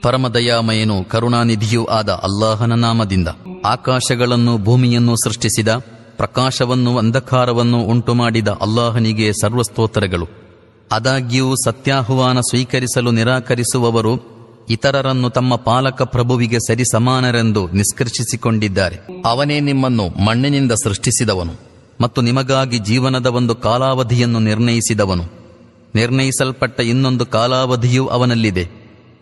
ಪರಮದಯಾಮಯನು ಕರುಣಾನಿಧಿಯೂ ಆದ ಅಲ್ಲಾಹನ ನಾಮದಿಂದ ಆಕಾಶಗಳನ್ನು ಭೂಮಿಯನ್ನು ಸೃಷ್ಟಿಸಿದ, ಪ್ರಕಾಶವನ್ನು ಅಂಧಕಾರವನ್ನು ಉಂಟುಮಾಡಿದ ಅಲ್ಲಾಹನಿಗೆ ಸರ್ವಸ್ತೋತ್ರಗಳು. ಆದಾಗ್ಯೂ ಸತ್ಯಾಹ್ವಾನ ಸ್ವೀಕರಿಸಲು ನಿರಾಕರಿಸುವವರು ಇತರರನ್ನು ತಮ್ಮ ಪಾಲಕ ಪ್ರಭುವಿಗೆ ಸರಿಸಮಾನರೆಂದು ನಿಷ್ಕರ್ಷಿಸಿಕೊಂಡಿದ್ದಾರೆ. ಅವನೇ ನಿಮ್ಮನ್ನು ಮಣ್ಣಿನಿಂದ ಸೃಷ್ಟಿಸಿದವನು. ಮತ್ತು ನಿಮಗಾಗಿ ಜೀವನದ ಒಂದು ಕಾಲಾವಧಿಯನ್ನು ನಿರ್ಣಯಿಸಿದವನು. ನಿರ್ಣಯಿಸಲ್ಪಟ್ಟ ಇನ್ನೊಂದು ಕಾಲಾವಧಿಯೂ ಅವನಲ್ಲಿದೆ.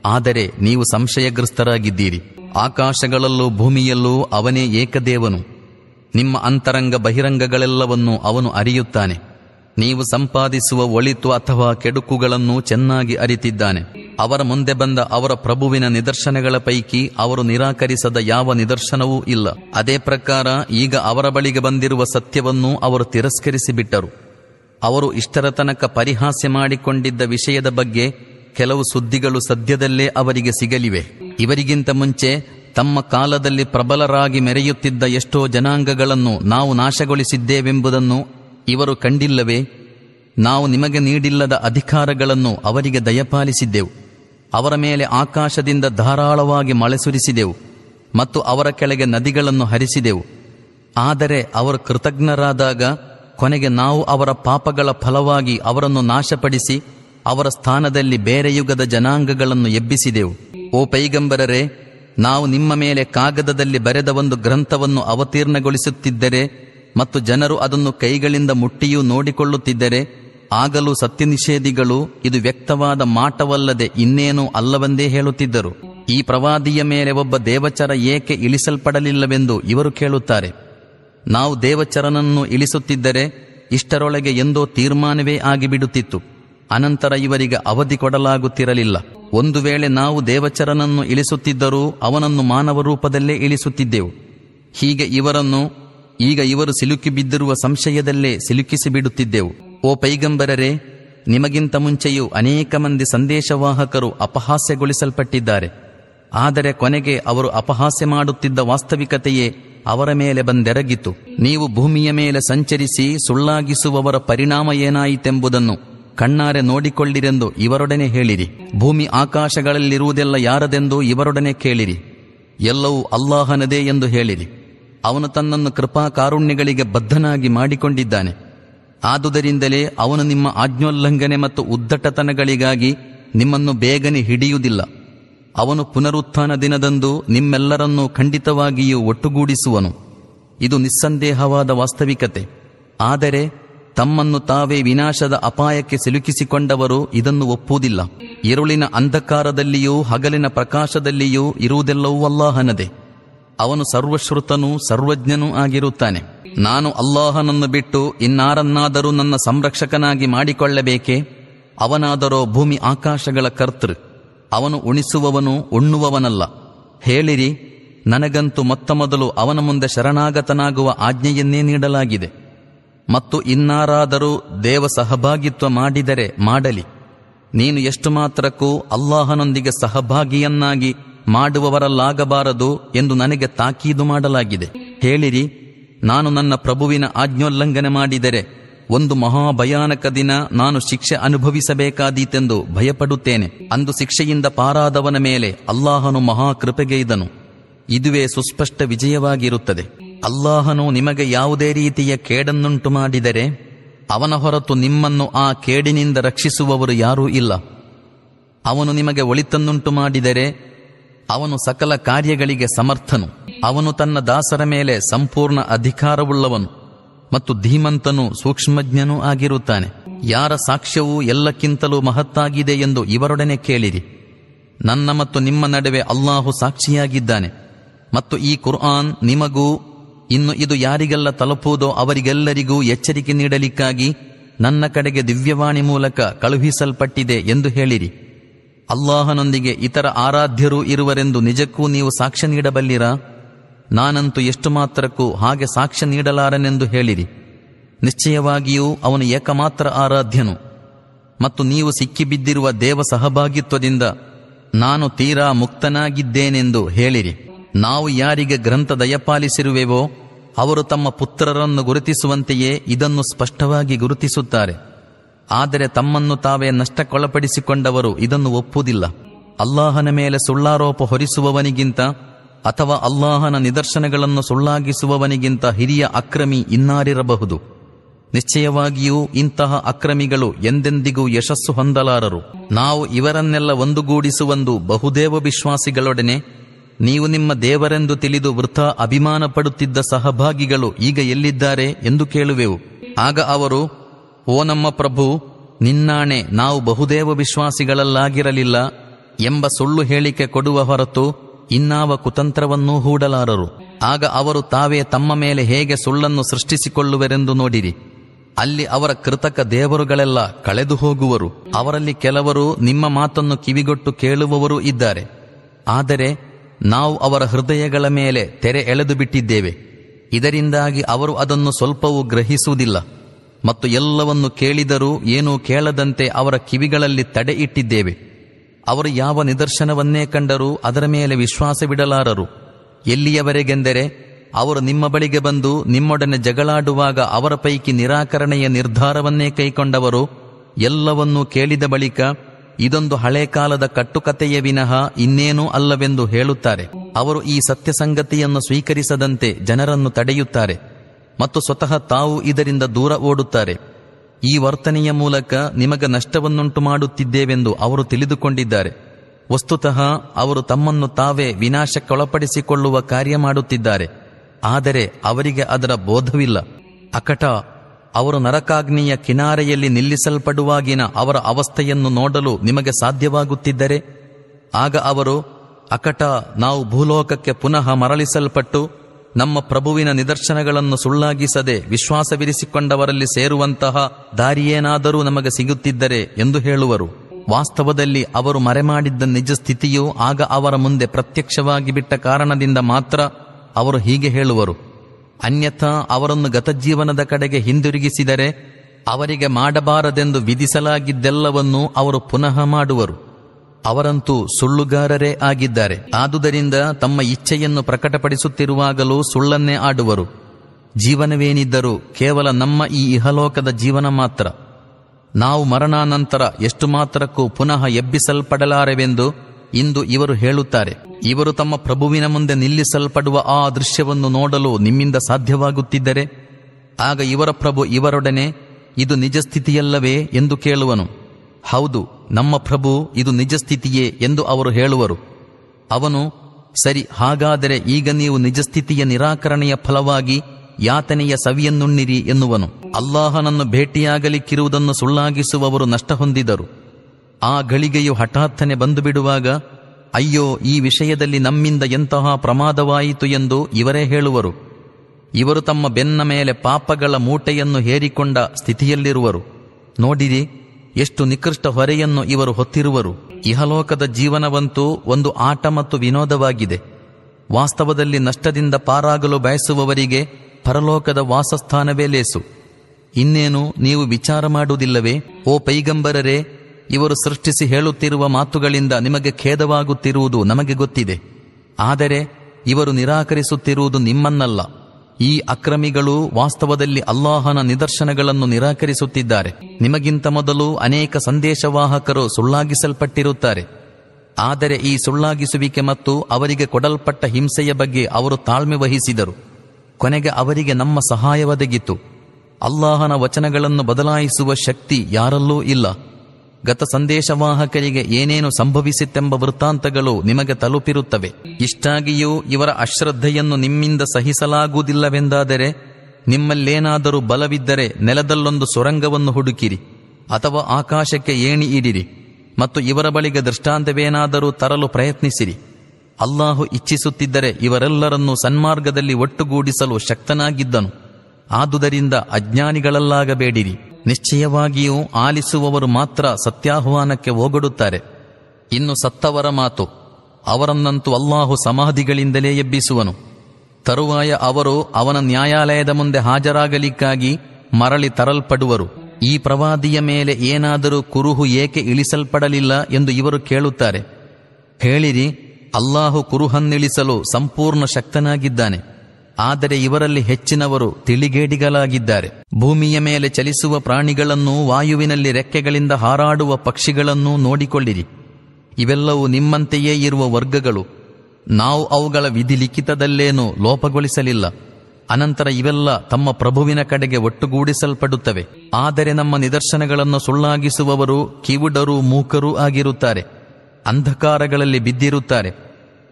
ಆದರೆ ನೀವು ಸಂಶಯಗ್ರಸ್ತರಾಗಿದ್ದೀರಿ. ಆಕಾಶಗಳಲ್ಲೂ ಭೂಮಿಯಲ್ಲೂ ಅವನೇ ಏಕದೇವನು. ನಿಮ್ಮ ಅಂತರಂಗ ಬಹಿರಂಗಗಳೆಲ್ಲವನ್ನೂ ಅವನು ಅರಿಯುತ್ತಾನೆ. ನೀವು ಸಂಪಾದಿಸುವ ಒಳಿತು ಅಥವಾ ಕೆಡುಕುಗಳನ್ನು ಚೆನ್ನಾಗಿ ಅರಿತಿದ್ದಾನೆ. ಅವರ ಮುಂದೆ ಬಂದ ಅವರ ಪ್ರಭುವಿನ ನಿದರ್ಶನಗಳ ಪೈಕಿ ಅವರು ನಿರಾಕರಿಸದ ಯಾವ ನಿದರ್ಶನವೂ ಇಲ್ಲ. ಅದೇ ಪ್ರಕಾರ ಈಗ ಅವರ ಬಳಿಗೆ ಬಂದಿರುವ ಸತ್ಯವನ್ನು ಅವರು ತಿರಸ್ಕರಿಸಿಬಿಟ್ಟರು. ಅವರು ಇಷ್ಟರ ತನಕ ಪರಿಹಾಸ್ಯ ಮಾಡಿಕೊಂಡಿದ್ದ ವಿಷಯದ ಬಗ್ಗೆ ಕೆಲವು ಸುದ್ದಿಗಳು ಸದ್ಯದಲ್ಲೇ ಅವರಿಗೆ ಸಿಗಲಿವೆ. ಇವರಿಗಿಂತ ಮುಂಚೆ ತಮ್ಮ ಕಾಲದಲ್ಲಿ ಪ್ರಬಲರಾಗಿ ಮೆರೆಯುತ್ತಿದ್ದ ಎಷ್ಟೋ ಜನಾಂಗಗಳನ್ನು ನಾವು ನಾಶಗೊಳಿಸಿದ್ದೇವೆಂಬುದನ್ನು ಇವರು ಕಂಡಿಲ್ಲವೇ? ನಾವು ನಿಮಗೆ ನೀಡಿಲ್ಲದ ಅಧಿಕಾರಗಳನ್ನು ಅವರಿಗೆ ದಯಪಾಲಿಸಿದ್ದೆವು. ಅವರ ಮೇಲೆ ಆಕಾಶದಿಂದ ಧಾರಾಳವಾಗಿ ಮಳೆ ಸುರಿಸಿದೆವು ಮತ್ತು ಅವರ ಕೆಳಗೆ ನದಿಗಳನ್ನು ಹರಿಸಿದೆವು. ಆದರೆ ಅವರು ಕೃತಜ್ಞರಾದಾಗ ಕೊನೆಗೆ ನಾವು ಅವರ ಪಾಪಗಳ ಫಲವಾಗಿ ಅವರನ್ನು ನಾಶಪಡಿಸಿ ಅವರ ಸ್ಥಾನದಲ್ಲಿ ಬೇರೆ ಯುಗದ ಜನಾಂಗಗಳನ್ನು ಎಬ್ಬಿಸಿದೆವು. ಓ ಪೈಗಂಬರರೇ, ನಾವು ನಿಮ್ಮ ಮೇಲೆ ಕಾಗದದಲ್ಲಿ ಬರೆದ ಒಂದು ಗ್ರಂಥವನ್ನು ಅವತೀರ್ಣಗೊಳಿಸುತ್ತಿದ್ದರೆ ಮತ್ತು ಜನರು ಅದನ್ನು ಕೈಗಳಿಂದ ಮುಟ್ಟಿಯೂ ನೋಡಿಕೊಳ್ಳುತ್ತಿದ್ದರೆ ಆಗಲೂ ಸತ್ಯನಿಷೇಧಿಗಳು ಇದು ವ್ಯಕ್ತವಾದ ಮಾಟವಲ್ಲದೆ ಇನ್ನೇನೂ ಅಲ್ಲವೆಂದೇ ಹೇಳುತ್ತಿದ್ದರು. ಈ ಪ್ರವಾದಿಯ ಮೇಲೆ ಒಬ್ಬ ದೇವಚರ ಏಕೆ ಇಳಿಸಲ್ಪಡಲಿಲ್ಲವೆಂದು ಇವರು ಕೇಳುತ್ತಾರೆ. ನಾವು ದೇವಚರನನ್ನು ಇಳಿಸುತ್ತಿದ್ದರೆ ಇಷ್ಟರೊಳಗೆ ಎಂದೋ ತೀರ್ಮಾನವೇ ಆಗಿಬಿಡುತ್ತಿತ್ತು. ಅನಂತರ ಇವರಿಗೆ ಅವಧಿ ಕೊಡಲಾಗುತ್ತಿರಲಿಲ್ಲ. ಒಂದು ವೇಳೆ ನಾವು ದೇವಚರನನ್ನು ಇಳಿಸುತ್ತಿದ್ದರೂ ಅವನನ್ನು ಮಾನವ ರೂಪದಲ್ಲೇ ಇಳಿಸುತ್ತಿದ್ದೆವು. ಹೀಗೆ ಇವರನ್ನು ಈಗ ಇವರು ಸಿಲುಕಿ ಬಿದ್ದಿರುವ ಸಂಶಯದಲ್ಲೇ ಸಿಲುಕಿಸಿ ಬಿಡುತ್ತಿದ್ದೆವು. ಓ ಪೈಗಂಬರರೇ, ನಿಮಗಿಂತ ಮುಂಚೆಯೂ ಅನೇಕ ಮಂದಿ ಸಂದೇಶವಾಹಕರು ಅಪಹಾಸ್ಯಗೊಳಿಸಲ್ಪಟ್ಟಿದ್ದಾರೆ. ಆದರೆ ಕೊನೆಗೆ ಅವರು ಅಪಹಾಸ್ಯ ಮಾಡುತ್ತಿದ್ದ ವಾಸ್ತವಿಕತೆಯೇ ಅವರ ಮೇಲೆ ಬಂದೆರಗಿತು. ನೀವು ಭೂಮಿಯ ಮೇಲೆ ಸಂಚರಿಸಿ ಸುಳ್ಳಾಗಿಸುವವರ ಪರಿಣಾಮ ಏನಾಯಿತೆಂಬುದನ್ನು ಕಣ್ಣಾರೆ ನೋಡಿಕೊಳ್ಳಿರೆಂದು ಇವರೊಡನೆ ಹೇಳಿರಿ. ಭೂಮಿ ಆಕಾಶಗಳಲ್ಲಿರುವುದೆಲ್ಲ ಯಾರದೆಂದು ಇವರೊಡನೆ ಕೇಳಿರಿ. ಎಲ್ಲವೂ ಅಲ್ಲಾಹನದೇ ಎಂದು ಹೇಳಿರಿ. ಅವನು ತನ್ನನ್ನು ಕೃಪಾ ಕಾರುಣ್ಯಗಳಿಗೆ ಬದ್ಧನಾಗಿ ಮಾಡಿಕೊಂಡಿದ್ದಾನೆ. ಆದುದರಿಂದಲೇ ಅವನು ನಿಮ್ಮ ಆಜ್ಞೋಲ್ಲಂಘನೆ ಮತ್ತು ಉದ್ದಟತನಗಳಿಗಾಗಿ ನಿಮ್ಮನ್ನು ಬೇಗನೆ ಹಿಡಿಯುವುದಿಲ್ಲ. ಅವನು ಪುನರುತ್ಥಾನ ದಿನದಂದು ನಿಮ್ಮೆಲ್ಲರನ್ನೂ ಖಂಡಿತವಾಗಿಯೂ ಒಟ್ಟುಗೂಡಿಸುವನು. ಇದು ನಿಸ್ಸಂದೇಹವಾದ ವಾಸ್ತವಿಕತೆ. ಆದರೆ ತಮ್ಮನ್ನು ತಾವೇ ವಿನಾಶದ ಅಪಾಯಕ್ಕೆ ಸಿಲುಕಿಸಿಕೊಂಡವರು ಇದನ್ನು ಒಪ್ಪುವುದಿಲ್ಲ. ಇರುಳಿನ ಅಂಧಕಾರದಲ್ಲಿಯೂ ಹಗಲಿನ ಪ್ರಕಾಶದಲ್ಲಿಯೂ ಇರುವುದೆಲ್ಲವೂ ಅಲ್ಲಾಹನದೇ. ಅವನು ಸರ್ವಶ್ರುತನೂ ಸರ್ವಜ್ಞನೂ ಆಗಿರುತ್ತಾನೆ. ನಾನು ಅಲ್ಲಾಹನನ್ನು ಬಿಟ್ಟು ಇನ್ನಾರನ್ನಾದರೂ ನನ್ನ ಸಂರಕ್ಷಕನಾಗಿ ಮಾಡಿಕೊಳ್ಳಬೇಕೆ? ಅವನಾದರೋ ಭೂಮಿ ಆಕಾಶಗಳ ಕರ್ತೃ. ಅವನು ಉಣಿಸುವವನು ಉಣ್ಣುವವನಲ್ಲ. ಹೇಳಿರಿ, ನನಗಂತೂ ಮೊತ್ತ ಮೊದಲು ಅವನ ಮುಂದೆ ಶರಣಾಗತನಾಗುವ ಆಜ್ಞೆಯನ್ನೇ ನೀಡಲಾಗಿದೆ. ಮತ್ತು ಇನ್ನಾರಾದರೂ ದೇವ ಸಹಭಾಗಿತ್ವ ಮಾಡಿದರೆ ಮಾಡಲಿ. ನೀನು ಎಷ್ಟು ಮಾತ್ರಕ್ಕೂ ಅಲ್ಲಾಹನೊಂದಿಗೆ ಸಹಭಾಗಿಯನ್ನಾಗಿ ಮಾಡುವವರಲ್ಲಾಗಬಾರದು ಎಂದು ನನಗೆ ತಾಕೀದು ಮಾಡಲಾಗಿದೆ. ಹೇಳಿರಿ, ನಾನು ನನ್ನ ಪ್ರಭುವಿನ ಆಜ್ಞೋಲ್ಲಂಘನೆ ಮಾಡಿದರೆ ಒಂದು ಮಹಾಭಯಾನಕ ದಿನ ನಾನು ಶಿಕ್ಷೆ ಅನುಭವಿಸಬೇಕಾದೀತೆಂದು ಭಯಪಡುತ್ತೇನೆ. ಅಂದು ಶಿಕ್ಷೆಯಿಂದ ಪಾರಾದವನ ಮೇಲೆ ಅಲ್ಲಾಹನು ಮಹಾಕೃಪೆಗೈದನು ಇದುವೇ ಸುಸ್ಪಷ್ಟ ವಿಜಯವಾಗಿರುತ್ತದೆ. ಅಲ್ಲಾಹನು ನಿಮಗೆ ಯಾವುದೇ ರೀತಿಯ ಕೇಡನ್ನುಂಟು ಮಾಡಿದರೆ ಅವನ ಹೊರತು ನಿಮ್ಮನ್ನು ಆ ಕೇಡಿನಿಂದ ರಕ್ಷಿಸುವವರು ಯಾರೂ ಇಲ್ಲ. ಅವನು ನಿಮಗೆ ಒಳಿತನ್ನುಂಟು ಮಾಡಿದರೆ ಅವನು ಸಕಲ ಕಾರ್ಯಗಳಿಗೆ ಸಮರ್ಥನು. ಅವನು ತನ್ನ ದಾಸರ ಮೇಲೆ ಸಂಪೂರ್ಣ ಅಧಿಕಾರವುಳ್ಳವನು ಮತ್ತು ಧೀಮಂತನು ಸೂಕ್ಷ್ಮಜ್ಞನೂ ಆಗಿರುತ್ತಾನೆ. ಯಾರ ಸಾಕ್ಷ್ಯವೂ ಎಲ್ಲಕ್ಕಿಂತಲೂ ಮಹತ್ತಾಗಿದೆ ಎಂದು ಇವರೊಡನೆ ಕೇಳಿರಿ. ನನ್ನ ಮತ್ತು ನಿಮ್ಮ ನಡುವೆ ಅಲ್ಲಾಹು ಸಾಕ್ಷಿಯಾಗಿದ್ದಾನೆ. ಮತ್ತು ಈ ಕುರ್ಆನ್ ನಿಮಗೂ, ಇನ್ನು ಇದು ಯಾರಿಗೆಲ್ಲ ತಲುಪುವುದೋ ಅವರಿಗೆಲ್ಲರಿಗೂ ಎಚ್ಚರಿಕೆ ನೀಡಲಿಕ್ಕಾಗಿ ನನ್ನ ಕಡೆಗೆ ದಿವ್ಯವಾಣಿ ಮೂಲಕ ಕಳುಹಿಸಲ್ಪಟ್ಟಿದೆ ಎಂದು ಹೇಳಿರಿ. ಅಲ್ಲಾಹನೊಂದಿಗೆ ಇತರ ಆರಾಧ್ಯರು ಇರುವರೆಂದು ನಿಜಕ್ಕೂ ನೀವು ಸಾಕ್ಷ್ಯ ನೀಡಬಲ್ಲಿರಾ? ನಾನಂತೂ ಎಷ್ಟು ಮಾತ್ರಕ್ಕೂ ಹಾಗೆ ಸಾಕ್ಷ್ಯ ನೀಡಲಾರನೆಂದು ಹೇಳಿರಿ. ನಿಶ್ಚಯವಾಗಿಯೂ ಅವನು ಏಕಮಾತ್ರ ಆರಾಧ್ಯನು. ಮತ್ತು ನೀವು ಸಿಕ್ಕಿಬಿದ್ದಿರುವ ದೇವ ಸಹಭಾಗಿತ್ವದಿಂದ ನಾನು ತೀರಾ ಮುಕ್ತನಾಗಿದ್ದೇನೆಂದು ಹೇಳಿರಿ. ನಾವು ಯಾರಿಗೆ ಗ್ರಂಥ ದಯಪಾಲಿಸಿರುವೆವೋ, ಅವರು ತಮ್ಮ ಪುತ್ರರನ್ನು ಗುರುತಿಸುವಂತೆಯೇ ಇದನ್ನು ಸ್ಪಷ್ಟವಾಗಿ ಗುರುತಿಸುತ್ತಾರೆ. ಆದರೆ ತಮ್ಮನ್ನು ತಾವೇ ನಷ್ಟಕ್ಕೊಳಪಡಿಸಿಕೊಂಡವರು ಇದನ್ನು ಒಪ್ಪುವುದಿಲ್ಲ. ಅಲ್ಲಾಹನ ಮೇಲೆ ಸುಳ್ಳಾರೋಪ ಹೊರಿಸುವವನಿಗಿಂತ ಅಥವಾ ಅಲ್ಲಾಹನ ನಿದರ್ಶನಗಳನ್ನು ಸುಳ್ಳಾಗಿಸುವವನಿಗಿಂತ ಹಿರಿಯ ಅಕ್ರಮಿ ಇನ್ನಾರಿರಬಹುದು. ನಿಶ್ಚಯವಾಗಿಯೂ ಇಂತಹ ಅಕ್ರಮಿಗಳು ಎಂದೆಂದಿಗೂ ಯಶಸ್ಸು ಹೊಂದಲಾರರು. ನಾವು ಇವರನ್ನೆಲ್ಲ ಒಂದುಗೂಡಿಸುವಂದು ಬಹುದೇವ ವಿಶ್ವಾಸಿಗಳೊಡನೆ ನೀವು ನಿಮ್ಮ ದೇವರೆಂದು ತಿಳಿದು ವೃಥ ಅಭಿಮಾನ ಪಡುತ್ತಿದ್ದ ಸಹಭಾಗಿಗಳು ಈಗ ಎಲ್ಲಿದ್ದಾರೆ ಎಂದು ಕೇಳುವೆವು. ಆಗ ಅವರು ಓ ನಮ್ಮ ಪ್ರಭು, ನಿನ್ನಾಣೆ ನಾವು ಬಹುದೇವ ವಿಶ್ವಾಸಿಗಳಲ್ಲಾಗಿರಲಿಲ್ಲ ಎಂಬ ಸುಳ್ಳು ಹೇಳಿಕೆ ಕೊಡುವ ಹೊರತು ಇನ್ನಾವ ಕುತಂತ್ರವನ್ನೂ ಹೂಡಲಾರರು. ಆಗ ಅವರು ತಾವೇ ತಮ್ಮ ಮೇಲೆ ಹೇಗೆ ಸುಳ್ಳನ್ನು ಸೃಷ್ಟಿಸಿಕೊಳ್ಳುವರೆಂದು ನೋಡಿರಿ. ಅಲ್ಲಿ ಅವರ ಕೃತಕ ದೇವರುಗಳೆಲ್ಲ ಕಳೆದು ಹೋಗುವರು. ಅವರಲ್ಲಿ ಕೆಲವರು ನಿಮ್ಮ ಮಾತನ್ನು ಕಿವಿಗೊಟ್ಟು ಕೇಳುವವರೂ ಇದ್ದಾರೆ. ಆದರೆ ನಾವು ಅವರ ಹೃದಯಗಳ ಮೇಲೆ ತೆರೆ ಎಳೆದು ಬಿಟ್ಟಿದ್ದೇವೆ ಇದರಿಂದಾಗಿ ಅವರು ಅದನ್ನು ಸ್ವಲ್ಪವೂ ಗ್ರಹಿಸುವುದಿಲ್ಲ. ಮತ್ತು ಎಲ್ಲವನ್ನು ಕೇಳಿದರೂ ಏನೂ ಕೇಳದಂತೆ ಅವರ ಕಿವಿಗಳಲ್ಲಿ ತಡೆ ಇಟ್ಟಿದ್ದೇವೆ. ಅವರು ಯಾವ ನಿದರ್ಶನವನ್ನೇ ಕಂಡರೂ ಅದರ ಮೇಲೆ ವಿಶ್ವಾಸವಿಡಲಾರರು ಎಲ್ಲಿಯವರೆಗೆಂದರೆ, ಅವರು ನಿಮ್ಮ ಬಳಿಗೆ ಬಂದು ನಿಮ್ಮೊಡನೆ ಜಗಳಾಡುವಾಗ ಅವರ ಪೈಕಿ ನಿರಾಕರಣೆಯ ನಿರ್ಧಾರವನ್ನೇ ಕೈಕೊಂಡವರು. ಎಲ್ಲವನ್ನೂ ಕೇಳಿದ ಬಳಿಕ, ಇದೊಂದು ಹಳೆ ಕಾಲದ ಕಟ್ಟುಕತೆಯ ವಿನಃ ಇನ್ನೇನೂ ಅಲ್ಲವೆಂದು ಹೇಳುತ್ತಾರೆ. ಅವರು ಈ ಸತ್ಯಸಂಗತಿಯನ್ನು ಸ್ವೀಕರಿಸದಂತೆ ಜನರನ್ನು ತಡೆಯುತ್ತಾರೆ. ಮತ್ತು ಸ್ವತಃ ತಾವು ಇದರಿಂದ ದೂರ ಓಡುತ್ತಾರೆ. ಈ ವರ್ತನೆಯ ಮೂಲಕ ನಿಮಗೆ ನಷ್ಟವನ್ನುಂಟು ಮಾಡುತ್ತಿದ್ದೇವೆಂದು ಅವರು ತಿಳಿದುಕೊಂಡಿದ್ದಾರೆ. ವಸ್ತುತಃ ಅವರು ತಮ್ಮನ್ನು ತಾವೇ ವಿನಾಶಕ್ಕೊಳಪಡಿಸಿಕೊಳ್ಳುವ ಕಾರ್ಯ ಮಾಡುತ್ತಿದ್ದಾರೆ. ಆದರೆ ಅವರಿಗೆ ಅದರ ಬೋಧವಿಲ್ಲ. ಅಕಟ, ಅವರು ನರಕಾಗ್ನಿಯ ಕಿನಾರೆಯಲ್ಲಿ ನಿಲ್ಲಿಸಲ್ಪಡುವಾಗಿನ ಅವರ ಅವಸ್ಥೆಯನ್ನು ನೋಡಲು ನಿಮಗೆ ಸಾಧ್ಯವಾಗುತ್ತಿದ್ದರೆ? ಆಗ ಅವರು, ಅಕಟ, ನಾವು ಭೂಲೋಕಕ್ಕೆ ಪುನಃ ಮರಳಿಸಲ್ಪಟ್ಟು ನಮ್ಮ ಪ್ರಭುವಿನ ನಿದರ್ಶನಗಳನ್ನು ಸುಳ್ಳಾಗಿಸದೆ ವಿಶ್ವಾಸವಿರಿಸಿಕೊಂಡವರಲ್ಲಿ ಸೇರುವಂತಹ ದಾರಿಯೇನಾದರೂ ನಮಗೆ ಸಿಗುತ್ತಿದ್ದರೆ ಎಂದು ಹೇಳುವರು. ವಾಸ್ತವದಲ್ಲಿ ಅವರು ಮರೆಮಾಡಿದ್ದ ನಿಜ ಸ್ಥಿತಿಯು ಆಗ ಅವರ ಮುಂದೆ ಪ್ರತ್ಯಕ್ಷವಾಗಿ ಬಿಟ್ಟ ಕಾರಣದಿಂದ ಮಾತ್ರ ಅವರು ಹೀಗೆ ಹೇಳುವರು. ಅನ್ಯಥಾ ಅವರನ್ನು ಗತಜೀವನದ ಕಡೆಗೆ ಹಿಂದಿರುಗಿಸಿದರೆ ಅವರಿಗೆ ಮಾಡಬಾರದೆಂದು ವಿಧಿಸಲಾಗಿದ್ದೆಲ್ಲವನ್ನೂ ಅವರು ಪುನಃ ಮಾಡುವರು. ಅವರಂತೂ ಸುಳ್ಳುಗಾರರೇ ಆಗಿದ್ದಾರೆ. ಆದುದರಿಂದ ತಮ್ಮ ಇಚ್ಛೆಯನ್ನು ಪ್ರಕಟಪಡಿಸುತ್ತಿರುವಾಗಲೂ ಸುಳ್ಳನ್ನೇ ಆಡುವರು. ಜೀವನವೇನಿದ್ದರೂ ಕೇವಲ ನಮ್ಮ ಈ ಇಹಲೋಕದ ಜೀವನ ಮಾತ್ರ. ನಾವು ಮರಣಾನಂತರ ಎಷ್ಟು ಮಾತ್ರಕ್ಕೂ ಪುನಃ ಎಬ್ಬಿಸಲ್ಪಡಲಾರೆವೆಂದು ಇಂದು ಇವರು ಹೇಳುತ್ತಾರೆ. ಇವರು ತಮ್ಮ ಪ್ರಭುವಿನ ಮುಂದೆ ನಿಲ್ಲಿಸಲ್ಪಡುವ ಆ ದೃಶ್ಯವನ್ನು ನೋಡಲು ನಿಮ್ಮಿಂದ ಸಾಧ್ಯವಾಗುತ್ತಿದ್ದರೆ, ಆಗ ಇವರ ಪ್ರಭು ಇವರೊಡನೆ, ಇದು ನಿಜ ಸ್ಥಿತಿಯಲ್ಲವೇ ಎಂದು ಕೇಳುವನು. ಹೌದು ನಮ್ಮ ಪ್ರಭು ಇದು ನಿಜ ಸ್ಥಿತಿಯೇ ಎಂದು ಅವರು ಹೇಳುವರು. ಅವನು, ಸರಿ, ಹಾಗಾದರೆ ಈಗ ನೀವು ನಿಜ ಸ್ಥಿತಿಯ ನಿರಾಕರಣೆಯ ಫಲವಾಗಿ ಯಾತನೆಯ ಸವಿಯನ್ನುಣ್ಣಿರಿ ಎನ್ನುವನು. ಅಲ್ಲಾಹನನ್ನು ಭೇಟಿಯಾಗಲಿಕ್ಕಿರುವುದನ್ನು ಸುಳ್ಳಾಗಿಸುವವರು ನಷ್ಟ ಹೊಂದಿದರು ಆ ಗಳಿಗೆಯು ಹಠಾತ್ತನೆ ಬಂದು ಬಿಡುವಾಗ ಅಯ್ಯೋ, ಈ ವಿಷಯದಲ್ಲಿ ನಮ್ಮಿಂದ ಎಂತಹ ಪ್ರಮಾದವಾಯಿತು ಎಂದು ಇವರೇ ಹೇಳುವರು. ಇವರು ತಮ್ಮ ಬೆನ್ನ ಮೇಲೆ ಪಾಪಗಳ ಮೂಟೆಯನ್ನು ಹೇರಿಕೊಂಡ ಸ್ಥಿತಿಯಲ್ಲಿರುವರು. ನೋಡಿರಿ ಎಷ್ಟು ನಿಕೃಷ್ಟ ಹೊರೆಯನ್ನು ಇವರು ಹೊತ್ತಿರುವರು. ಇಹಲೋಕದ ಜೀವನವಂತೂ ಒಂದು ಆಟ ಮತ್ತು ವಿನೋದವಾಗಿದೆ. ವಾಸ್ತವದಲ್ಲಿ ನಷ್ಟದಿಂದ ಪಾರಾಗಲು ಬಯಸುವವರಿಗೆ ಪರಲೋಕದ ವಾಸಸ್ಥಾನವೇ ಲೇಸು. ಇನ್ನೇನು ನೀವು ವಿಚಾರ ಮಾಡುವುದಿಲ್ಲವೇ? ಓ ಪೈಗಂಬರರೇ, ಇವರು ಸೃಷ್ಟಿಸಿ ಹೇಳುತ್ತಿರುವ ಮಾತುಗಳಿಂದ ನಿಮಗೆ ಖೇದವಾಗುತ್ತಿರುವುದು ನಮಗೆ ಗೊತ್ತಿದೆ. ಆದರೆ ಇವರು ನಿರಾಕರಿಸುತ್ತಿರುವುದು ನಿಮ್ಮನ್ನಲ್ಲ. ಈ ಅಕ್ರಮಿಗಳು ವಾಸ್ತವದಲ್ಲಿ ಅಲ್ಲಾಹನ ನಿದರ್ಶನಗಳನ್ನು ನಿರಾಕರಿಸುತ್ತಿದ್ದಾರೆ. ನಿಮಗಿಂತ ಮೊದಲು ಅನೇಕ ಸಂದೇಶವಾಹಕರು ಸುಳ್ಳಾಗಿಸಲ್ಪಟ್ಟಿರುತ್ತಾರೆ. ಆದರೆ ಈ ಸುಳ್ಳಾಗಿಸುವಿಕೆ ಮತ್ತು ಅವರಿಗೆ ಕೊಡಲ್ಪಟ್ಟ ಹಿಂಸೆಯ ಬಗ್ಗೆ ಅವರು ತಾಳ್ಮೆ ವಹಿಸಿದರು. ಕೊನೆಗೆ ಅವರಿಗೆ ನಮ್ಮ ಸಹಾಯ ಒದಗಿತು ಅಲ್ಲಾಹನ ವಚನಗಳನ್ನು ಬದಲಾಯಿಸುವ ಶಕ್ತಿ ಯಾರಲ್ಲೂ ಇಲ್ಲ. ಗತ ಸಂದೇಶವಾಹಕರಿಗೆ ಏನೇನು ಸಂಭವಿಸಿತೆಂಬ ವೃತ್ತಾಂತಗಳು ನಿಮಗೆ ತಲುಪಿರುತ್ತವೆ. ಇಷ್ಟಾಗಿಯೂ ಇವರ ಅಶ್ರದ್ಧೆಯನ್ನು ನಿಮ್ಮಿಂದ ಸಹಿಸಲಾಗುವುದಿಲ್ಲವೆಂದಾದರೆ, ನಿಮ್ಮಲ್ಲೇನಾದರೂ ಬಲವಿದ್ದರೆ ನೆಲದಲ್ಲೊಂದು ಸೊರಂಗವನ್ನು ಹುಡುಕಿರಿ, ಅಥವಾ ಆಕಾಶಕ್ಕೆ ಏಣಿ ಇಡಿರಿ, ಮತ್ತು ಇವರ ಬಳಿಗೆ ದೃಷ್ಟಾಂತವೇನಾದರೂ ತರಲು ಪ್ರಯತ್ನಿಸಿರಿ. ಅಲ್ಲಾಹು ಇಚ್ಛಿಸುತ್ತಿದ್ದರೆ ಇವರೆಲ್ಲರನ್ನೂ ಸನ್ಮಾರ್ಗದಲ್ಲಿ ಒಟ್ಟುಗೂಡಿಸಲು ಶಕ್ತನಾಗಿದ್ದನು. ಆದುದರಿಂದ ಅಜ್ಞಾನಿಗಳಲ್ಲಾಗಬೇಡಿರಿ. ನಿಶ್ಚಯವಾಗಿಯೂ ಆಲಿಸುವವರು ಮಾತ್ರ ಸತ್ಯಾಹ್ವಾನಕ್ಕೆ ಓಗಡುತ್ತಾರೆ ಇನ್ನು ಸತ್ತವರ ಮಾತು, ಅವರನ್ನಂತೂ ಅಲ್ಲಾಹು ಸಮಾಧಿಗಳಿಂದಲೇ ಎಬ್ಬಿಸುವನು. ತರುವಾಯ ಅವರು ಅವನ ನ್ಯಾಯಾಲಯದ ಮುಂದೆ ಹಾಜರಾಗಲಿಕ್ಕಾಗಿ ಮರಳಿ ತರಲ್ಪಡುವರು. ಈ ಪ್ರವಾದಿಯ ಮೇಲೆ ಏನಾದರೂ ಕುರುಹು ಏಕೆ ಇಳಿಸಲ್ಪಡಲಿಲ್ಲ ಎಂದು ಇವರು ಕೇಳುತ್ತಾರೆ. ಹೇಳಿರಿ, ಅಲ್ಲಾಹು ಕುರುಹನ್ನಿಳಿಸಲು ಸಂಪೂರ್ಣ ಶಕ್ತನಾಗಿದ್ದಾನೆ. ಆದರೆ ಇವರಲ್ಲಿ ಹೆಚ್ಚಿನವರು ತಿಳಿಗೇಡಿಗಳಾಗಿದ್ದಾರೆ. ಭೂಮಿಯ ಮೇಲೆ ಚಲಿಸುವ ಪ್ರಾಣಿಗಳನ್ನೂ ವಾಯುವಿನಲ್ಲಿ ರೆಕ್ಕೆಗಳಿಂದ ಹಾರಾಡುವ ಪಕ್ಷಿಗಳನ್ನೂ ನೋಡಿಕೊಳ್ಳಿರಿ. ಇವೆಲ್ಲವೂ ನಿಮ್ಮಂತೆಯೇ ಇರುವ ವರ್ಗಗಳು. ನಾವು ಅವುಗಳ ವಿಧಿಲಿಖಿತದಲ್ಲೇನೂ ಲೋಪಗೊಳಿಸಲಿಲ್ಲ. ಅನಂತರ ಇವೆಲ್ಲ ತಮ್ಮ ಪ್ರಭುವಿನ ಕಡೆಗೆ ಒಟ್ಟುಗೂಡಿಸಲ್ಪಡುತ್ತವೆ. ಆದರೆ ನಮ್ಮ ನಿದರ್ಶನಗಳನ್ನು ಸುಳ್ಳಾಗಿಸುವವರು ಕಿವುಡರೂ ಮೂಕರೂ ಆಗಿರುತ್ತಾರೆ. ಅಂಧಕಾರಗಳಲ್ಲಿ ಬಿದ್ದಿರುತ್ತಾರೆ.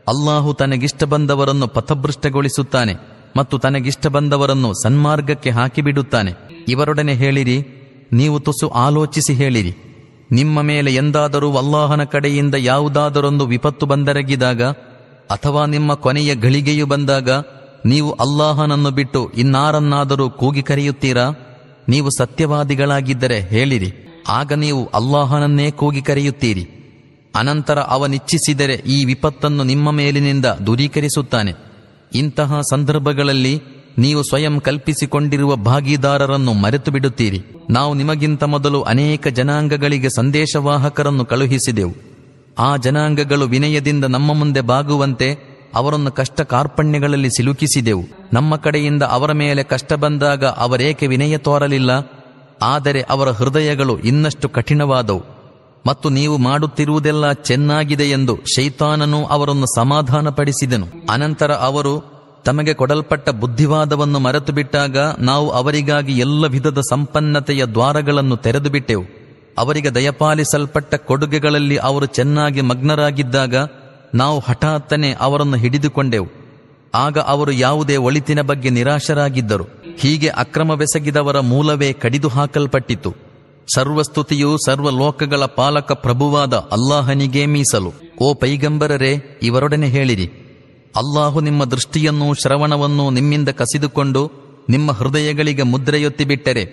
ಅಲ್ಲಾಹು ತನಗಿಷ್ಟ ಬಂದವರನ್ನು ಪಥಭೃಷ್ಟಗೊಳಿಸುತ್ತಾನೆ ಮತ್ತು ತನಗಿಷ್ಟ ಬಂದವರನ್ನು ಸನ್ಮಾರ್ಗಕ್ಕೆ ಹಾಕಿಬಿಡುತ್ತಾನೆ. ಇವರೊಡನೆ ಹೇಳಿರಿ, ನೀವು ತುಸು ಆಲೋಚಿಸಿ ಹೇಳಿರಿ. ನಿಮ್ಮ ಮೇಲೆ ಎಂದಾದರೂ ಅಲ್ಲಾಹನ ಕಡೆಯಿಂದ ಯಾವುದಾದರೊಂದು ವಿಪತ್ತು ಬಂದರಗಿದಾಗ, ಅಥವಾ ನಿಮ್ಮ ಕೊನೆಯ ಗಳಿಗೆಯು ಬಂದಾಗ, ನೀವು ಅಲ್ಲಾಹನನ್ನು ಬಿಟ್ಟು ಇನ್ನಾರನ್ನಾದರೂ ಕೂಗಿ ಕರೆಯುತ್ತೀರಾ? ನೀವು ಸತ್ಯವಾದಿಗಳಾಗಿದ್ದರೆ ಹೇಳಿರಿ, ಆಗ ನೀವು ಅಲ್ಲಾಹನನ್ನೇ ಕೂಗಿ ಕರೆಯುತ್ತೀರಿ. ಅನಂತರ ಅವನಿಚ್ಛಿಸಿದರೆ ಈ ವಿಪತ್ತನ್ನು ನಿಮ್ಮ ಮೇಲಿನಿಂದ ದೂರೀಕರಿಸುತ್ತಾನೆ. ಇಂತಹ ಸಂದರ್ಭಗಳಲ್ಲಿ ನೀವು ಸ್ವಯಂ ಕಲ್ಪಿಸಿಕೊಂಡಿರುವ ಭಾಗಿದಾರರನ್ನು ಮರೆತು ಬಿಡುತ್ತೀರಿ ನಾವು ನಿಮಗಿಂತ ಮೊದಲು ಅನೇಕ ಜನಾಂಗಗಳಿಗೆ ಸಂದೇಶವಾಹಕರನ್ನು ಕಳುಹಿಸಿದೆವು. ಆ ಜನಾಂಗಗಳು ವಿನಯದಿಂದ ನಮ್ಮ ಮುಂದೆ ಬಾಗುವಂತೆ ಅವರನ್ನು ಕಷ್ಟ ಕಾರ್ಪಣ್ಯಗಳಲ್ಲಿ ಸಿಲುಕಿಸಿದೆವು. ನಮ್ಮ ಕಡೆಯಿಂದ ಅವರ ಮೇಲೆ ಕಷ್ಟ ಬಂದಾಗ ಅವರೇಕೆ ವಿನಯ ತೋರಲಿಲ್ಲ. ಆದರೆ ಅವರ ಹೃದಯಗಳು ಇನ್ನಷ್ಟು ಕಠಿಣವಾದವು. ಮತ್ತು ನೀವು ಮಾಡುತ್ತಿರುವುದೆಲ್ಲ ಚೆನ್ನಾಗಿದೆ ಎಂದು ಶೈತಾನನು ಅವರನ್ನು ಸಮಾಧಾನಪಡಿಸಿದನು. ಅನಂತರ ಅವರು, ತಮಗೆ ಕೊಡಲ್ಪಟ್ಟ ಬುದ್ಧಿವಾದವನ್ನು ಮರೆತು ಬಿಟ್ಟಾಗ ನಾವು ಅವರಿಗಾಗಿ ಎಲ್ಲ ವಿಧದ ಸಂಪನ್ನತೆಯ ದ್ವಾರಗಳನ್ನು ತೆರೆದು ಬಿಟ್ಟೆವು ಅವರಿಗೆ ದಯಪಾಲಿಸಲ್ಪಟ್ಟ ಕೊಡುಗೆಗಳಲ್ಲಿ ಅವರು ಚೆನ್ನಾಗಿ ಮಗ್ನರಾಗಿದ್ದಾಗ ನಾವು ಹಠಾತ್ತನೆ ಅವರನ್ನು ಹಿಡಿದುಕೊಂಡೆವು. ಆಗ ಅವರು ಯಾವುದೇ ಒಳಿತಿನ ಬಗ್ಗೆ ನಿರಾಶರಾಗಿದ್ದರು. ಹೀಗೆ ಅಕ್ರಮವೆಸಗಿದವರ ಮೂಲವೇ ಕಡಿದು ಹಾಕಲ್ಪಟ್ಟಿತು ಸರ್ವಸ್ತುತಿಯು ಸರ್ವಲೋಕಗಳ ಪಾಲಕ ಪ್ರಭುವಾದ ಅಲ್ಲಾಹನಿಗೇ ಮೀಸಲು. ಓ ಪೈಗಂಬರರೇ, ಇವರೊಡನೆ ಹೇಳಿರಿ. ಅಲ್ಲಾಹು ನಿಮ್ಮ ದೃಷ್ಟಿಯನ್ನು ಶ್ರವಣವನ್ನು ನಿಮ್ಮಿಂದ ಕಸಿದುಕೊಂಡು ನಿಮ್ಮ ಹೃದಯಗಳಿಗೆ ಮುದ್ರೆಯೊತ್ತಿಬಿಟ್ಟರೆ,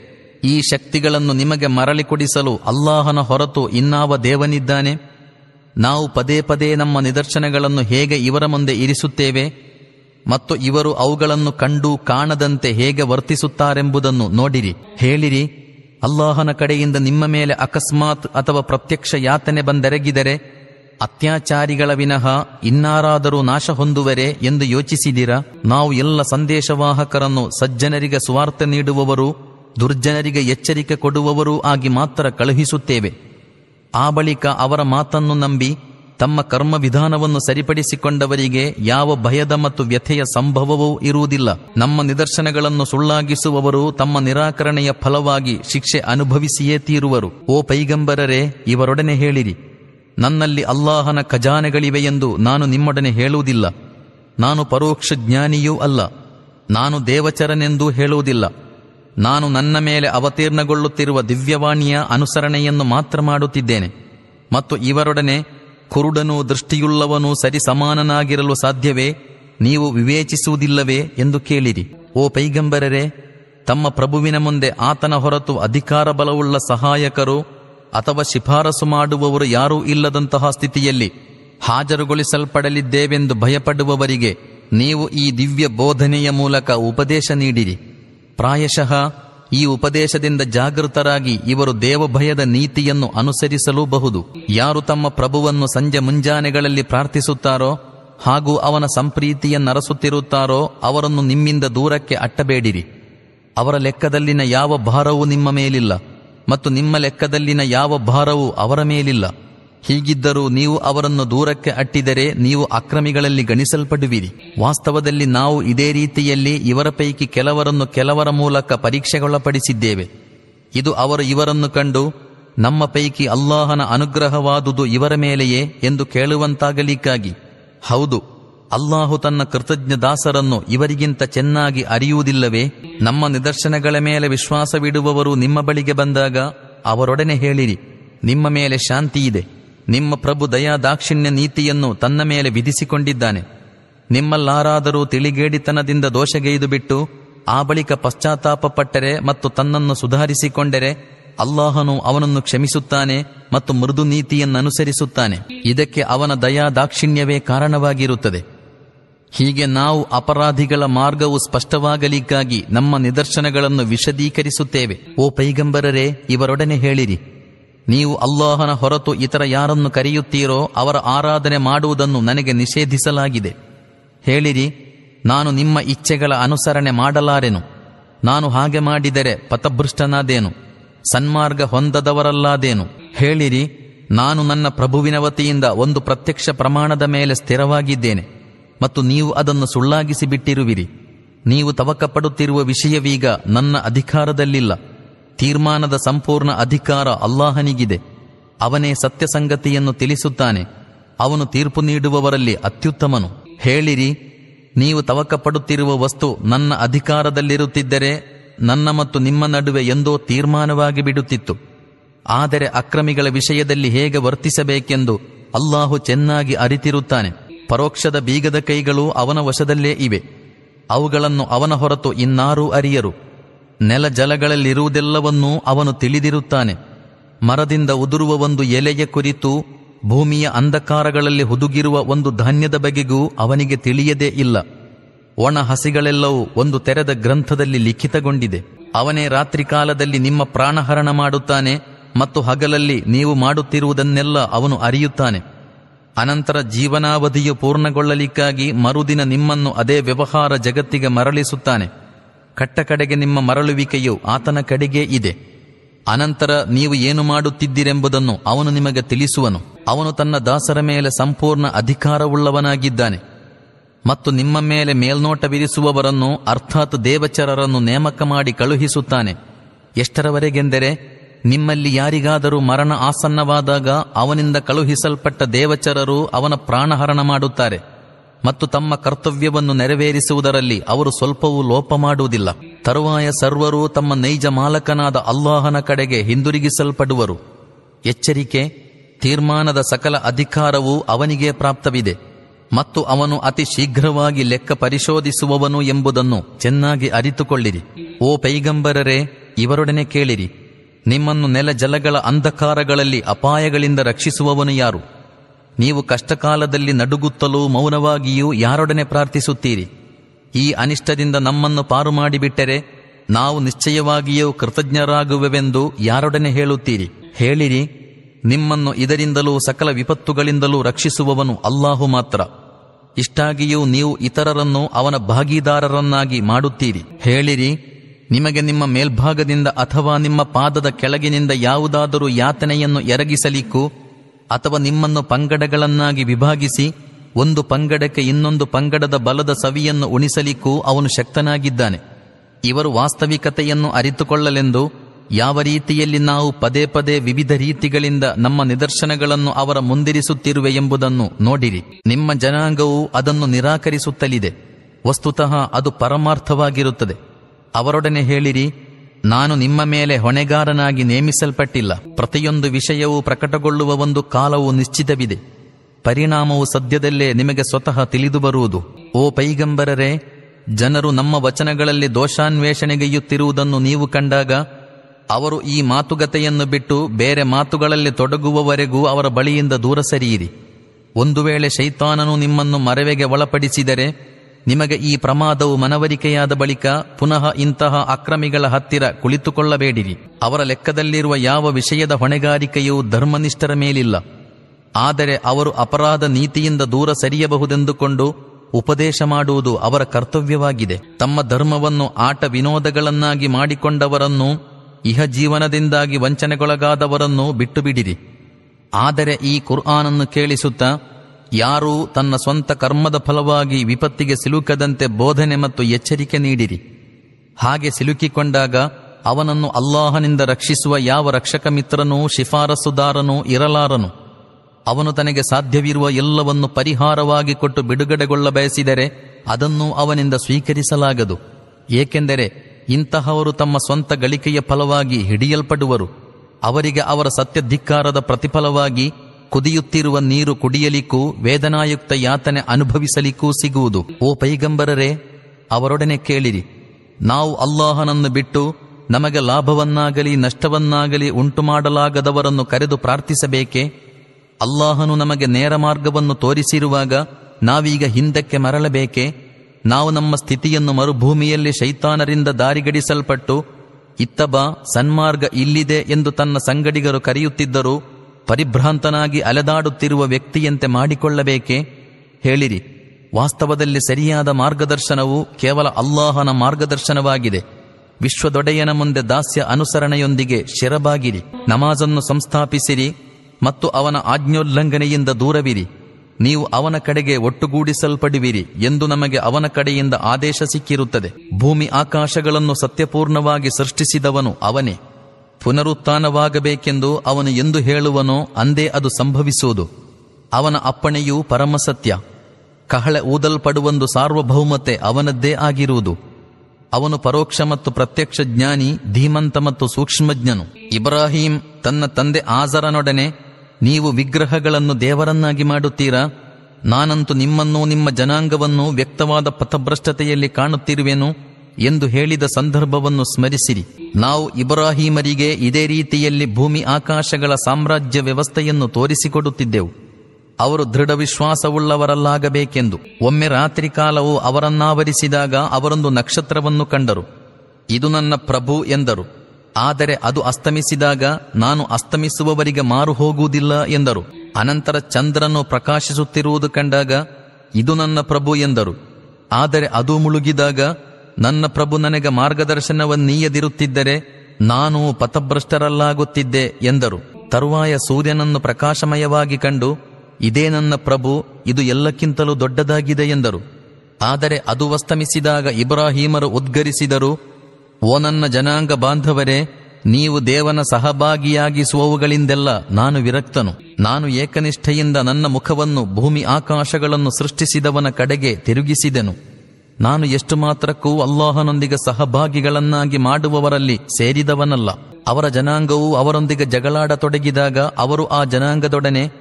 ಈ ಶಕ್ತಿಗಳನ್ನು ನಿಮಗೆ ಮರಳಿ ಕೊಡಿಸಲು ಅಲ್ಲಾಹನ ಹೊರತು ಇನ್ನಾವ ದೇವನಿದ್ದಾನೆ? ನಾವು ಪದೇ ಪದೇ ನಮ್ಮ ನಿದರ್ಶನಗಳನ್ನು ಹೇಗೆ ಇವರ ಮುಂದೆ ಇರಿಸುತ್ತೇವೆ? ಮತ್ತು ಇವರು ಅವುಗಳನ್ನು ಕಂಡು ಕಾಣದಂತೆ ಹೇಗೆ ವರ್ತಿಸುತ್ತಾರೆಂಬುದನ್ನು ನೋಡಿರಿ, ಹೇಳಿರಿ. ಅಲ್ಲಾಹನ ಕಡೆಯಿಂದ ನಿಮ್ಮ ಮೇಲೆ ಅಕಸ್ಮಾತ್ ಅಥವಾ ಪ್ರತ್ಯಕ್ಷ ಯಾತನೆ ಬಂದೆರಗಿದರೆ, ಅತ್ಯಾಚಾರಿಗಳ ವಿನಃ ಇನ್ನಾರಾದರೂ ನಾಶ ಹೊಂದುವರೆ ಎಂದು ಯೋಚಿಸಿದಿರಾ? ನಾವು ಎಲ್ಲ ಸಂದೇಶವಾಹಕರನ್ನು ಸಜ್ಜನರಿಗೆ ಸುವಾರ್ಥ ನೀಡುವವರು, ದುರ್ಜನರಿಗೆ ಎಚ್ಚರಿಕೆ ಕೊಡುವವರೂ ಆಗಿ ಮಾತ್ರ ಕಳುಹಿಸುತ್ತೇವೆ. ಆ ಬಳಿಕ ಅವರ ಮಾತನ್ನು ನಂಬಿ ತಮ್ಮ ಕರ್ಮ ವಿಧಾನವನ್ನು ಸರಿಪಡಿಸಿಕೊಂಡವರಿಗೆ ಯಾವ ಭಯದ ಮತ್ತು ವ್ಯಥೆಯ ಸಂಭವವೂ ಇರುವುದಿಲ್ಲ. ನಮ್ಮ ನಿದರ್ಶನಗಳನ್ನು ಸುಳ್ಳಾಗಿಸುವವರು ತಮ್ಮ ನಿರಾಕರಣೆಯ ಫಲವಾಗಿ ಶಿಕ್ಷೆ ಅನುಭವಿಸಿಯೇ ತೀರುವರು. ಓ ಪೈಗಂಬರರೇ, ಇವರೊಡನೆ ಹೇಳಿರಿ. ನನ್ನಲ್ಲಿ ಅಲ್ಲಾಹನ ಖಜಾನೆಗಳಿವೆ ಎಂದು ನಾನು ನಿಮ್ಮೊಡನೆ ಹೇಳುವುದಿಲ್ಲ. ನಾನು ಪರೋಕ್ಷ ಜ್ಞಾನಿಯೂ ಅಲ್ಲ. ನಾನು ದೇವಚರನೆಂದೂ ಹೇಳುವುದಿಲ್ಲ. ನಾನು ನನ್ನ ಮೇಲೆ ಅವತೀರ್ಣಗೊಳ್ಳುತ್ತಿರುವ ದಿವ್ಯವಾಣಿಯ ಅನುಸರಣೆಯನ್ನು ಮಾತ್ರ ಮಾಡುತ್ತಿದ್ದೇನೆ. ಮತ್ತು ಇವರೊಡನೆ ಕುರುಡನೂ ದೃಷ್ಟಿಯುಳ್ಳವನೂ ಸರಿ ಸಮಾನನಾಗಿರಲು ಸಾಧ್ಯವೇ? ನೀವು ವಿವೇಚಿಸುವುದಿಲ್ಲವೇ ಎಂದು ಕೇಳಿರಿ. ಓ ಪೈಗಂಬರರೇ, ತಮ್ಮ ಪ್ರಭುವಿನ ಮುಂದೆ ಆತನ ಹೊರತು ಅಧಿಕಾರ ಬಲವುಳ್ಳ ಸಹಾಯಕರು ಅಥವಾ ಶಿಫಾರಸು ಮಾಡುವವರು ಯಾರೂ ಇಲ್ಲದಂತಹ ಸ್ಥಿತಿಯಲ್ಲಿ ಹಾಜರುಗೊಳಿಸಲ್ಪಡಲಿದ್ದೇವೆಂದು ಭಯಪಡುವವರಿಗೆ ನೀವು ಈ ದಿವ್ಯ ಬೋಧನೆಯ ಮೂಲಕ ಉಪದೇಶ ನೀಡಿರಿ. ಪ್ರಾಯಶಃ ಈ ಉಪದೇಶದಿಂದ ಜಾಗೃತರಾಗಿ ಇವರು ದೇವಭಯದ ನೀತಿಯನ್ನು ಅನುಸರಿಸಲೂಬಹುದು. ಯಾರು ತಮ್ಮ ಪ್ರಭುವನ್ನು ಸಂಜೆ ಮುಂಜಾನೆಗಳಲ್ಲಿ ಪ್ರಾರ್ಥಿಸುತ್ತಾರೋ ಹಾಗೂ ಅವನ ಸಂಪ್ರೀತಿಯನ್ನರಸುತ್ತಿರುತ್ತಾರೋ ಅವರನ್ನು ನಿಮ್ಮಿಂದ ದೂರಕ್ಕೆ ಅಟ್ಟಬೇಡಿರಿ. ಅವರ ಲೆಕ್ಕದಲ್ಲಿನ ಯಾವ ಭಾರವೂ ನಿಮ್ಮ ಮೇಲಿಲ್ಲ ಮತ್ತು ನಿಮ್ಮ ಲೆಕ್ಕದಲ್ಲಿನ ಯಾವ ಭಾರವೂ ಅವರ ಮೇಲಿಲ್ಲ. ಹೀಗಿದ್ದರೂ ನೀವು ಅವರನ್ನು ದೂರಕ್ಕೆ ಅಟ್ಟಿದರೆ ನೀವು ಅಕ್ರಮಿಗಳಲ್ಲಿ ಗಣಿಸಲ್ಪಡುವಿರಿ. ವಾಸ್ತವದಲ್ಲಿ ನಾವು ಇದೇ ರೀತಿಯಲ್ಲಿ ಇವರ ಪೈಕಿ ಕೆಲವರನ್ನು ಕೆಲವರ ಮೂಲಕ ಪರೀಕ್ಷೆಗೊಳಪಡಿಸಿದ್ದೇವೆ. ಇದು ಅವರು ಇವರನ್ನು ಕಂಡು, ನಮ್ಮ ಪೈಕಿ ಅಲ್ಲಾಹನ ಅನುಗ್ರಹವಾದುದು ಇವರ ಮೇಲೆಯೇ ಎಂದು ಕೇಳುವಂತಾಗಲಿಕ್ಕಾಗಿ. ಹೌದು, ಅಲ್ಲಾಹು ತನ್ನ ಕೃತಜ್ಞ ದಾಸರನ್ನು ಇವರಿಗಿಂತ ಚೆನ್ನಾಗಿ ಅರಿಯುವುದಿಲ್ಲವೇ? ನಮ್ಮ ನಿದರ್ಶನಗಳ ಮೇಲೆ ವಿಶ್ವಾಸವಿಡುವವರು ನಿಮ್ಮ ಬಳಿಗೆ ಬಂದಾಗ ಅವರೊಡನೆ ಹೇಳಿರಿ, ನಿಮ್ಮ ಮೇಲೆ ಶಾಂತಿ ಇದೆ. ನಿಮ್ಮ ಪ್ರಭು ದಯಾ ದಾಕ್ಷಿಣ್ಯ ನೀತಿಯನ್ನು ತನ್ನ ಮೇಲೆ ವಿಧಿಸಿಕೊಂಡಿದ್ದಾನೆ. ನಿಮ್ಮಲ್ಲಾರಾದರೂ ತಿಳಿಗೇಡಿತನದಿಂದ ದೋಷಗೈದು ಬಿಟ್ಟು, ಆ ಬಳಿಕ ಪಶ್ಚಾತ್ತಾಪ ಪಟ್ಟರೆ ಮತ್ತು ತನ್ನನ್ನು ಸುಧಾರಿಸಿಕೊಂಡರೆ ಅಲ್ಲಾಹನು ಅವನನ್ನು ಕ್ಷಮಿಸುತ್ತಾನೆ ಮತ್ತು ಮೃದು ನೀತಿಯನ್ನನುಸರಿಸುತ್ತಾನೆ. ಇದಕ್ಕೆ ಅವನ ದಯಾ ದಾಕ್ಷಿಣ್ಯವೇ ಕಾರಣವಾಗಿರುತ್ತದೆ. ಹೀಗೆ ನಾವು ಅಪರಾಧಿಗಳ ಮಾರ್ಗವು ಸ್ಪಷ್ಟವಾಗಲಿಕ್ಕಾಗಿ ನಮ್ಮ ನಿದರ್ಶನಗಳನ್ನು ವಿಶದೀಕರಿಸುತ್ತೇವೆ. ಓ ಪೈಗಂಬರರೇ, ಇವರೊಡನೆ ಹೇಳಿರಿ. ನೀವು ಅಲ್ಲಾಹನ ಹೊರತು ಇತರ ಯಾರನ್ನು ಕರೆಯುತ್ತೀರೋ ಅವರ ಆರಾಧನೆ ಮಾಡುವುದನ್ನು ನನಗೆ ನಿಷೇಧಿಸಲಾಗಿದೆ. ಹೇಳಿರಿ, ನಾನು ನಿಮ್ಮ ಇಚ್ಛೆಗಳ ಅನುಸರಣೆ ಮಾಡಲಾರೆನು. ನಾನು ಹಾಗೆ ಮಾಡಿದರೆ ಪಥಭೃಷ್ಟನಾದೇನು. ಸನ್ಮಾರ್ಗ ಹೊಂದದವರಲ್ಲಾದೇನು. ಹೇಳಿರಿ, ನಾನು ನನ್ನ ಪ್ರಭುವಿನ ವತಿಯಿಂದ ಒಂದು ಪ್ರತ್ಯಕ್ಷ ಪ್ರಮಾಣದ ಮೇಲೆ ಸ್ಥಿರವಾಗಿದ್ದೇನೆ. ಮತ್ತು ನೀವು ಅದನ್ನು ಸುಳ್ಳಾಗಿಸಿ ಬಿಟ್ಟಿರುವಿರಿ ನೀವು ತವಕಪಡುತ್ತಿರುವ ವಿಷಯವೀಗ ನನ್ನ ಅಧಿಕಾರದಲ್ಲಿಲ್ಲ. ತೀರ್ಮಾನದ ಸಂಪೂರ್ಣ ಅಧಿಕಾರ ಅಲ್ಲಾಹನಿಗಿದೆ. ಅವನೇ ಸತ್ಯಸಂಗತಿಯನ್ನು ತಿಳಿಸುತ್ತಾನೆ. ಅವನು ತೀರ್ಪು ನೀಡುವವರಲ್ಲಿ ಅತ್ಯುತ್ತಮನು. ಹೇಳಿರಿ, ನೀವು ತವಕಪಡುತ್ತಿರುವ ವಸ್ತು ನನ್ನ ಅಧಿಕಾರದಲ್ಲಿರುತ್ತಿದ್ದರೆ ನನ್ನ ಮತ್ತು ನಿಮ್ಮ ನಡುವೆ ಎಂದೋ ತೀರ್ಮಾನವಾಗಿ ಬಿಡುತ್ತಿತ್ತು. ಆದರೆ ಅಕ್ರಮಿಗಳ ವಿಷಯದಲ್ಲಿ ಹೇಗೆ ವರ್ತಿಸಬೇಕೆಂದು ಅಲ್ಲಾಹು ಚೆನ್ನಾಗಿ ಅರಿತಿರುತ್ತಾನೆ. ಪರೋಕ್ಷದ ಬೀಗದ ಕೈಗಳು ಅವನ ವಶದಲ್ಲೇ ಇವೆ. ಅವುಗಳನ್ನು ಅವನ ಹೊರತು ಇನ್ನಾರೂ ಅರಿಯರು. ನೆಲ ಜಲಗಳಲ್ಲಿರುವುದೆಲ್ಲವನ್ನೂ ಅವನು ತಿಳಿದಿರುತ್ತಾನೆ. ಮರದಿಂದ ಉದುರುವ ಒಂದು ಎಲೆಯ ಕುರಿತು ಭೂಮಿಯ ಅಂಧಕಾರಗಳಲ್ಲಿ ಹುದುಗಿರುವ ಒಂದು ಧಾನ್ಯದ ಬಗೆಗೂ ಅವನಿಗೆ ತಿಳಿಯದೇ ಇಲ್ಲ. ಒಣ ಹಸಿಗಳೆಲ್ಲವೂ ಒಂದು ತೆರೆದ ಗ್ರಂಥದಲ್ಲಿ ಲಿಖಿತಗೊಂಡಿದೆ. ಅವನೇ ರಾತ್ರಿ ಕಾಲದಲ್ಲಿ ನಿಮ್ಮ ಪ್ರಾಣಹರಣ ಮಾಡುತ್ತಾನೆ ಮತ್ತು ಹಗಲಲ್ಲಿ ನೀವು ಮಾಡುತ್ತಿರುವುದನ್ನೆಲ್ಲ ಅವನು ಅರಿಯುತ್ತಾನೆ. ಅನಂತರ ಜೀವನಾವಧಿಯು ಪೂರ್ಣಗೊಳ್ಳಲಿಕ್ಕಾಗಿ ಮರುದಿನ ನಿಮ್ಮನ್ನು ಅದೇ ವ್ಯವಹಾರ ಜಗತ್ತಿಗೆ ಮರಳಿಸುತ್ತಾನೆ. ಕಟ್ಟ ಕಡೆಗೆ ನಿಮ್ಮ ಮರಳುವಿಕೆಯು ಆತನ ಕಡೆಗೇ ಇದೆ. ಅನಂತರ ನೀವು ಏನು ಮಾಡುತ್ತಿದ್ದೀರೆಂಬುದನ್ನು ಅವನು ನಿಮಗೆ ತಿಳಿಸುವನು. ಅವನು ತನ್ನ ದಾಸರ ಮೇಲೆ ಸಂಪೂರ್ಣ ಅಧಿಕಾರವುಳ್ಳವನಾಗಿದ್ದಾನೆ. ಮತ್ತು ನಿಮ್ಮ ಮೇಲೆ ಮೇಲ್ನೋಟವಿರಿಸುವವರನ್ನು, ಅರ್ಥಾತ್ ದೇವಚರರನ್ನು ನೇಮಕ ಮಾಡಿ ಕಳುಹಿಸುತ್ತಾನೆ. ಎಷ್ಟರವರೆಗೆಂದರೆ, ನಿಮ್ಮಲ್ಲಿ ಯಾರಿಗಾದರೂ ಮರಣ ಆಸನ್ನವಾದಾಗ ಅವನಿಂದ ಕಳುಹಿಸಲ್ಪಟ್ಟ ದೇವಚರರು ಅವನ ಪ್ರಾಣಹರಣ ಮಾಡುತ್ತಾರೆ. ಮತ್ತು ತಮ್ಮ ಕರ್ತವ್ಯವನ್ನು ನೆರವೇರಿಸುವುದರಲ್ಲಿ ಅವರು ಸ್ವಲ್ಪವೂ ಲೋಪ ಮಾಡುವುದಿಲ್ಲ. ತರುವಾಯ ಸರ್ವರೂ ತಮ್ಮ ನೈಜ ಮಾಲಕನಾದ ಅಲ್ಲಾಹನ ಕಡೆಗೆ ಹಿಂದಿರುಗಿಸಲ್ಪಡುವರು. ಎಚ್ಚರಿಕೆ, ತೀರ್ಮಾನದ ಸಕಲ ಅಧಿಕಾರವೂ ಅವನಿಗೆ ಪ್ರಾಪ್ತವಿದೆ. ಮತ್ತು ಅವನು ಅತಿ ಶೀಘ್ರವಾಗಿ ಲೆಕ್ಕ ಪರಿಶೋಧಿಸುವವನು ಎಂಬುದನ್ನು ಚೆನ್ನಾಗಿ ಅರಿತುಕೊಳ್ಳಿರಿ. ಓ ಪೈಗಂಬರರೇ, ಇವರೊಡನೆ ಕೇಳಿರಿ. ನಿಮ್ಮನ್ನು ನೆಲ ಜಲಗಳ ಅಂಧಕಾರಗಳಲ್ಲಿ ಅಪಾಯಗಳಿಂದ ರಕ್ಷಿಸುವವನು ಯಾರು? ನೀವು ಕಷ್ಟಕಾಲದಲ್ಲಿ ನಡುಗುತ್ತಲೂ ಮೌನವಾಗಿಯೂ ಯಾರೊಡನೆ ಪ್ರಾರ್ಥಿಸುತ್ತೀರಿ? ಈ ಅನಿಷ್ಟದಿಂದ ನಮ್ಮನ್ನು ಪಾರು ಮಾಡಿಬಿಟ್ಟರೆ ನಾವು ನಿಶ್ಚಯವಾಗಿಯೂ ಕೃತಜ್ಞರಾಗುವೆವೆಂದು ಯಾರೊಡನೆ ಹೇಳುತ್ತೀರಿ? ಹೇಳಿರಿ, ನಿಮ್ಮನ್ನು ಇದರಿಂದಲೂ ಸಕಲ ವಿಪತ್ತುಗಳಿಂದಲೂ ರಕ್ಷಿಸುವವನು ಅಲ್ಲಾಹು ಮಾತ್ರ. ಇಷ್ಟಾಗಿಯೂ ನೀವು ಇತರರನ್ನು ಅವನ ಭಾಗೀದಾರರನ್ನಾಗಿ ಮಾಡುತ್ತೀರಿ. ಹೇಳಿರಿ, ನಿಮಗೆ ನಿಮ್ಮ ಮೇಲ್ಭಾಗದಿಂದ ಅಥವಾ ನಿಮ್ಮ ಪಾದದ ಕೆಳಗಿನಿಂದ ಯಾವುದಾದರೂ ಯಾತನೆಯನ್ನು ಎರಗಿಸಲಿಕ್ಕೂ ಅಥವಾ ನಿಮ್ಮನ್ನು ಪಂಗಡಗಳನ್ನಾಗಿ ವಿಭಾಗಿಸಿ, ಒಂದು ಪಂಗಡಕ್ಕೆ ಇನ್ನೊಂದು ಪಂಗಡದ ಬಲದ ಸವಿಯನ್ನು ಉಣಿಸಲಿಕ್ಕೂ ಅವನು ಶಕ್ತನಾಗಿದ್ದಾನೆ. ಇವರು ವಾಸ್ತವಿಕತೆಯನ್ನು ಅರಿತುಕೊಳ್ಳಲೆಂದು, ಯಾವ ರೀತಿಯಲ್ಲಿ ನಾವು ಪದೇ ಪದೇ ವಿವಿಧ ರೀತಿಗಳಿಂದ ನಮ್ಮ ನಿದರ್ಶನಗಳನ್ನು ಅವರ ಮುಂದಿರಿಸುತ್ತಿರುವೆ ಎಂಬುದನ್ನು ನೋಡಿರಿ. ನಿಮ್ಮ ಜನಾಂಗವು ಅದನ್ನು ನಿರಾಕರಿಸುತ್ತಲಿದೆ. ವಸ್ತುತಃ ಅದು ಪರಮಾರ್ಥವಾಗಿರುತ್ತದೆ. ಅವರೊಡನೆ ಹೇಳಿರಿ ನಾನು ನಿಮ್ಮ ಮೇಲೆ ಹೊಣೆಗಾರನಾಗಿ ನೇಮಿಸಲ್ಪಟ್ಟಿಲ್ಲ. ಪ್ರತಿಯೊಂದು ವಿಷಯವೂ ಪ್ರಕಟಗೊಳ್ಳುವ ಒಂದು ಕಾಲವು ನಿಶ್ಚಿತವಿದೆ. ಪರಿಣಾಮವು ಸದ್ಯದಲ್ಲೇ ನಿಮಗೆ ಸ್ವತಃ ತಿಳಿದು ಬರುವುದು. ಓ ಪೈಗಂಬರರೇ, ಜನರು ನಮ್ಮ ವಚನಗಳಲ್ಲಿ ದೋಷಾನ್ವೇಷಣೆಗೆಯುತ್ತಿರುವುದನ್ನು ನೀವು ಕಂಡಾಗ, ಅವರು ಈ ಮಾತುಗತೆಯನ್ನು ಬಿಟ್ಟು ಬೇರೆ ಮಾತುಗಳಲ್ಲಿ ತೊಡಗುವವರೆಗೂ ಅವರ ಬಳಿಯಿಂದ ದೂರ ಸರಿಯಿರಿ. ಒಂದು ವೇಳೆ ಶೈತಾನನು ನಿಮ್ಮನ್ನು ಮರವೆಗೆ ಒಳಪಡಿಸಿದರೆ ನಿಮಗೆ ಈ ಪ್ರಮಾದವು ಮನವರಿಕೆಯಾದ ಬಳಿಕ ಪುನಃ ಇಂತಹ ಅಕ್ರಮಿಗಳ ಹತ್ತಿರ ಕುಳಿತುಕೊಳ್ಳಬೇಡಿರಿ. ಅವರ ಲೆಕ್ಕದಲ್ಲಿರುವ ಯಾವ ವಿಷಯದ ಹೊಣೆಗಾರಿಕೆಯೂ ಧರ್ಮನಿಷ್ಠರ ಮೇಲಿಲ್ಲ. ಆದರೆ ಅವರು ಅಪರಾಧ ನೀತಿಯಿಂದ ದೂರ ಸರಿಯಬಹುದೆಂದುಕೊಂಡು ಉಪದೇಶ ಮಾಡುವುದು ಅವರ ಕರ್ತವ್ಯವಾಗಿದೆ. ತಮ್ಮ ಧರ್ಮವನ್ನು ಆಟ ವಿನೋದಗಳನ್ನಾಗಿ ಮಾಡಿಕೊಂಡವರನ್ನು, ಇಹ ಜೀವನದಿಂದಾಗಿ ವಂಚನೆಗೊಳಗಾದವರನ್ನು ಬಿಟ್ಟುಬಿಡಿರಿ. ಆದರೆ ಈ ಕುರ್ಆನನ್ನು ಕೇಳಿಸುತ್ತಾ ಯಾರೂ ತನ್ನ ಸ್ವಂತ ಕರ್ಮದ ಫಲವಾಗಿ ವಿಪತ್ತಿಗೆ ಸಿಲುಕದಂತೆ ಬೋಧನೆ ಮತ್ತು ಎಚ್ಚರಿಕೆ ನೀಡಿರಿ. ಹಾಗೆ ಸಿಲುಕಿಕೊಂಡಾಗ ಅವನನ್ನು ಅಲ್ಲಾಹನಿಂದ ರಕ್ಷಿಸುವ ಯಾವ ರಕ್ಷಕ ಮಿತ್ರನೂ, ಶಿಫಾರಸುದಾರನೂ ಇರಲಾರನು. ಅವನು ತನಗೆ ಸಾಧ್ಯವಿರುವ ಎಲ್ಲವನ್ನು ಪರಿಹಾರವಾಗಿ ಕೊಟ್ಟು ಬಿಡುಗಡೆಗೊಳ್ಳ ಬಯಸಿದರೆ ಅದನ್ನು ಅವನಿಂದ ಸ್ವೀಕರಿಸಲಾಗದು. ಏಕೆಂದರೆ ಇಂತಹವರು ತಮ್ಮ ಸ್ವಂತ ಗಳಿಕೆಯ ಫಲವಾಗಿ ಹಿಡಿಯಲ್ಪಡುವರು. ಅವರಿಗೆ ಅವರ ಸತ್ಯಧಿಕ್ಕಾರದ ಪ್ರತಿಫಲವಾಗಿ ಕುದಿಯುತ್ತಿರುವ ನೀರು ಕುಡಿಯಲಿಕ್ಕೂ ವೇದನಾಯುಕ್ತ ಯಾತನೆ ಅನುಭವಿಸಲಿಕ್ಕೂ ಸಿಗುವುದು. ಓ ಪೈಗಂಬರರೇ, ಅವರೊಡನೆ ಕೇಳಿರಿ. ನಾವು ಅಲ್ಲಾಹನನ್ನು ಬಿಟ್ಟು ನಮಗೆ ಲಾಭವನ್ನಾಗಲಿ ನಷ್ಟವನ್ನಾಗಲಿ ಉಂಟು ಮಾಡಲಾಗದವರನ್ನು ಕರೆದು ಪ್ರಾರ್ಥಿಸಬೇಕೆ? ಅಲ್ಲಾಹನು ನಮಗೆ ನೇರ ಮಾರ್ಗವನ್ನು ತೋರಿಸಿರುವಾಗ ನಾವೀಗ ಹಿಂದಕ್ಕೆ ಮರಳಬೇಕೆ? ನಾವು ನಮ್ಮ ಸ್ಥಿತಿಯನ್ನು ಮರುಭೂಮಿಯಲ್ಲಿ ಶೈತಾನರಿಂದ ದಾರಿಗಡಿಸಲ್ಪಟ್ಟು ಇತ್ತಬ ಸನ್ಮಾರ್ಗ ಇಲ್ಲಿದೆ ಎಂದು ತನ್ನ ಸಂಗಡಿಗರು ಕರೆಯುತ್ತಿದ್ದರೂ. ಪರಿಭ್ರಾಂತನಾಗಿ ಅಲೆದಾಡುತ್ತಿರುವ ವ್ಯಕ್ತಿಯಂತೆ ಮಾಡಿಕೊಳ್ಳಬೇಕೆ? ಹೇಳಿರಿ. ವಾಸ್ತವದಲ್ಲಿ ಸರಿಯಾದ ಮಾರ್ಗದರ್ಶನವು ಕೇವಲ ಅಲ್ಲಾಹನ ಮಾರ್ಗದರ್ಶನವಾಗಿದೆ. ವಿಶ್ವದೊಡೆಯನ ಮುಂದೆ ದಾಸ್ಯ ಅನುಸರಣೆಯೊಂದಿಗೆ ಶಿರಬಾಗಿರಿ. ನಮಾಜನ್ನು ಸಂಸ್ಥಾಪಿಸಿರಿ ಮತ್ತು ಅವನ ಆಜ್ಞೋಲ್ಲಂಘನೆಯಿಂದ ದೂರವಿರಿ. ನೀವು ಅವನ ಕಡೆಗೆ ಒಟ್ಟುಗೂಡಿಸಲ್ಪಡುವಿರಿ ಎಂದು ನಮಗೆ ಅವನ ಕಡೆಯಿಂದ ಆದೇಶ ಸಿಕ್ಕಿರುತ್ತದೆ. ಭೂಮಿ ಆಕಾಶಗಳನ್ನು ಸತ್ಯಪೂರ್ಣವಾಗಿ ಸೃಷ್ಟಿಸಿದವನು ಅವನೇ. ಪುನರುತ್ಥಾನವಾಗಬೇಕೆಂದು ಅವನು ಎಂದು ಹೇಳುವನೋ ಅಂದೇ ಅದು ಸಂಭವಿಸುವುದು. ಅವನ ಅಪ್ಪಣೆಯು ಪರಮಸತ್ಯ. ಕಹಳೆ ಊದಲ್ಪಡುವೊಂದು ಸಾರ್ವಭೌಮತೆ ಅವನದ್ದೇ ಆಗಿರುವುದು. ಅವನು ಪರೋಕ್ಷ ಮತ್ತು ಪ್ರತ್ಯಕ್ಷ ಜ್ಞಾನಿ, ಧೀಮಂತ ಮತ್ತು ಸೂಕ್ಷ್ಮಜ್ಞನು. ಇಬ್ರಾಹಿಂ, ತನ್ನ ತಂದೆ ಆಜರನೊಡನೆ, ನೀವು ವಿಗ್ರಹಗಳನ್ನು ದೇವರನ್ನಾಗಿ ಮಾಡುತ್ತೀರಾ? ನಾನಂತೂ ನಿಮ್ಮನ್ನು ನಿಮ್ಮ ಜನಾಂಗವನ್ನು ವ್ಯಕ್ತವಾದ ಪಥಭ್ರಷ್ಟತೆಯಲ್ಲಿ ಕಾಣುತ್ತಿರುವೆನು. ಎಂದು ಹೇಳಿದ ಸಂದರ್ಭವನ್ನು ಸ್ಮರಿಸಿರಿ. ನಾವು ಇಬ್ರಾಹಿಮರಿಗೆ ಇದೇ ರೀತಿಯಲ್ಲಿ ಭೂಮಿ ಆಕಾಶಗಳ ಸಾಮ್ರಾಜ್ಯ ವ್ಯವಸ್ಥೆಯನ್ನು ತೋರಿಸಿಕೊಡುತ್ತಿದ್ದೆವು. ಅವರು ದೃಢ ವಿಶ್ವಾಸವುಳ್ಳವರಲ್ಲಾಗಬೇಕೆಂದು ಒಮ್ಮೆ ರಾತ್ರಿ ಕಾಲವು ಅವರನ್ನಾವರಿಸಿದಾಗ ಅವರೊಂದು ನಕ್ಷತ್ರವನ್ನು ಕಂಡರು. ಇದು ನನ್ನ ಪ್ರಭು ಎಂದರು. ಆದರೆ ಅದು ಅಸ್ತಮಿಸಿದಾಗ ನಾನು ಅಸ್ತಮಿಸುವವರಿಗೆ ಮಾರು ಹೋಗುವುದಿಲ್ಲ ಎಂದರು. ಅನಂತರ ಚಂದ್ರನು ಪ್ರಕಾಶಿಸುತ್ತಿರುವುದು ಕಂಡಾಗ, ಇದು ನನ್ನ ಪ್ರಭು ಎಂದರು. ಆದರೆ ಅದು ಮುಳುಗಿದಾಗ ನನ್ನ ಪ್ರಭು ನನಗೆ ಮಾರ್ಗದರ್ಶನವನ್ನೀಯದಿರುತ್ತಿದ್ದರೆ ನಾನು ಪಥಭ್ರಷ್ಟರಲ್ಲಾಗುತ್ತಿದ್ದೆ ಎಂದರು. ತರುವಾಯ ಸೂರ್ಯನನ್ನು ಪ್ರಕಾಶಮಯವಾಗಿ ಕಂಡು, ಇದೇ ನನ್ನ ಪ್ರಭು, ಇದು ಎಲ್ಲಕ್ಕಿಂತಲೂ ದೊಡ್ಡದಾಗಿದೆ ಎಂದರು. ಆದರೆ ಅದು ವಸ್ತಮಿಸಿದಾಗ ಇಬ್ರಾಹೀಮರು ಉದ್ಗರಿಸಿದರು, ಓ ನನ್ನ ಜನಾಂಗ ಬಾಂಧವರೇ, ನೀವು ದೇವನ ಸಹಭಾಗಿಯಾಗಿಸುವವುಗಳಿಂದೆಲ್ಲ ನಾನು ವಿರಕ್ತನು. ನಾನು ಏಕನಿಷ್ಠೆಯಿಂದ ನನ್ನ ಮುಖವನ್ನು ಭೂಮಿ ಆಕಾಶಗಳನ್ನು ಸೃಷ್ಟಿಸಿದವನ ಕಡೆಗೆ ತಿರುಗಿಸಿದೆನು. ನಾನು ಎಷ್ಟು ಮಾತ್ರಕ್ಕೂ ಅಲ್ಲಾಹನೊಂದಿಗೆ ಸಹಭಾಗಿಗಳನ್ನಾಗಿ ಮಾಡುವವರಲ್ಲಿ ಸೇರಿದವನಲ್ಲ. ಅವರ ಜನಾಂಗವು ಅವರೊಂದಿಗೆ ಜಗಳಾಡತೊಡಗಿದಾಗ ಅವರು ಆ ಜನಾಂಗದೊಡನೆ,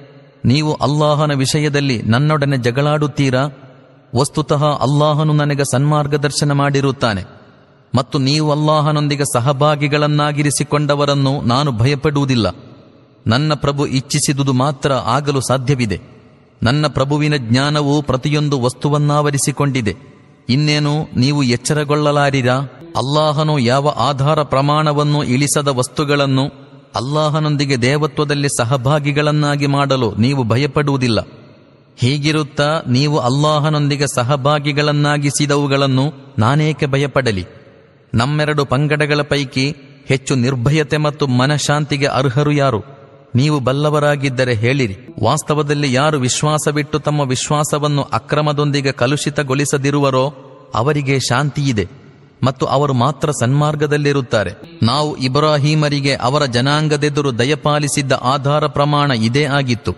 ನೀವು ಅಲ್ಲಾಹನ ವಿಷಯದಲ್ಲಿ ನನ್ನೊಡನೆ ಜಗಳಾಡುತ್ತೀರಾ? ವಸ್ತುತಃ ಅಲ್ಲಾಹನು ನನಗೆ ಸನ್ಮಾರ್ಗದರ್ಶನ ಮಾಡಿರುತ್ತಾನೆ. ಮತ್ತು ನೀವು ಅಲ್ಲಾಹನೊಂದಿಗೆ ಸಹಭಾಗಿಗಳನ್ನಾಗಿರಿಸಿಕೊಂಡವರನ್ನು ನಾನು ಭಯಪಡುವುದಿಲ್ಲ. ನನ್ನ ಪ್ರಭು ಇಚ್ಛಿಸಿದುದು ಮಾತ್ರ ಆಗಲು ಸಾಧ್ಯವಿದೆ. ನನ್ನ ಪ್ರಭುವಿನ ಜ್ಞಾನವು ಪ್ರತಿಯೊಂದು ವಸ್ತುವನ್ನಾವರಿಸಿಕೊಂಡಿದೆ. ಇನ್ನೇನು ನೀವು ಎಚ್ಚರಗೊಳ್ಳಲಾರಿರಾ ಅಲ್ಲಾಹನು ಯಾವ ಆಧಾರ ಪ್ರಮಾಣವನ್ನು ಇಳಿಸದ ವಸ್ತುಗಳನ್ನು ಅಲ್ಲಾಹನೊಂದಿಗೆ ದೇವತ್ವದಲ್ಲಿ ಸಹಭಾಗಿಗಳನ್ನಾಗಿ ಮಾಡಲು ನೀವು ಭಯಪಡುವುದಿಲ್ಲ. ಹೀಗಿರುತ್ತಾ ನೀವು ಅಲ್ಲಾಹನೊಂದಿಗೆ ಸಹಭಾಗಿಗಳನ್ನಾಗಿಸಿದವುಗಳನ್ನು ನಾನೇಕೆ ಭಯಪಡಲಿ? ನಮ್ಮೆರಡು ಪಂಗಡಗಳ ಪೈಕಿ ಹೆಚ್ಚು ನಿರ್ಭಯತೆ ಮತ್ತು ಮನಃಶಾಂತಿಗೆ ಅರ್ಹರು ಯಾರು? ನೀವು ಬಲ್ಲವರಾಗಿದ್ದರೆ ಹೇಳಿರಿ. ವಾಸ್ತವದಲ್ಲಿ ಯಾರು ವಿಶ್ವಾಸವಿಟ್ಟು ತಮ್ಮ ವಿಶ್ವಾಸವನ್ನು ಅಕ್ರಮದೊಂದಿಗೆ ಕಲುಷಿತಗೊಳಿಸದಿರುವರೋ ಅವರಿಗೆ ಶಾಂತಿಯಿದೆ. ಮತ್ತು ಅವರು ಮಾತ್ರ ಸನ್ಮಾರ್ಗದಲ್ಲಿರುತ್ತಾರೆ. ನಾವು ಇಬ್ರಾಹೀಮರಿಗೆ ಅವರ ಜನಾಂಗದೆದುರು ದಯಪಾಲಿಸಿದ್ದ ಆಧಾರ ಪ್ರಮಾಣ ಇದೇ ಆಗಿತ್ತು.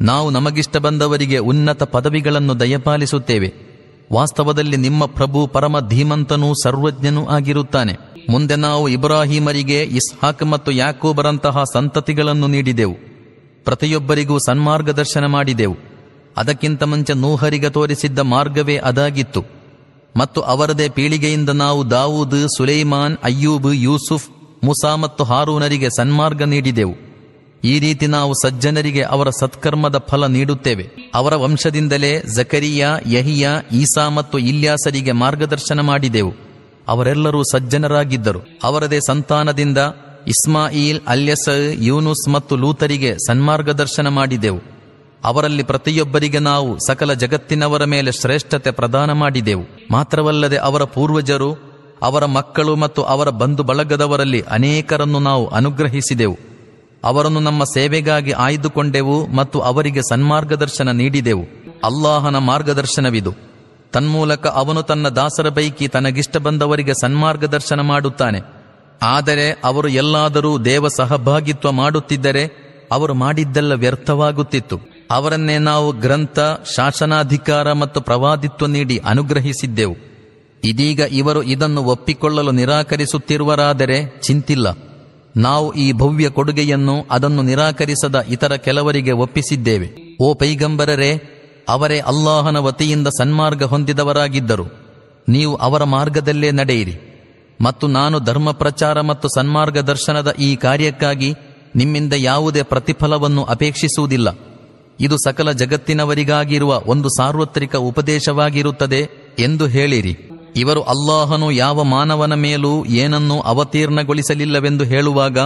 ನಾವು ನಮಗಿಷ್ಟ ಬಂದವರಿಗೆ ಉನ್ನತ ಪದವಿಗಳನ್ನು ದಯಪಾಲಿಸುತ್ತೇವೆ. ವಾಸ್ತವದಲ್ಲಿ ನಿಮ್ಮ ಪ್ರಭು ಪರಮ ಧೀಮಂತನೂ ಸರ್ವಜ್ಞನೂ ಆಗಿರುತ್ತಾನೆ. ಮುಂದೆ ನಾವು ಇಬ್ರಾಹಿಮರಿಗೆ, ಇಸ್ಹಾಕ್ ಮತ್ತು ಯಾಕೂಬರಂತಹ ಸಂತತಿಗಳನ್ನು ನೀಡಿದೆವು. ಪ್ರತಿಯೊಬ್ಬರಿಗೂ ಸನ್ಮಾರ್ಗದರ್ಶನ ಮಾಡಿದೆವು. ಅದಕ್ಕಿಂತ ಮುಂಚೆ ನೂಹರಿಗೆ ತೋರಿಸಿದ್ದ ಮಾರ್ಗವೇ ಅದಾಗಿತ್ತು. ಮತ್ತು ಅವರದೇ ಪೀಳಿಗೆಯಿಂದ ನಾವು ದಾವೂದ್, ಸುಲೈಮಾನ್, ಅಯ್ಯೂಬ್, ಯೂಸುಫ್, ಮುಸಾ ಮತ್ತು ಹಾರೂನರಿಗೆ ಸನ್ಮಾರ್ಗ ನೀಡಿದೆವು. ಈ ರೀತಿ ನಾವು ಸಜ್ಜನರಿಗೆ ಅವರ ಸತ್ಕರ್ಮದ ಫಲ ನೀಡುತ್ತೇವೆ. ಅವರ ವಂಶದಿಂದಲೇ ಜಕರಿಯಾ, ಯಹಿಯಾ, ಈಸಾ ಮತ್ತು ಇಲ್ಯಾಸರಿಗೆ ಮಾರ್ಗದರ್ಶನ ಮಾಡಿದೆವು. ಅವರೆಲ್ಲರೂ ಸಜ್ಜನರಾಗಿದ್ದರು. ಅವರದೇ ಸಂತಾನದಿಂದ ಇಸ್ಮಾಯಿಲ್, ಅಲ್ಯಸ, ಯೂನುಸ್ ಮತ್ತು ಲೂತರಿಗೆ ಸನ್ಮಾರ್ಗದರ್ಶನ ಮಾಡಿದೆವು. ಅವರಲ್ಲಿ ಪ್ರತಿಯೊಬ್ಬರಿಗೆ ನಾವು ಸಕಲ ಜಗತ್ತಿನವರ ಮೇಲೆ ಶ್ರೇಷ್ಠತೆ ಪ್ರದಾನ ಮಾಡಿದೆವು. ಮಾತ್ರವಲ್ಲದೆ ಅವರ ಪೂರ್ವಜರು, ಅವರ ಮಕ್ಕಳು ಮತ್ತು ಅವರ ಬಂಧು ಬಳಗದವರಲ್ಲಿ ಅನೇಕರನ್ನು ನಾವು ಅನುಗ್ರಹಿಸಿದೆವು. ಅವರನ್ನು ನಮ್ಮ ಸೇವೆಗಾಗಿ ಆಯ್ದುಕೊಂಡೆವು ಮತ್ತು ಅವರಿಗೆ ಸನ್ಮಾರ್ಗದರ್ಶನ ನೀಡಿದೆವು. ಅಲ್ಲಾಹನ ಮಾರ್ಗದರ್ಶನವಿದು. ತನ್ಮೂಲಕ ಅವನು ತನ್ನ ದಾಸರ ಪೈಕಿ ತನಗಿಷ್ಟ ಬಂದವರಿಗೆ ಸನ್ಮಾರ್ಗದರ್ಶನ ಮಾಡುತ್ತಾನೆ. ಆದರೆ ಅವರು ಎಲ್ಲಾದರೂ ದೇವ ಸಹಭಾಗಿತ್ವ ಮಾಡುತ್ತಿದ್ದರೆ ಅವರು ಮಾಡಿದ್ದೆಲ್ಲ ವ್ಯರ್ಥವಾಗುತ್ತಿತ್ತು. ಅವರನ್ನೇ ನಾವು ಗ್ರಂಥ, ಶಾಸನಾಧಿಕಾರ ಮತ್ತು ಪ್ರವಾದಿತ್ವ ನೀಡಿ ಅನುಗ್ರಹಿಸಿದ್ದೆವು. ಇದೀಗ ಇವರು ಇದನ್ನು ಒಪ್ಪಿಕೊಳ್ಳಲು ನಿರಾಕರಿಸುತ್ತಿರುವರಾದರೆ ಚಿಂತಿಲ್ಲ. ನಾವು ಈ ಭವ್ಯ ಕೊಡುಗೆಯನ್ನು ಅದನ್ನು ನಿರಾಕರಿಸದ ಇತರ ಕೆಲವರಿಗೆ ಒಪ್ಪಿಸಿದ್ದೇವೆ. ಓ ಪೈಗಂಬರರೇ ಅವರೇ ಅಲ್ಲಾಹನ ವತಿಯಿಂದ ಸನ್ಮಾರ್ಗ ಹೊಂದಿದವರಾಗಿದ್ದರು. ನೀವು ಅವರ ಮಾರ್ಗದಲ್ಲೇ ನಡೆಯಿರಿ. ಮತ್ತು ನಾನು ಧರ್ಮ ಪ್ರಚಾರ ಮತ್ತು ಸನ್ಮಾರ್ಗ ದರ್ಶನದ ಈ ಕಾರ್ಯಕ್ಕಾಗಿ ನಿಮ್ಮಿಂದ ಯಾವುದೇ ಪ್ರತಿಫಲವನ್ನು ಅಪೇಕ್ಷಿಸುವುದಿಲ್ಲ. ಇದು ಸಕಲ ಜಗತ್ತಿನವರಿಗಾಗಿರುವ ಒಂದು ಸಾರ್ವತ್ರಿಕ ಉಪದೇಶವಾಗಿರುತ್ತದೆ ಎಂದು ಹೇಳಿರಿ. ಇವರು ಅಲ್ಲಾಹನು ಯಾವ ಮಾನವನ ಮೇಲೂ ಏನನ್ನೂ ಅವತೀರ್ಣಗೊಳಿಸಲಿಲ್ಲವೆಂದು ಹೇಳುವಾಗ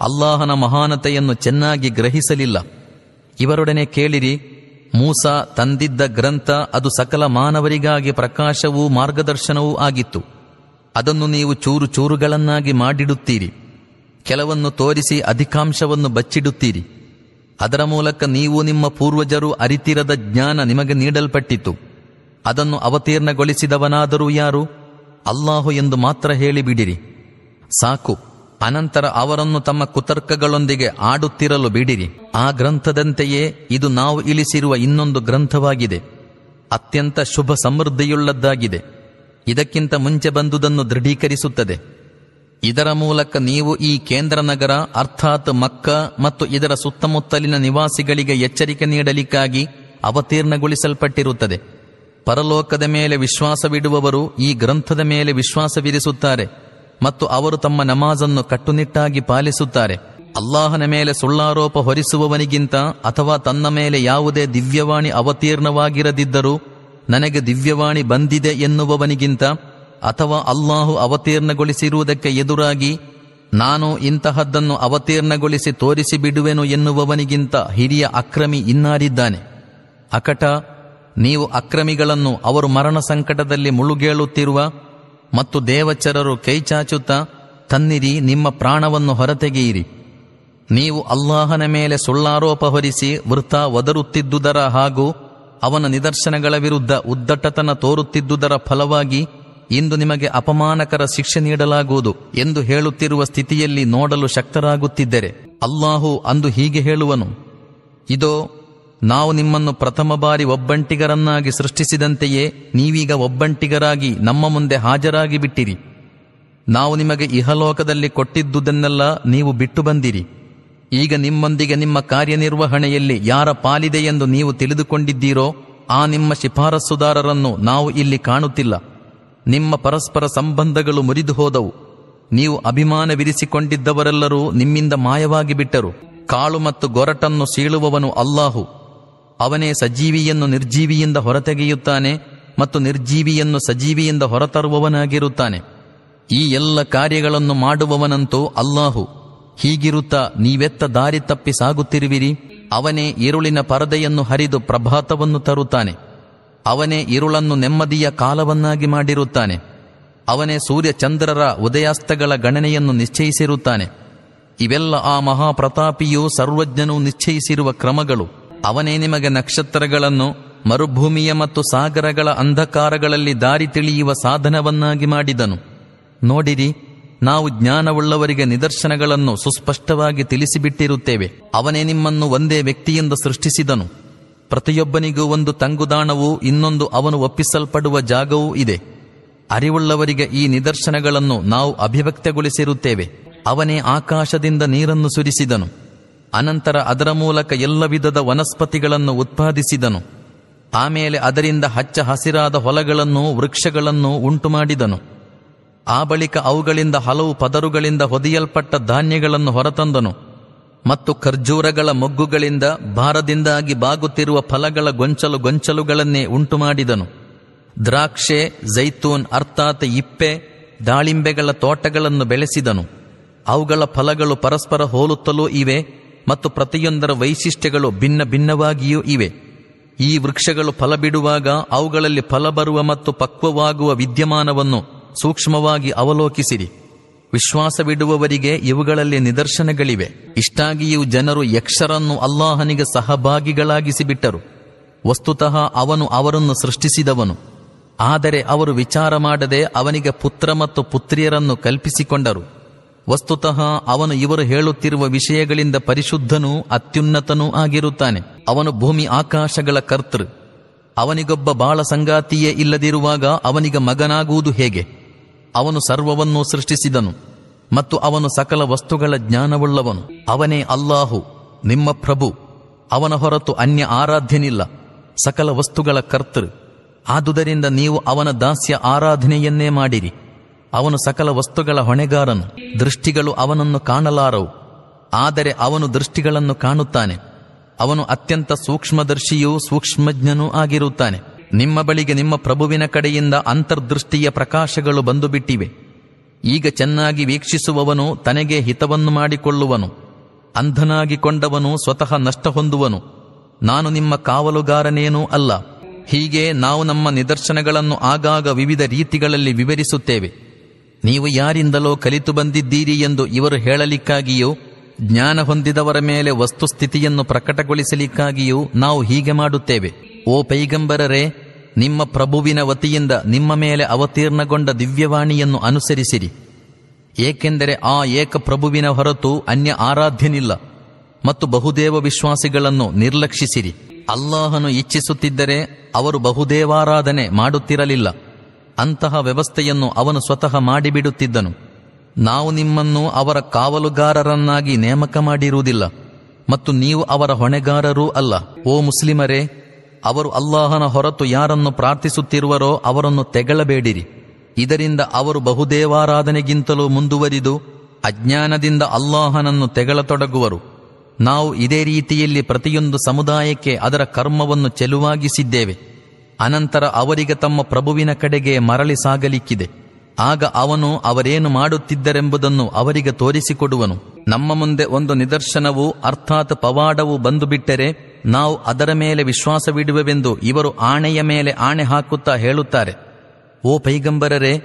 ಅಲ್ಲಾಹನ ಮಹಾನತೆಯನ್ನು ಚೆನ್ನಾಗಿ ಗ್ರಹಿಸಲಿಲ್ಲ. ಇವರೊಡನೆ ಕೇಳಿರಿ ಮೂಸ ತಂದಿದ್ದ ಗ್ರಂಥ ಅದು ಸಕಲ ಮಾನವರಿಗಾಗಿ ಪ್ರಕಾಶವೂ ಮಾರ್ಗದರ್ಶನವೂ ಆಗಿತ್ತು. ಅದನ್ನು ನೀವು ಚೂರು ಚೂರುಗಳನ್ನಾಗಿ ಮಾಡಿಡುತ್ತೀರಿ. ಕೆಲವನ್ನು ತೋರಿಸಿ ಅಧಿಕಾಂಶವನ್ನು ಬಚ್ಚಿಡುತ್ತೀರಿ. ಅದರ ಮೂಲಕ ನೀವು ನಿಮ್ಮ ಪೂರ್ವಜರು ಅರಿತಿರದ ಜ್ಞಾನ ನಿಮಗೆ ನೀಡಲ್ಪಟ್ಟಿತು. ಅದನ್ನು ಅವತೀರ್ಣಗೊಳಿಸಿದವನಾದರೂ ಯಾರು? ಅಲ್ಲಾಹು ಎಂದು ಮಾತ್ರ ಹೇಳಿಬಿಡಿರಿ. ಸಾಕು. ಅನಂತರ ಅವರನ್ನು ತಮ್ಮ ಕುತರ್ಕಗಳೊಂದಿಗೆ ಆಡುತ್ತಿರಲು ಬಿಡಿರಿ. ಆ ಗ್ರಂಥದಂತೆಯೇ ಇದು ನಾವು ಇಳಿಸಿರುವ ಇನ್ನೊಂದು ಗ್ರಂಥವಾಗಿದೆ. ಅತ್ಯಂತ ಶುಭ ಸಮೃದ್ಧಿಯುಳ್ಳದ್ದಾಗಿದೆ. ಇದಕ್ಕಿಂತ ಮುಂಚೆ ಬಂದುದನ್ನು ದೃಢೀಕರಿಸುತ್ತದೆ. ಇದರ ಮೂಲಕ ನೀವು ಈ ಕೇಂದ್ರ ನಗರ ಅರ್ಥಾತ್ ಮಕ್ಕ ಮತ್ತು ಇದರ ಸುತ್ತಮುತ್ತಲಿನ ನಿವಾಸಿಗಳಿಗೆ ಎಚ್ಚರಿಕೆ ನೀಡಲಿಕ್ಕಾಗಿ ಅವತೀರ್ಣಗೊಳಿಸಲ್ಪಟ್ಟಿರುತ್ತದೆ. ಪರಲೋಕದ ಮೇಲೆ ವಿಶ್ವಾಸವಿಡುವವರು ಈ ಗ್ರಂಥದ ಮೇಲೆ ವಿಶ್ವಾಸವಿರಿಸುತ್ತಾರೆ. ಮತ್ತು ಅವರು ತಮ್ಮ ನಮಾಜನ್ನು ಕಟ್ಟುನಿಟ್ಟಾಗಿ ಪಾಲಿಸುತ್ತಾರೆ. ಅಲ್ಲಾಹನ ಮೇಲೆ ಸುಳ್ಳಾರೋಪ ಹೊರಿಸುವವನಿಗಿಂತ ಅಥವಾ ತನ್ನ ಮೇಲೆ ಯಾವುದೇ ದಿವ್ಯವಾಣಿ ಅವತೀರ್ಣವಾಗಿರದಿದ್ದರೂ ನನಗೆ ದಿವ್ಯವಾಣಿ ಬಂದಿದೆ ಎನ್ನುವವನಿಗಿಂತ ಅಥವಾ ಅಲ್ಲಾಹು ಅವತೀರ್ಣಗೊಳಿಸಿರುವುದಕ್ಕೆ ಎದುರಾಗಿ ನಾನು ಇಂತಹದ್ದನ್ನು ಅವತೀರ್ಣಗೊಳಿಸಿ ತೋರಿಸಿ ಬಿಡುವೆನು ಎನ್ನುವವನಿಗಿಂತ ಹಿರಿಯ ಅಕ್ರಮಿ ಇನ್ನಾರಿದ್ದಾನೆ. ಅಕಟ, ನೀವು ಅಕ್ರಮಿಗಳನ್ನು ಅವರು ಮರಣ ಸಂಕಟದಲ್ಲಿ ಮುಳುಗೇಳುತ್ತಿರುವ ಮತ್ತು ದೇವಚರರು ಕೈಚಾಚುತ್ತಾ ತನ್ನಿರಿ, ನಿಮ್ಮ ಪ್ರಾಣವನ್ನು ಹೊರತೆಗೆಯಿರಿ. ನೀವು ಅಲ್ಲಾಹನ ಮೇಲೆ ಸುಳ್ಳಾರೋಪ ಹೊರಿಸಿ ವೃತ ಒದರುತ್ತಿದ್ದುದರ ಹಾಗೂ ಅವನ ನಿದರ್ಶನಗಳ ವಿರುದ್ಧ ಉದ್ದಟತನ ತೋರುತ್ತಿದ್ದುದರ ಫಲವಾಗಿ ಇಂದು ನಿಮಗೆ ಅಪಮಾನಕರ ಶಿಕ್ಷೆ ನೀಡಲಾಗುವುದು ಎಂದು ಹೇಳುತ್ತಿರುವ ಸ್ಥಿತಿಯಲ್ಲಿ ನೋಡಲು ಶಕ್ತರಾಗುತ್ತಿದ್ದರೆ, ಅಲ್ಲಾಹು ಅಂದು ಹೀಗೆ ಹೇಳುವನು. ಇದೋ ನಾವು ನಿಮ್ಮನ್ನು ಪ್ರಥಮ ಬಾರಿ ಒಬ್ಬಂಟಿಗರನ್ನಾಗಿ ಸೃಷ್ಟಿಸಿದಂತೆಯೇ ನೀವೀಗ ಒಬ್ಬಂಟಿಗರಾಗಿ ನಮ್ಮ ಮುಂದೆ ಹಾಜರಾಗಿ ಬಿಟ್ಟಿರಿ. ನಾವು ನಿಮಗೆ ಇಹಲೋಕದಲ್ಲಿ ಕೊಟ್ಟಿದ್ದುದನ್ನೆಲ್ಲ ನೀವು ಬಿಟ್ಟು ಬಂದಿರಿ. ಈಗ ನಿಮ್ಮೊಂದಿಗೆ ನಿಮ್ಮ ಕಾರ್ಯನಿರ್ವಹಣೆಯಲ್ಲಿ ಯಾರ ಪಾಲಿದೆ ಎಂದು ನೀವು ತಿಳಿದುಕೊಂಡಿದ್ದೀರೋ, ಆ ನಿಮ್ಮ ಶಿಫಾರಸ್ಸುದಾರರನ್ನು ನಾವು ಇಲ್ಲಿ ಕಾಣುತ್ತಿಲ್ಲ. ನಿಮ್ಮ ಪರಸ್ಪರ ಸಂಬಂಧಗಳು ಮುರಿದು ಹೋದವು ನೀವು ಅಭಿಮಾನವಿರಿಸಿಕೊಂಡಿದ್ದವರೆಲ್ಲರೂ ನಿಮ್ಮಿಂದ ಮಾಯವಾಗಿ ಬಿಟ್ಟರು. ಕಾಳು ಮತ್ತು ಗೊರಟನ್ನು ಸೀಳುವವನು ಅಲ್ಲಾಹು. ಅವನೇ ಸಜೀವಿಯನ್ನು ನಿರ್ಜೀವಿಯಿಂದ ಹೊರತೆಗೆಯುತ್ತಾನೆ ಮತ್ತು ನಿರ್ಜೀವಿಯನ್ನು ಸಜೀವಿಯಿಂದ ಹೊರತರುವವನಾಗಿರುತ್ತಾನೆ. ಈ ಎಲ್ಲ ಕಾರ್ಯಗಳನ್ನು ಮಾಡುವವನಂತೂ ಅಲ್ಲಾಹು. ಹೀಗಿರುತ್ತಾ ನೀವೆತ್ತ ದಾರಿ ತಪ್ಪಿ ಸಾಗುತ್ತಿರುವಿರಿ. ಅವನೇ ಇರುಳಿನ ಪರದೆಯನ್ನು ಹರಿದು ಪ್ರಭಾತವನ್ನು ತರುತ್ತಾನೆ. ಅವನೇ ಇರುಳನ್ನು ನೆಮ್ಮದಿಯ ಕಾಲವನ್ನಾಗಿ ಮಾಡಿರುತ್ತಾನೆ. ಅವನೇ ಸೂರ್ಯ ಚಂದ್ರರ ಉದಯಾಸ್ತಗಳ ಗಣನೆಯನ್ನು ನಿಶ್ಚಯಿಸಿರುತ್ತಾನೆ. ಇವೆಲ್ಲ ಆ ಮಹಾಪ್ರತಾಪಿಯೂ ಸರ್ವಜ್ಞನೂ ನಿಶ್ಚಯಿಸಿರುವ ಕ್ರಮಗಳು. ಅವನೇ ನಿಮಗೆ ನಕ್ಷತ್ರಗಳನ್ನು ಮರುಭೂಮಿಯ ಮತ್ತು ಸಾಗರಗಳ ಅಂಧಕಾರಗಳಲ್ಲಿ ದಾರಿ ತಿಳಿಯುವ ಸಾಧನವನ್ನಾಗಿ ಮಾಡಿದನು. ನೋಡಿರಿ, ನಾವು ಜ್ಞಾನವುಳ್ಳವರಿಗೆ ನಿದರ್ಶನಗಳನ್ನು ಸುಸ್ಪಷ್ಟವಾಗಿ ತಿಳಿಸಿಬಿಟ್ಟಿರುತ್ತೇವೆ. ಅವನೇ ನಿಮ್ಮನ್ನು ಒಂದೇ ವ್ಯಕ್ತಿಯಿಂದ ಸೃಷ್ಟಿಸಿದನು. ಪ್ರತಿಯೊಬ್ಬನಿಗೂ ಒಂದು ತಂಗುದಾಣವೂ, ಇನ್ನೊಂದು ಅವನು ಒಪ್ಪಿಸಲ್ಪಡುವ ಜಾಗವೂ ಇದೆ. ಅರಿವುಳ್ಳವರಿಗೆ ಈ ನಿದರ್ಶನಗಳನ್ನು ನಾವು ಅಭಿವ್ಯಕ್ತಗೊಳಿಸಿರುತ್ತೇವೆ. ಅವನೇ ಆಕಾಶದಿಂದ ನೀರನ್ನು ಸುರಿಸಿದನು. ಅನಂತರ ಅದರ ಮೂಲಕ ಎಲ್ಲ ವಿಧದ ವನಸ್ಪತಿಗಳನ್ನು ಉತ್ಪಾದಿಸಿದನು. ಆಮೇಲೆ ಅದರಿಂದ ಹಚ್ಚ ಹಸಿರಾದ ಹೊಲಗಳನ್ನು ವೃಕ್ಷಗಳನ್ನು ಉಂಟು ಮಾಡಿದನು ಆ ಬಳಿಕ ಅವುಗಳಿಂದ ಹಲವು ಪದರುಗಳಿಂದ ಹೊದಿಯಲ್ಪಟ್ಟ ಧಾನ್ಯಗಳನ್ನು ಹೊರತಂದನು. ಮತ್ತು ಖರ್ಜೂರಗಳ ಮೊಗ್ಗುಗಳಿಂದ ಭಾರದಿಂದಾಗಿ ಬಾಗುತ್ತಿರುವ ಫಲಗಳ ಗೊಂಚಲು ಗೊಂಚಲುಗಳನ್ನೇ ಉಂಟು ಮಾಡಿದನು ದ್ರಾಕ್ಷೆ, ಜೈತೂನ್, ಅರ್ಥಾತ್ ಇಪ್ಪೆ, ದಾಳಿಂಬೆಗಳ ತೋಟಗಳನ್ನು ಬೆಳೆಸಿದನು. ಅವುಗಳ ಫಲಗಳು ಪರಸ್ಪರ ಹೋಲುತ್ತಲೂ ಇವೆ. ಮತ್ತು ಪ್ರತಿಯೊಂದರ ವೈಶಿಷ್ಟ್ಯಗಳು ಭಿನ್ನ ಭಿನ್ನವಾಗಿಯೂ ಇವೆ. ಈ ವೃಕ್ಷಗಳು ಫಲ ಬಿಡುವಾಗ ಅವುಗಳಲ್ಲಿ ಫಲ ಬರುವ ಮತ್ತು ಪಕ್ವವಾಗುವ ವಿದ್ಯಮಾನವನ್ನು ಸೂಕ್ಷ್ಮವಾಗಿ ಅವಲೋಕಿಸಿರಿ. ವಿಶ್ವಾಸವಿಡುವವರಿಗೆ ಇವುಗಳಲ್ಲಿ ನಿದರ್ಶನಗಳಿವೆ. ಇಷ್ಟಾಗಿಯೂ ಜನರು ಯಕ್ಷರನ್ನು ಅಲ್ಲಾಹನಿಗೆ ಸಹಭಾಗಿಗಳಾಗಿಸಿಬಿಟ್ಟರು. ವಸ್ತುತಃ ಅವನು ಅವರನ್ನು ಸೃಷ್ಟಿಸಿದವನು. ಆದರೆ ಅವರು ವಿಚಾರ ಮಾಡದೆ ಅವನಿಗೆ ಪುತ್ರ ಮತ್ತು ಪುತ್ರಿಯರನ್ನು ಕಲ್ಪಿಸಿಕೊಂಡರು. ವಸ್ತುತಃ ಅವನು ಇವರು ಹೇಳುತ್ತಿರುವ ವಿಷಯಗಳಿಂದ ಪರಿಶುದ್ಧನೂ ಅತ್ಯುನ್ನತನೂ ಆಗಿರುತ್ತಾನೆ. ಅವನು ಭೂಮಿ ಆಕಾಶಗಳ ಕರ್ತೃ. ಅವನಿಗೊಬ್ಬ ಬಾಳ ಸಂಗಾತಿಯೇ ಇಲ್ಲದಿರುವಾಗ ಅವನಿಗೆ ಮಗನಾಗುವುದು ಹೇಗೆ? ಅವನು ಸರ್ವವನ್ನೂ ಸೃಷ್ಟಿಸಿದನು ಮತ್ತು ಅವನು ಸಕಲ ವಸ್ತುಗಳ ಜ್ಞಾನವುಳ್ಳವನು. ಅವನೇ ಅಲ್ಲಾಹು, ನಿಮ್ಮ ಪ್ರಭು. ಅವನ ಹೊರತು ಅನ್ಯ ಆರಾಧ್ಯನಿಲ್ಲ, ಸಕಲ ವಸ್ತುಗಳ ಕರ್ತೃ. ಆದುದರಿಂದ ನೀವು ಅವನ ದಾಸ್ಯ ಆರಾಧನೆಯನ್ನೇ ಮಾಡಿರಿ. ಅವನು ಸಕಲ ವಸ್ತುಗಳ ಹೊಣೆಗಾರನು. ದೃಷ್ಟಿಗಳು ಅವನನ್ನು ಕಾಣಲಾರವು. ಆದರೆ ಅವನು ದೃಷ್ಟಿಗಳನ್ನು ಕಾಣುತ್ತಾನೆ. ಅವನು ಅತ್ಯಂತ ಸೂಕ್ಷ್ಮದರ್ಶಿಯೂ ಸೂಕ್ಷ್ಮಜ್ಞನೂ ಆಗಿರುತ್ತಾನೆ. ನಿಮ್ಮ ಬಳಿಗೆ ನಿಮ್ಮ ಪ್ರಭುವಿನ ಕಡೆಯಿಂದ ಅಂತರ್ದೃಷ್ಟಿಯ ಪ್ರಕಾಶಗಳು ಬಂದುಬಿಟ್ಟಿವೆ. ಈಗ ಚೆನ್ನಾಗಿ ವೀಕ್ಷಿಸುವವನು ತನಗೆ ಹಿತವನ್ನು ಮಾಡಿಕೊಳ್ಳುವನು. ಅಂಧನಾಗಿಕೊಂಡವನು ಸ್ವತಃ ನಷ್ಟ ಹೊಂದುವನು ನಾನು ನಿಮ್ಮ ಕಾವಲುಗಾರನೇನೂ ಅಲ್ಲ. ಹೀಗೆ ನಾವು ನಮ್ಮ ನಿದರ್ಶನಗಳನ್ನು ಆಗಾಗ ವಿವಿಧ ರೀತಿಗಳಲ್ಲಿ ವಿವರಿಸುತ್ತೇವೆ. ನೀವು ಯಾರಿಂದಲೋ ಕಲಿತು ಬಂದಿದ್ದೀರಿ ಎಂದು ಇವರು ಹೇಳಲಿಕ್ಕಾಗಿಯೂ, ಜ್ಞಾನ ಹೊಂದಿದವರ ಮೇಲೆ ವಸ್ತುಸ್ಥಿತಿಯನ್ನು ಪ್ರಕಟಗೊಳಿಸಲಿಕ್ಕಾಗಿಯೂ ನಾವು ಹೀಗೆ ಮಾಡುತ್ತೇವೆ. ಓ ಪೈಗಂಬರರೇ, ನಿಮ್ಮ ಪ್ರಭುವಿನ ವತಿಯಿಂದ ನಿಮ್ಮ ಮೇಲೆ ಅವತೀರ್ಣಗೊಂಡ ದಿವ್ಯವಾಣಿಯನ್ನು ಅನುಸರಿಸಿರಿ. ಏಕೆಂದರೆ ಆ ಏಕ ಪ್ರಭುವಿನ ಹೊರತು ಅನ್ಯ ಆರಾಧ್ಯನಿಲ್ಲ, ಮತ್ತು ಬಹುದೇವ ವಿಶ್ವಾಸಿಗಳನ್ನು ನಿರ್ಲಕ್ಷಿಸಿರಿ. ಅಲ್ಲಾಹನು ಇಚ್ಛಿಸುತ್ತಿದ್ದರೆ ಅವರು ಬಹುದೇವಾರಾಧನೆ ಮಾಡುತ್ತಿರಲಿಲ್ಲ. ಅಂತಹ ವ್ಯವಸ್ಥೆಯನ್ನು ಅವನು ಸ್ವತಃ ಮಾಡಿಬಿಡುತ್ತಿದ್ದನು. ನಾವು ನಿಮ್ಮನ್ನು ಅವರ ಕಾವಲುಗಾರರನ್ನಾಗಿ ನೇಮಕ ಮಾಡಿರುವುದಿಲ್ಲ, ಮತ್ತು ನೀವು ಅವರ ಹೊಣೆಗಾರರೂ ಅಲ್ಲ. ಓ ಮುಸ್ಲಿಮರೇ, ಅವರು ಅಲ್ಲಾಹನ ಹೊರತು ಯಾರನ್ನು ಪ್ರಾರ್ಥಿಸುತ್ತಿರುವರೋ ಅವರನ್ನು ತೆಗಳಬೇಡಿರಿ. ಇದರಿಂದ ಅವರು ಬಹುದೇವಾರಾಧನೆಗಿಂತಲೂ ಮುಂದುವರಿದು ಅಜ್ಞಾನದಿಂದ ಅಲ್ಲಾಹನನ್ನು ತೆಗಳತೊಡಗುವರು. ನಾವು ಇದೇ ರೀತಿಯಲ್ಲಿ ಪ್ರತಿಯೊಂದು ಸಮುದಾಯಕ್ಕೆ ಅದರ ಕರ್ಮವನ್ನು ಚೆಲುವಾಗಿಸಿದ್ದೇವೆ. ಅನಂತರ ಅವರಿಗೆ ತಮ್ಮ ಪ್ರಭುವಿನ ಕಡೆಗೆ ಮರಳಿ ಸಾಗಲಿಕ್ಕಿದೆ. ಆಗ ಅವನು ಅವರೇನು ಮಾಡುತ್ತಿದ್ದರೆಂಬುದನ್ನು ಅವರಿಗೆ ತೋರಿಸಿಕೊಡುವನು. ನಮ್ಮ ಮುಂದೆ ಒಂದು ನಿದರ್ಶನವು ಅರ್ಥಾತ್ ಪವಾಡವು ಬಂದು ಬಿಟ್ಟರೆ ನಾವು ಅದರ ಮೇಲೆ ವಿಶ್ವಾಸವಿಡುವೆವೆಂದು ಇವರು ಆಣೆಯ ಮೇಲೆ ಆಣೆ ಹಾಕುತ್ತಾ ಹೇಳುತ್ತಾರೆ. ಓ ಪೈಗಂಬರರೇ,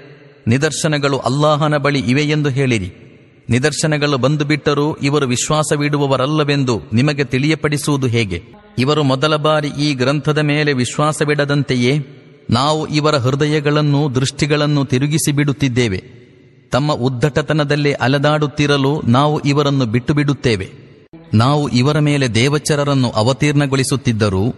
ನಿದರ್ಶನಗಳು ಅಲ್ಲಾಹನ ಬಳಿ ಇವೆಯೆಂದು ಹೇಳಿರಿ. ನಿದರ್ಶನಗಳು ಬಂದು ಬಿಟ್ಟರೂ ಇವರು ವಿಶ್ವಾಸವಿಡುವವರಲ್ಲವೆಂದು ನಿಮಗೆ ತಿಳಿಯಪಡಿಸುವುದು ಹೇಗೆ? ಇವರು ಮೊದಲ ಬಾರಿ ಈ ಗ್ರಂಥದ ಮೇಲೆ ವಿಶ್ವಾಸವಿಡದಂತೆಯೇ ನಾವು ಇವರ ಹೃದಯಗಳನ್ನು ದೃಷ್ಟಿಗಳನ್ನು ತಿರುಗಿಸಿ ಬಿಡುತ್ತಿದ್ದೇವೆ ತಮ್ಮ ಉದ್ದಟತನದಲ್ಲಿ ಅಲೆದಾಡುತ್ತಿರಲು ನಾವು ಇವರನ್ನು ಬಿಟ್ಟು ಬಿಡುತ್ತೇವೆ ನಾವು ಇವರ ಮೇಲೆ ದೇವಚರರನ್ನು ಅವತೀರ್ಣಗೊಳಿಸುತ್ತಿದ್ದರೂ,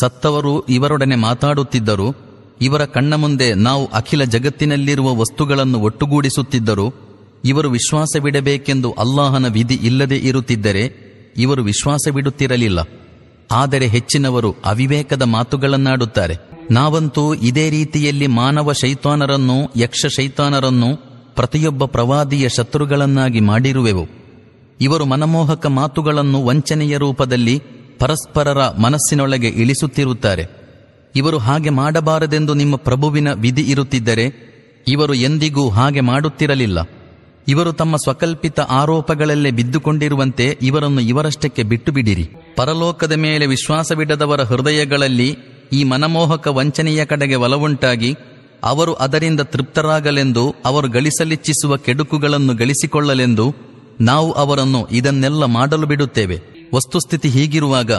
ಸತ್ತವರು ಇವರೊಡನೆ ಮಾತಾಡುತ್ತಿದ್ದರು, ಇವರ ಕಣ್ಣ ಮುಂದೆ ನಾವು ಅಖಿಲ ಜಗತ್ತಿನಲ್ಲಿರುವ ವಸ್ತುಗಳನ್ನು ಒಟ್ಟುಗೂಡಿಸುತ್ತಿದ್ದರು ಇವರು ವಿಶ್ವಾಸವಿಡಬೇಕೆಂದು ಅಲ್ಲಾಹನ ವಿಧಿ ಇಲ್ಲದೆ ಇರುತ್ತಿದ್ದರೆ ಇವರು ವಿಶ್ವಾಸವಿಡುತ್ತಿರಲಿಲ್ಲ. ಆದರೆ ಹೆಚ್ಚಿನವರು ಅವಿವೇಕದ ಮಾತುಗಳನ್ನಾಡುತ್ತಾರೆ. ನಾವಂತೂ ಇದೇ ರೀತಿಯಲ್ಲಿ ಮಾನವ ಶೈತಾನರನ್ನು ಯಕ್ಷ ಶೈತಾನರನ್ನು ಪ್ರತಿಯೊಬ್ಬ ಪ್ರವಾದಿಯ ಶತ್ರುಗಳನ್ನಾಗಿ ಮಾಡಿರುವೆವು. ಇವರು ಮನಮೋಹಕ ಮಾತುಗಳನ್ನು ವಂಚನೆಯ ರೂಪದಲ್ಲಿ ಪರಸ್ಪರರ ಮನಸ್ಸಿನೊಳಗೆ ಇಳಿಸುತ್ತಿರುತ್ತಾರೆ. ಇವರು ಹಾಗೆ ಮಾಡಬಾರದೆಂದು ನಿಮ್ಮ ಪ್ರಭುವಿನ ವಿಧಿ ಇರುತ್ತಿದ್ದರೆ ಇವರು ಎಂದಿಗೂ ಹಾಗೆ ಮಾಡುತ್ತಿರಲಿಲ್ಲ. ಇವರು ತಮ್ಮ ಸ್ವಕಲ್ಪಿತ ಆರೋಪಗಳಲ್ಲೇ ಬಿದ್ದುಕೊಂಡಿರುವಂತೆ ಇವರನ್ನು ಇವರಷ್ಟಕ್ಕೆ ಬಿಟ್ಟು ಬಿಡಿರಿ ಪರಲೋಕದ ಮೇಲೆ ವಿಶ್ವಾಸವಿಡದವರ ಹೃದಯಗಳಲ್ಲಿ ಈ ಮನಮೋಹಕ ವಂಚನೆಯ ಕಡೆಗೆ ಒಲವುಂಟಾಗಿ ಅವರು ಅದರಿಂದ ತೃಪ್ತರಾಗಲೆಂದು ಅವರು ಗಳಿಸಲಿಚ್ಛಿಸುವ ಕೆಡುಕುಗಳನ್ನು ಗಳಿಸಿಕೊಳ್ಳಲೆಂದು ನಾವು ಅವರನ್ನು ಇದನ್ನೆಲ್ಲ ಮಾಡಲು ಬಿಡುತ್ತೇವೆ. ವಸ್ತುಸ್ಥಿತಿ ಹೀಗಿರುವಾಗ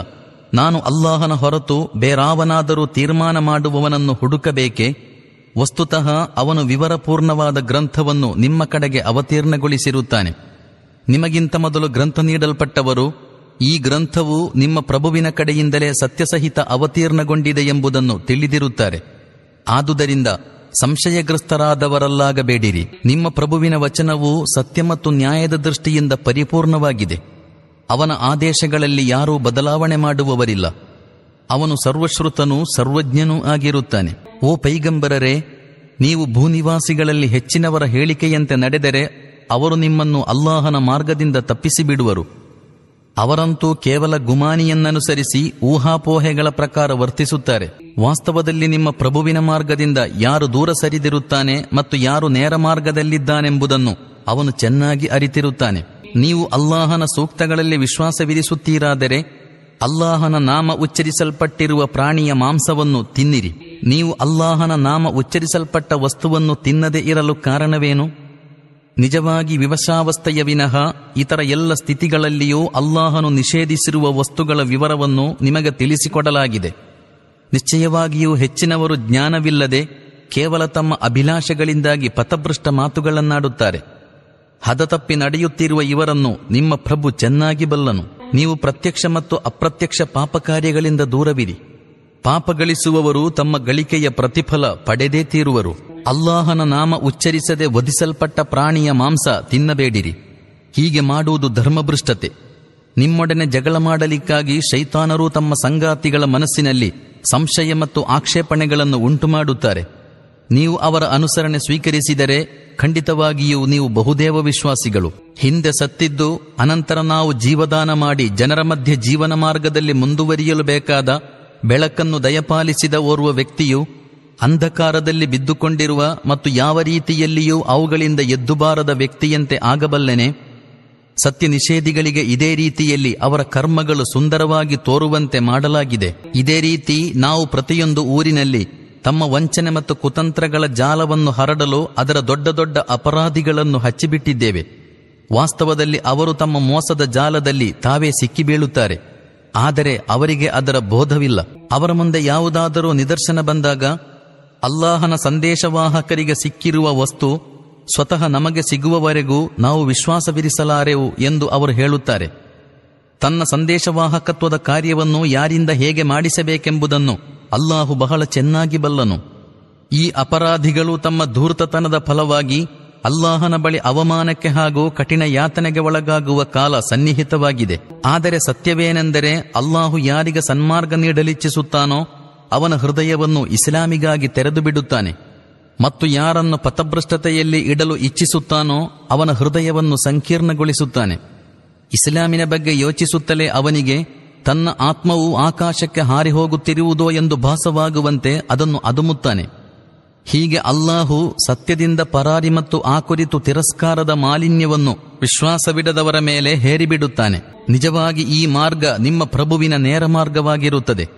ನಾನು ಅಲ್ಲಾಹನ ಹೊರತು ಬೇರಾವನಾದರೂ ತೀರ್ಮಾನ ಮಾಡುವವನನ್ನು ಹುಡುಕಬೇಕೆ? ವಸ್ತುತಃ ಅವನು ವಿವರಪೂರ್ಣವಾದ ಗ್ರಂಥವನ್ನು ನಿಮ್ಮ ಕಡೆಗೆ ಅವತೀರ್ಣಗೊಳಿಸಿರುತ್ತಾನೆ. ನಿಮಗಿಂತ ಮೊದಲು ಗ್ರಂಥ ನೀಡಲ್ಪಟ್ಟವರು, ಈ ಗ್ರಂಥವು ನಿಮ್ಮ ಪ್ರಭುವಿನ ಕಡೆಯಿಂದಲೇ ಸತ್ಯಸಹಿತ ಅವತೀರ್ಣಗೊಂಡಿದೆ ಎಂಬುದನ್ನು ತಿಳಿದಿರುತ್ತಾರೆ. ಆದುದರಿಂದ ಸಂಶಯಗ್ರಸ್ತರಾದವರಲ್ಲಾಗಬೇಡಿರಿ. ನಿಮ್ಮ ಪ್ರಭುವಿನ ವಚನವು ಸತ್ಯ ಮತ್ತು ನ್ಯಾಯದ ದೃಷ್ಟಿಯಿಂದ ಪರಿಪೂರ್ಣವಾಗಿದೆ. ಅವನ ಆದೇಶಗಳಲ್ಲಿ ಯಾರೂ ಬದಲಾವಣೆ ಮಾಡುವವರಿಲ್ಲ. ಅವನು ಸರ್ವಶ್ರುತನೂ ಸರ್ವಜ್ಞನೂ ಆಗಿರುತ್ತಾನೆ. ಓ ಪೈಗಂಬರರೇ, ನೀವು ಭೂನಿವಾಸಿಗಳಲ್ಲಿ ಹೆಚ್ಚಿನವರ ಹೇಳಿಕೆಯಂತೆ ನಡೆದರೆ ಅವರು ನಿಮ್ಮನ್ನು ಅಲ್ಲಾಹನ ಮಾರ್ಗದಿಂದ ತಪ್ಪಿಸಿ ಬಿಡುವರು ಅವರಂತೂ ಕೇವಲ ಗುಮಾನಿಯನ್ನನುಸರಿಸಿ ಊಹಾಪೋಹೆಗಳ ಪ್ರಕಾರ ವರ್ತಿಸುತ್ತಾರೆ. ವಾಸ್ತವದಲ್ಲಿ ನಿಮ್ಮ ಪ್ರಭುವಿನ ಮಾರ್ಗದಿಂದ ಯಾರು ದೂರ ಸರಿದಿರುತ್ತಾನೆ ಮತ್ತು ಯಾರು ನೇರ ಮಾರ್ಗದಲ್ಲಿದ್ದಾನೆಂಬುದನ್ನು ಅವನು ಚೆನ್ನಾಗಿ ಅರಿತಿರುತ್ತಾನೆ. ನೀವು ಅಲ್ಲಾಹನ ಸೂಕ್ತಗಳಲ್ಲಿ ವಿಶ್ವಾಸವಿರಿಸುತ್ತೀರಾದರೆ ಅಲ್ಲಾಹನ ನಾಮ ಉಚ್ಚರಿಸಲ್ಪಟ್ಟಿರುವ ಪ್ರಾಣಿಯ ಮಾಂಸವನ್ನು ತಿನ್ನಿರಿ. ನೀವು ಅಲ್ಲಾಹನ ನಾಮ ಉಚ್ಚರಿಸಲ್ಪಟ್ಟ ವಸ್ತುವನ್ನು ತಿನ್ನದೇ ಇರಲು ಕಾರಣವೇನು? ನಿಜವಾಗಿ ವಿವಶಾವಸ್ಥೆಯ ವಿನಃ ಇತರ ಎಲ್ಲ ಸ್ಥಿತಿಗಳಲ್ಲಿಯೂ ಅಲ್ಲಾಹನು ನಿಷೇಧಿಸಿರುವ ವಸ್ತುಗಳ ವಿವರವನ್ನು ನಿಮಗೆ ತಿಳಿಸಿಕೊಡಲಾಗಿದೆ. ನಿಶ್ಚಯವಾಗಿಯೂ ಹೆಚ್ಚಿನವರು ಜ್ಞಾನವಿಲ್ಲದೆ ಕೇವಲ ತಮ್ಮ ಅಭಿಲಾಷೆಗಳಿಂದಾಗಿ ಪಥಭೃಷ್ಟ ಮಾತುಗಳನ್ನಾಡುತ್ತಾರೆ. ಹದತಪ್ಪಿ ನಡೆಯುತ್ತಿರುವ ಇವರನ್ನು ನಿಮ್ಮ ಪ್ರಭು ಚೆನ್ನಾಗಿ ಬಲ್ಲನು. ನೀವು ಪ್ರತ್ಯಕ್ಷ ಮತ್ತು ಅಪ್ರತ್ಯಕ್ಷ ಪಾಪಕಾರ್ಯಗಳಿಂದ ದೂರವಿರಿ. ಪಾಪ ಗಳಿಸುವವರು ತಮ್ಮ ಗಳಿಕೆಯ ಪ್ರತಿಫಲ ಪಡೆದೇ ತೀರುವರು. ಅಲ್ಲಾಹನ ನಾಮ ಉಚ್ಚರಿಸದೆ ವಧಿಸಲ್ಪಟ್ಟ ಪ್ರಾಣಿಯ ಮಾಂಸ ತಿನ್ನಬೇಡಿರಿ. ಹೀಗೆ ಮಾಡುವುದು ಧರ್ಮಭೃಷ್ಟತೆ ನಿಮ್ಮೊಡನೆ ಜಗಳ ಮಾಡಲಿಕ್ಕಾಗಿ ಶೈತಾನರು ತಮ್ಮ ಸಂಗಾತಿಗಳ ಮನಸ್ಸಿನಲ್ಲಿ ಸಂಶಯ ಮತ್ತು ಆಕ್ಷೇಪಣೆಗಳನ್ನು ಉಂಟು ಮಾಡುತ್ತಾರೆ ನೀವು ಅವರ ಅನುಸರಣೆ ಸ್ವೀಕರಿಸಿದರೆ ಖಂಡಿತವಾಗಿಯೂ ನೀವು ಬಹುದೇವ ವಿಶ್ವಾಸಿಗಳು. ಹಿಂದೆ ಸತ್ತಿದ್ದು, ಅನಂತರ ನಾವು ಜೀವದಾನ ಮಾಡಿ ಜನರ ಮಧ್ಯೆ ಜೀವನ ಮಾರ್ಗದಲ್ಲಿ ಮುಂದುವರಿಯಲು ಬೇಕಾದ ಬೆಳಕನ್ನು ದಯಪಾಲಿಸಿದ ಓರ್ವ ವ್ಯಕ್ತಿಯು ಅಂಧಕಾರದಲ್ಲಿ ಬಿದ್ದುಕೊಂಡಿರುವ ಮತ್ತು ಯಾವ ರೀತಿಯಲ್ಲಿಯೂ ಅವುಗಳಿಂದ ಎದ್ದುಬಾರದ ವ್ಯಕ್ತಿಯಂತೆ ಆಗಬಲ್ಲನೆ, ಸತ್ಯ ನಿಷೇಧಿಗಳಿಗೆ ಇದೇ ರೀತಿಯಲ್ಲಿ ಅವರ ಕರ್ಮಗಳು ಸುಂದರವಾಗಿ ತೋರುವಂತೆ ಮಾಡಲಾಗಿದೆ. ಇದೇ ರೀತಿ ನಾವು ಪ್ರತಿಯೊಂದು ಊರಿನಲ್ಲಿ ತಮ್ಮ ವಂಚನೆ ಮತ್ತು ಕುತಂತ್ರಗಳ ಜಾಲವನ್ನು ಹರಡಲು ಅದರ ದೊಡ್ಡ ದೊಡ್ಡ ಅಪರಾಧಿಗಳನ್ನು ಹಚ್ಚಿಬಿಟ್ಟಿದ್ದೇವೆ. ವಾಸ್ತವದಲ್ಲಿ ಅವರು ತಮ್ಮ ಮೋಸದ ಜಾಲದಲ್ಲಿ ತಾವೇ ಸಿಕ್ಕಿಬೀಳುತ್ತಾರೆ. ಆದರೆ ಅವರಿಗೆ ಅದರ ಬೋಧವಿಲ್ಲ. ಅವರ ಮುಂದೆ ಯಾವುದಾದರೂ ನಿದರ್ಶನ ಬಂದಾಗ, ಅಲ್ಲಾಹನ ಸಂದೇಶವಾಹಕರಿಗೆ ಸಿಕ್ಕಿರುವ ವಸ್ತು ಸ್ವತಃ ನಮಗೆ ಸಿಗುವವರೆಗೂ ನಾವು ವಿಶ್ವಾಸವಿರಿಸಲಾರೆವು ಎಂದು ಅವರು ಹೇಳುತ್ತಾರೆ. ತನ್ನ ಸಂದೇಶವಾಹಕತ್ವದ ಕಾರ್ಯವನ್ನು ಯಾರಿಂದ ಹೇಗೆ ಮಾಡಿಸಬೇಕೆಂಬುದನ್ನು ಅಲ್ಲಾಹು ಬಹಳ ಚೆನ್ನಾಗಿ ಬಲ್ಲನು. ಈ ಅಪರಾಧಿಗಳು ತಮ್ಮ ಧೂರ್ತತನದ ಫಲವಾಗಿ ಅಲ್ಲಾಹನ ಬಳಿ ಅವಮಾನಕ್ಕೆ ಹಾಗೂ ಕಠಿಣ ಯಾತನೆಗೆ ಒಳಗಾಗುವ ಕಾಲ ಸನ್ನಿಹಿತವಾಗಿದೆ. ಆದರೆ ಸತ್ಯವೇನೆಂದರೆ ಅಲ್ಲಾಹು ಯಾರಿಗೆ ಸನ್ಮಾರ್ಗ ನೀಡಲಿಚ್ಛಿಸುತ್ತಾನೋ ಅವನ ಹೃದಯವನ್ನು ಇಸ್ಲಾಮಿಗಾಗಿ ತೆರೆದು ಬಿಡುತ್ತಾನೆ. ಮತ್ತು ಯಾರನ್ನು ಪಥಭ್ರಷ್ಟತೆಯಲ್ಲಿ ಇಡಲು ಇಚ್ಛಿಸುತ್ತಾನೋ ಅವನ ಹೃದಯವನ್ನು ಸಂಕೀರ್ಣಗೊಳಿಸುತ್ತಾನೆ. ಇಸ್ಲಾಮಿನ ಬಗ್ಗೆ ಯೋಚಿಸುತ್ತಲೇ ಅವನಿಗೆ ತನ್ನ ಆತ್ಮವು ಆಕಾಶಕ್ಕೆ ಹಾರಿ ಹೋಗುತ್ತಿರುವುದೋ ಎಂದು ಭಾಸವಾಗುವಂತೆ ಅದನ್ನು ಅದುಮುತ್ತಾನೆ. ಹೀಗೆ ಅಲ್ಲಾಹು ಸತ್ಯದಿಂದ ಪರಾರಿ ಮತ್ತು ಆ ಕುರಿತು ತಿರಸ್ಕಾರದ ಮಾಲಿನ್ಯವನ್ನು ವಿಶ್ವಾಸವಿಡದವರ ಮೇಲೆ ಹೇರಿಬಿಡುತ್ತಾನೆ. ನಿಜವಾಗಿ ಈ ಮಾರ್ಗ ನಿಮ್ಮ ಪ್ರಭುವಿನ ನೇರ ಮಾರ್ಗವಾಗಿರುತ್ತದೆ.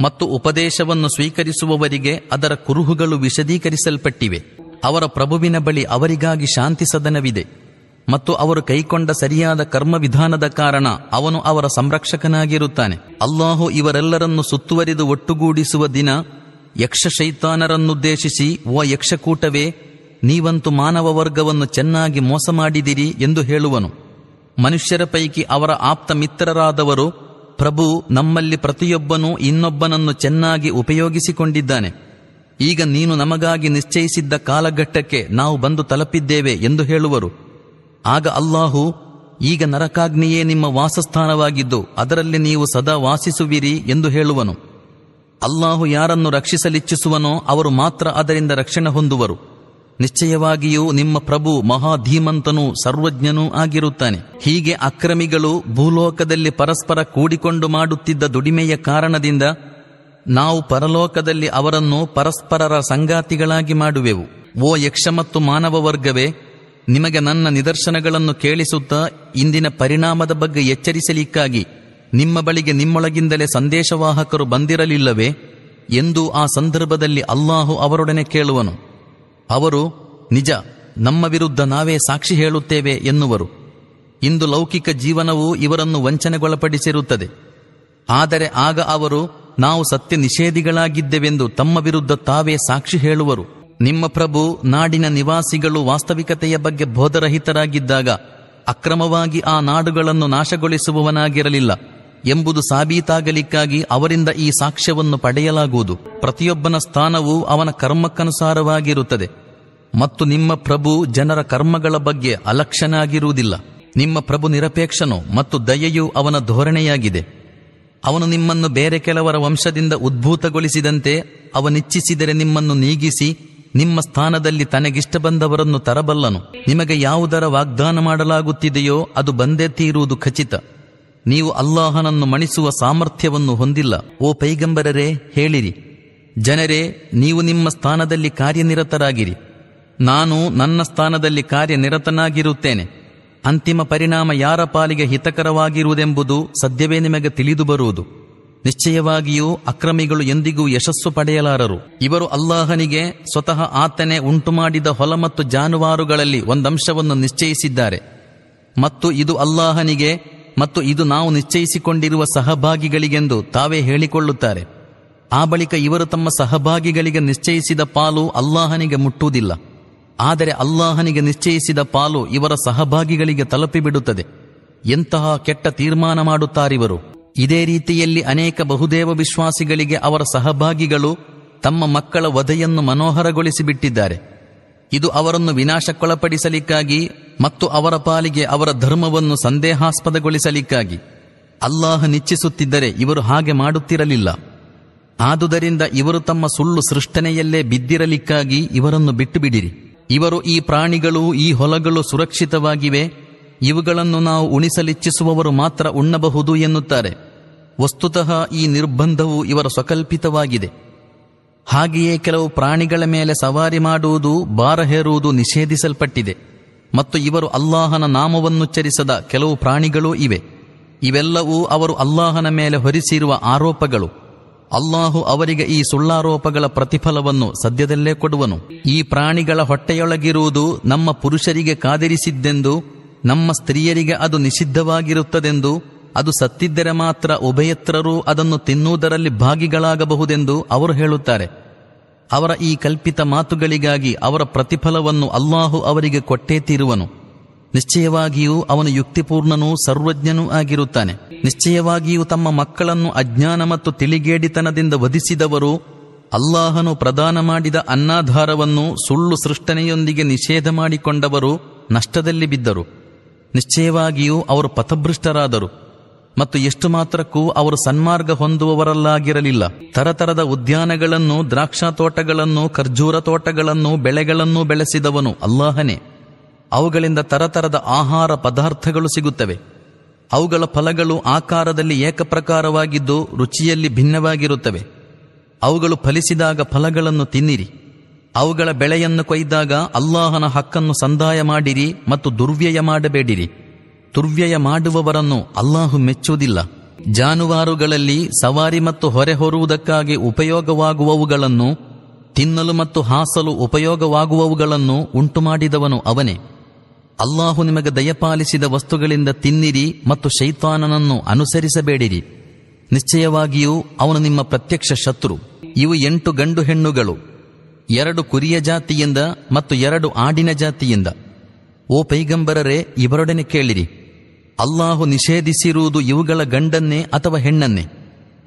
ಮತ್ತು ಉಪದೇಶವನ್ನು ಸ್ವೀಕರಿಸುವವರಿಗೆ ಅದರ ಕುರುಹುಗಳು ವಿಶದೀಕರಿಸಲ್ಪಟ್ಟಿವೆ. ಅವರ ಪ್ರಭುವಿನ ಬಳಿ ಅವರಿಗಾಗಿ ಶಾಂತಿ ಸದನವಿದೆ. ಮತ್ತು ಅವರು ಕೈಕೊಂಡ ಸರಿಯಾದ ಕರ್ಮವಿಧಾನದ ಕಾರಣ ಅವನು ಅವರ ಸಂರಕ್ಷಕನಾಗಿರುತ್ತಾನೆ. ಅಲ್ಲಾಹು ಇವರೆಲ್ಲರನ್ನು ಸುತ್ತುವರಿದು ಒಟ್ಟುಗೂಡಿಸುವ ದಿನ ಯಕ್ಷ ಶೈತಾನರನ್ನುದ್ದೇಶಿಸಿ, ಓ ಯಕ್ಷಕೂಟವೇ, ನೀವಂತೂ ಮಾನವ ವರ್ಗವನ್ನು ಚೆನ್ನಾಗಿ ಮೋಸ ಮಾಡಿದಿರಿ ಎಂದು ಹೇಳುವನು. ಮನುಷ್ಯರ ಪೈಕಿ ಅವರ ಆಪ್ತ ಮಿತ್ರರಾದವರು, ಪ್ರಭು ನಮ್ಮಲ್ಲಿ ಪ್ರತಿಯೊಬ್ಬನೂ ಇನ್ನೊಬ್ಬನನ್ನು ಚೆನ್ನಾಗಿ ಉಪಯೋಗಿಸಿಕೊಂಡಿದ್ದಾನೆ. ಈಗ ನೀನು ನಮಗಾಗಿ ನಿಶ್ಚಯಿಸಿದ್ದ ಕಾಲಘಟ್ಟಕ್ಕೆ ನಾವು ಬಂದು ತಲುಪಿದ್ದೇವೆ ಎಂದು ಹೇಳುವರು. ಆಗ ಅಲ್ಲಾಹು, ಈಗ ನರಕಾಗ್ನಿಯೇ ನಿಮ್ಮ ವಾಸಸ್ಥಾನವಾಗಿದ್ದು, ಅದರಲ್ಲಿ ನೀವು ಸದಾ ವಾಸಿಸುವಿರಿ ಎಂದು ಹೇಳುವನು. ಅಲ್ಲಾಹು ಯಾರನ್ನು ರಕ್ಷಿಸಲಿಚ್ಛಿಸುವನೋ ಅವರು ಮಾತ್ರ ಅದರಿಂದ ರಕ್ಷಣೆ ಹೊಂದುವರು. ನಿಶ್ಚಯವಾಗಿಯೂ ನಿಮ್ಮ ಪ್ರಭು ಮಹಾಧೀಮಂತನೂ ಸರ್ವಜ್ಞನೂ ಆಗಿರುತ್ತಾನೆ. ಹೀಗೆ ಅಕ್ರಮಿಗಳು ಭೂಲೋಕದಲ್ಲಿ ಪರಸ್ಪರ ಕೂಡಿಕೊಂಡು ಮಾಡುತ್ತಿದ್ದ ದುಡಿಮೆಯ ಕಾರಣದಿಂದ ನಾವು ಪರಲೋಕದಲ್ಲಿ ಅವರನ್ನು ಪರಸ್ಪರರ ಸಂಗಾತಿಗಳಾಗಿ ಮಾಡುವೆವು. ಓ ಯಕ್ಷ ಮತ್ತು ಮಾನವ ವರ್ಗವೇ ನಿಮಗೆ ನನ್ನ ನಿದರ್ಶನಗಳನ್ನು ಕೇಳಿಸುತ್ತಾ ಇಂದಿನ ಪರಿಣಾಮದ ಬಗ್ಗೆ ಎಚ್ಚರಿಸಲಿಕ್ಕಾಗಿ ನಿಮ್ಮ ಬಳಿಗೆ ನಿಮ್ಮೊಳಗಿಂದಲೇ ಸಂದೇಶವಾಹಕರು ಬಂದಿರಲಿಲ್ಲವೇ ಎಂದು ಆ ಸಂದರ್ಭದಲ್ಲಿ ಅಲ್ಲಾಹು ಅವರೊಡನೆ ಕೇಳುವನು. ಅವರು, ನಿಜ, ನಮ್ಮ ವಿರುದ್ಧ ನಾವೇ ಸಾಕ್ಷಿ ಹೇಳುತ್ತೇವೆ ಎನ್ನುವರು. ಇಂದು ಲೌಕಿಕ ಜೀವನವು ಇವರನ್ನು ವಂಚನೆಗೊಳಪಡಿಸಿರುತ್ತದೆ. ಆದರೆ ಆಗ ಅವರು, ನಾವು ಸತ್ಯ ನಿಷೇಧಿಗಳಾಗಿದ್ದೆವೆಂದು ತಮ್ಮ ವಿರುದ್ಧ ತಾವೇ ಸಾಕ್ಷಿ ಹೇಳುವರು. ನಿಮ್ಮ ಪ್ರಭು ನಾಡಿನ ನಿವಾಸಿಗಳು ವಾಸ್ತವಿಕತೆಯ ಬಗ್ಗೆ ಬೋಧರಹಿತರಾಗಿದ್ದಾಗ ಅಕ್ರಮವಾಗಿ ಆ ನಾಡುಗಳನ್ನು ನಾಶಗೊಳಿಸುವವನಾಗಿರಲಿಲ್ಲ ಎಂಬುದು ಸಾಬೀತಾಗಲಿಕ್ಕಾಗಿ ಅವರಿಂದ ಈ ಸಾಕ್ಷ್ಯವನ್ನು ಪಡೆಯಲಾಗುವುದು. ಪ್ರತಿಯೊಬ್ಬನ ಸ್ಥಾನವು ಅವನ ಕರ್ಮಕ್ಕನುಸಾರವಾಗಿರುತ್ತದೆ. ಮತ್ತು ನಿಮ್ಮ ಪ್ರಭು ಜನರ ಕರ್ಮಗಳ ಬಗ್ಗೆ ಅಲಕ್ಷನಾಗಿರುವುದಿಲ್ಲ. ನಿಮ್ಮ ಪ್ರಭು ನಿರಪೇಕ್ಷನು ಮತ್ತು ದಯೆಯು ಅವನ ಧೋರಣೆಯಾಗಿದೆ. ಅವನು ನಿಮ್ಮನ್ನು ಬೇರೆ ಕೆಲವರ ವಂಶದಿಂದ ಉದ್ಭೂತಗೊಳಿಸಿದಂತೆ ಅವನಿಚ್ಛಿಸಿದರೆ ನಿಮ್ಮನ್ನು ನೀಗಿಸಿ ನಿಮ್ಮ ಸ್ಥಾನದಲ್ಲಿ ತನಗಿಷ್ಟ ಬಂದವರನ್ನು ತರಬಲ್ಲನು. ನಿಮಗೆ ಯಾವುದರ ವಾಗ್ದಾನ ಮಾಡಲಾಗುತ್ತಿದೆಯೋ ಅದು ಬಂದೇ ತೀರುವುದು ಖಚಿತ. ನೀವು ಅಲ್ಲಾಹನನ್ನು ಮಣಿಸುವ ಸಾಮರ್ಥ್ಯವನ್ನು ಹೊಂದಿಲ್ಲ. ಓ ಪೈಗಂಬರರೇ, ಹೇಳಿರಿ. ಜನರೇ, ನೀವು ನಿಮ್ಮ ಸ್ಥಾನದಲ್ಲಿ ಕಾರ್ಯನಿರತರಾಗಿರಿ. ನಾನು ನನ್ನ ಸ್ಥಾನದಲ್ಲಿ ಕಾರ್ಯನಿರತನಾಗಿರುತ್ತೇನೆ. ಅಂತಿಮ ಪರಿಣಾಮ ಯಾರ ಪಾಲಿಗೆ ಹಿತಕರವಾಗಿರುವುದೆಂಬುದು ಸದ್ಯವೇ ನಿಮಗೆ ತಿಳಿದು ಬರುವುದು. ನಿಶ್ಚಯವಾಗಿಯೂ ಅಕ್ರಮಿಗಳು ಎಂದಿಗೂ ಯಶಸ್ಸು ಪಡೆಯಲಾರರು. ಇವರು ಅಲ್ಲಾಹನಿಗೆ ಸ್ವತಃ ಆತನೇ ಉಂಟುಮಾಡಿದ ಹೊಲ ಮತ್ತು ಜಾನುವಾರುಗಳಲ್ಲಿ ಒಂದಂಶವನ್ನು ನಿಶ್ಚಯಿಸಿದ್ದಾರೆ. ಮತ್ತು ಇದು ಅಲ್ಲಾಹನಿಗೆ ಮತ್ತು ಇದು ನಾವು ನಿಶ್ಚಯಿಸಿಕೊಂಡಿರುವ ಸಹಭಾಗಿಗಳಿಗೆಂದು ತಾವೇ ಹೇಳಿಕೊಳ್ಳುತ್ತಾರೆ. ಆ ಬಳಿಕ ಇವರು ತಮ್ಮ ಸಹಭಾಗಿಗಳಿಗೆ ನಿಶ್ಚಯಿಸಿದ ಪಾಲು ಅಲ್ಲಾಹನಿಗೆ ಮುಟ್ಟುವುದಿಲ್ಲ. ಆದರೆ ಅಲ್ಲಾಹನಿಗೆ ನಿಶ್ಚಯಿಸಿದ ಪಾಲು ಇವರ ಸಹಭಾಗಿಗಳಿಗೆ ತಲುಪಿಬಿಡುತ್ತದೆ. ಎಂತಹ ಕೆಟ್ಟ ತೀರ್ಮಾನ ಮಾಡುತ್ತಾರಿವರು. ಇದೇ ರೀತಿಯಲ್ಲಿ ಅನೇಕ ಬಹುದೇವ ವಿಶ್ವಾಸಿಗಳಿಗೆ ಅವರ ಸಹಭಾಗಿಗಳು ತಮ್ಮ ಮಕ್ಕಳ ವಧೆಯನ್ನು ಮನೋಹರಗೊಳಿಸಿಬಿಟ್ಟಿದ್ದಾರೆ. ಇದು ಅವರನ್ನು ವಿನಾಶಕ್ಕೊಳಪಡಿಸಲಿಕ್ಕಾಗಿ ಮತ್ತು ಅವರ ಪಾಲಿಗೆ ಅವರ ಧರ್ಮವನ್ನು ಸಂದೇಹಾಸ್ಪದಗೊಳಿಸಲಿಕ್ಕಾಗಿ. ಅಲ್ಲಾಹ ನಿಚ್ಚಿಸುತ್ತಿದ್ದರೆ ಇವರು ಹಾಗೆ ಮಾಡುತ್ತಿರಲಿಲ್ಲ. ಆದುದರಿಂದ ಇವರು ತಮ್ಮ ಸುಳ್ಳು ಸೃಷ್ಟನೆಯಲ್ಲೇ ಬಿದ್ದಿರಲಿಕ್ಕಾಗಿ ಇವರನ್ನು ಬಿಟ್ಟು ಬಿಡಿರಿ ಇವರು ಈ ಪ್ರಾಣಿಗಳು ಈ ಹೊಲಗಳು ಸುರಕ್ಷಿತವಾಗಿವೆ. ಇವುಗಳನ್ನು ನಾವು ಉಣಿಸಲಿಚ್ಛಿಸುವವರು ಮಾತ್ರ ಉಣ್ಣಬಹುದು ಎನ್ನುತ್ತಾರೆ. ವಸ್ತುತಃ ಈ ನಿರ್ಬಂಧವು ಇವರ ಸ್ವಕಲ್ಪಿತವಾಗಿದೆ. ಹಾಗೆಯೇ ಕೆಲವು ಪ್ರಾಣಿಗಳ ಮೇಲೆ ಸವಾರಿ ಮಾಡುವುದು ಬಾರ ಹೇರುವುದು ನಿಷೇಧಿಸಲ್ಪಟ್ಟಿದೆ. ಮತ್ತು ಇವರು ಅಲ್ಲಾಹನ ನಾಮವನ್ನುಚ್ಚರಿಸದ ಕೆಲವು ಪ್ರಾಣಿಗಳೂ ಇವೆ. ಇವೆಲ್ಲವೂ ಅವರು ಅಲ್ಲಾಹನ ಮೇಲೆ ಹೊರಿಸಿರುವ ಆರೋಪಗಳು. ಅಲ್ಲಾಹು ಅವರಿಗೆ ಈ ಸುಳ್ಳಾರೋಪಗಳ ಪ್ರತಿಫಲವನ್ನು ಸದ್ಯದಲ್ಲೇ ಕೊಡುವನು. ಈ ಪ್ರಾಣಿಗಳ ಹೊಟ್ಟೆಯೊಳಗಿರುವುದು ನಮ್ಮ ಪುರುಷರಿಗೆ ಕಾದಿರಿಸಿದ್ದೆಂದು, ನಮ್ಮ ಸ್ತ್ರೀಯರಿಗೆ ಅದು ನಿಷಿದ್ಧವಾಗಿರುತ್ತದೆಂದು ಅದು ಸತ್ತಿದ್ದರೆ ಮಾತ್ರ ಉಭಯತ್ರರೂ ಅದನ್ನು ತಿನ್ನುವುದರಲ್ಲಿ ಭಾಗಿಗಳಾಗಬಹುದೆಂದು ಅವರು ಹೇಳುತ್ತಾರೆ. ಅವರ ಈ ಕಲ್ಪಿತ ಮಾತುಗಳಿಗಾಗಿ ಅವರ ಪ್ರತಿಫಲವನ್ನು ಅಲ್ಲಾಹು ಅವರಿಗೆ ಕೊಟ್ಟೇ ತೀರುವನು. ನಿಶ್ಚಯವಾಗಿಯೂ ಅವನು ಯುಕ್ತಿಪೂರ್ಣನೂ ಸರ್ವಜ್ಞನೂ ಆಗಿರುತ್ತಾನೆ. ನಿಶ್ಚಯವಾಗಿಯೂ ತಮ್ಮ ಮಕ್ಕಳನ್ನು ಅಜ್ಞಾನ ಮತ್ತು ತಿಳಿಗೇಡಿತನದಿಂದ ವಧಿಸಿದವರು ಅಲ್ಲಾಹನು ಪ್ರದಾನ ಮಾಡಿದ ಅನ್ನಾಧಾರವನ್ನು ಸುಳ್ಳು ಸೃಷ್ಟನೆಯೊಂದಿಗೆ ನಿಷೇಧ ಮಾಡಿಕೊಂಡವರು ನಷ್ಟದಲ್ಲಿ ಬಿದ್ದರು. ನಿಶ್ಚಯವಾಗಿಯೂ ಅವರು ಪಥಭೃಷ್ಟರಾದರು. ಮತ್ತು ಎಷ್ಟು ಮಾತ್ರಕ್ಕೂ ಅವರು ಸನ್ಮಾರ್ಗ ಹೊಂದುವವರಲ್ಲಾಗಿರಲಿಲ್ಲ. ತರತರದ ಉದ್ಯಾನಗಳನ್ನು ದ್ರಾಕ್ಷಾ ತೋಟಗಳನ್ನು ಖರ್ಜೂರ ತೋಟಗಳನ್ನು, ಬೆಳೆಗಳನ್ನು ಬೆಳೆಸಿದವನು ಅಲ್ಲಾಹನೇ. ಅವುಗಳಿಂದ ತರತರದ ಆಹಾರ ಪದಾರ್ಥಗಳು ಸಿಗುತ್ತವೆ. ಅವುಗಳ ಫಲಗಳು ಆಕಾರದಲ್ಲಿ ಏಕಪ್ರಕಾರವಾಗಿದ್ದು ರುಚಿಯಲ್ಲಿ ಭಿನ್ನವಾಗಿರುತ್ತವೆ. ಅವುಗಳು ಫಲಿಸಿದಾಗ ಫಲಗಳನ್ನು ತಿನ್ನಿರಿ. ಅವುಗಳ ಬೆಳೆಯನ್ನು ಕೊಯ್ದಾಗ ಅಲ್ಲಾಹನ ಹಕ್ಕನ್ನು ಸಂದಾಯ ಮಾಡಿರಿ ಮತ್ತು ದುರ್ವ್ಯಯ ಮಾಡಬೇಡಿರಿ. ದುರ್ವ್ಯಯ ಮಾಡುವವರನ್ನು ಅಲ್ಲಾಹು ಮೆಚ್ಚುವುದಿಲ್ಲ. ಜಾನುವಾರುಗಳಲ್ಲಿ ಸವಾರಿ ಮತ್ತು ಹೊರೆ ಹೊರುವುದಕ್ಕಾಗಿ ಉಪಯೋಗವಾಗುವವುಗಳನ್ನು, ತಿನ್ನಲು ಮತ್ತು ಹಾಸಲು ಉಪಯೋಗವಾಗುವವುಗಳನ್ನು ಉಂಟುಮಾಡಿದವನು ಅವನೇ. ಅಲ್ಲಾಹು ನಿಮಗೆ ದಯಪಾಲಿಸಿದ ವಸ್ತುಗಳಿಂದ ತಿನ್ನಿರಿ ಮತ್ತು ಶೈತಾನನನ್ನು ಅನುಸರಿಸಬೇಡಿರಿ. ನಿಶ್ಚಯವಾಗಿಯೂ ಅವನು ನಿಮ್ಮ ಪ್ರತ್ಯಕ್ಷ ಶತ್ರು. ಇವು ಎಂಟು ಗಂಡು ಹೆಣ್ಣುಗಳು. ಎರಡು ಕುರಿಯ ಜಾತಿಯಿಂದ ಮತ್ತು ಎರಡು ಆಡಿನ ಜಾತಿಯಿಂದ. ಓ ಪೈಗಂಬರರೇ, ಇವರೊಡನೆ ಕೇಳಿರಿ. ಅಲ್ಲಾಹು ನಿಷೇಧಿಸಿರುವುದು ಇವುಗಳ ಗಂಡನ್ನೇ ಅಥವಾ ಹೆಣ್ಣನ್ನೇ?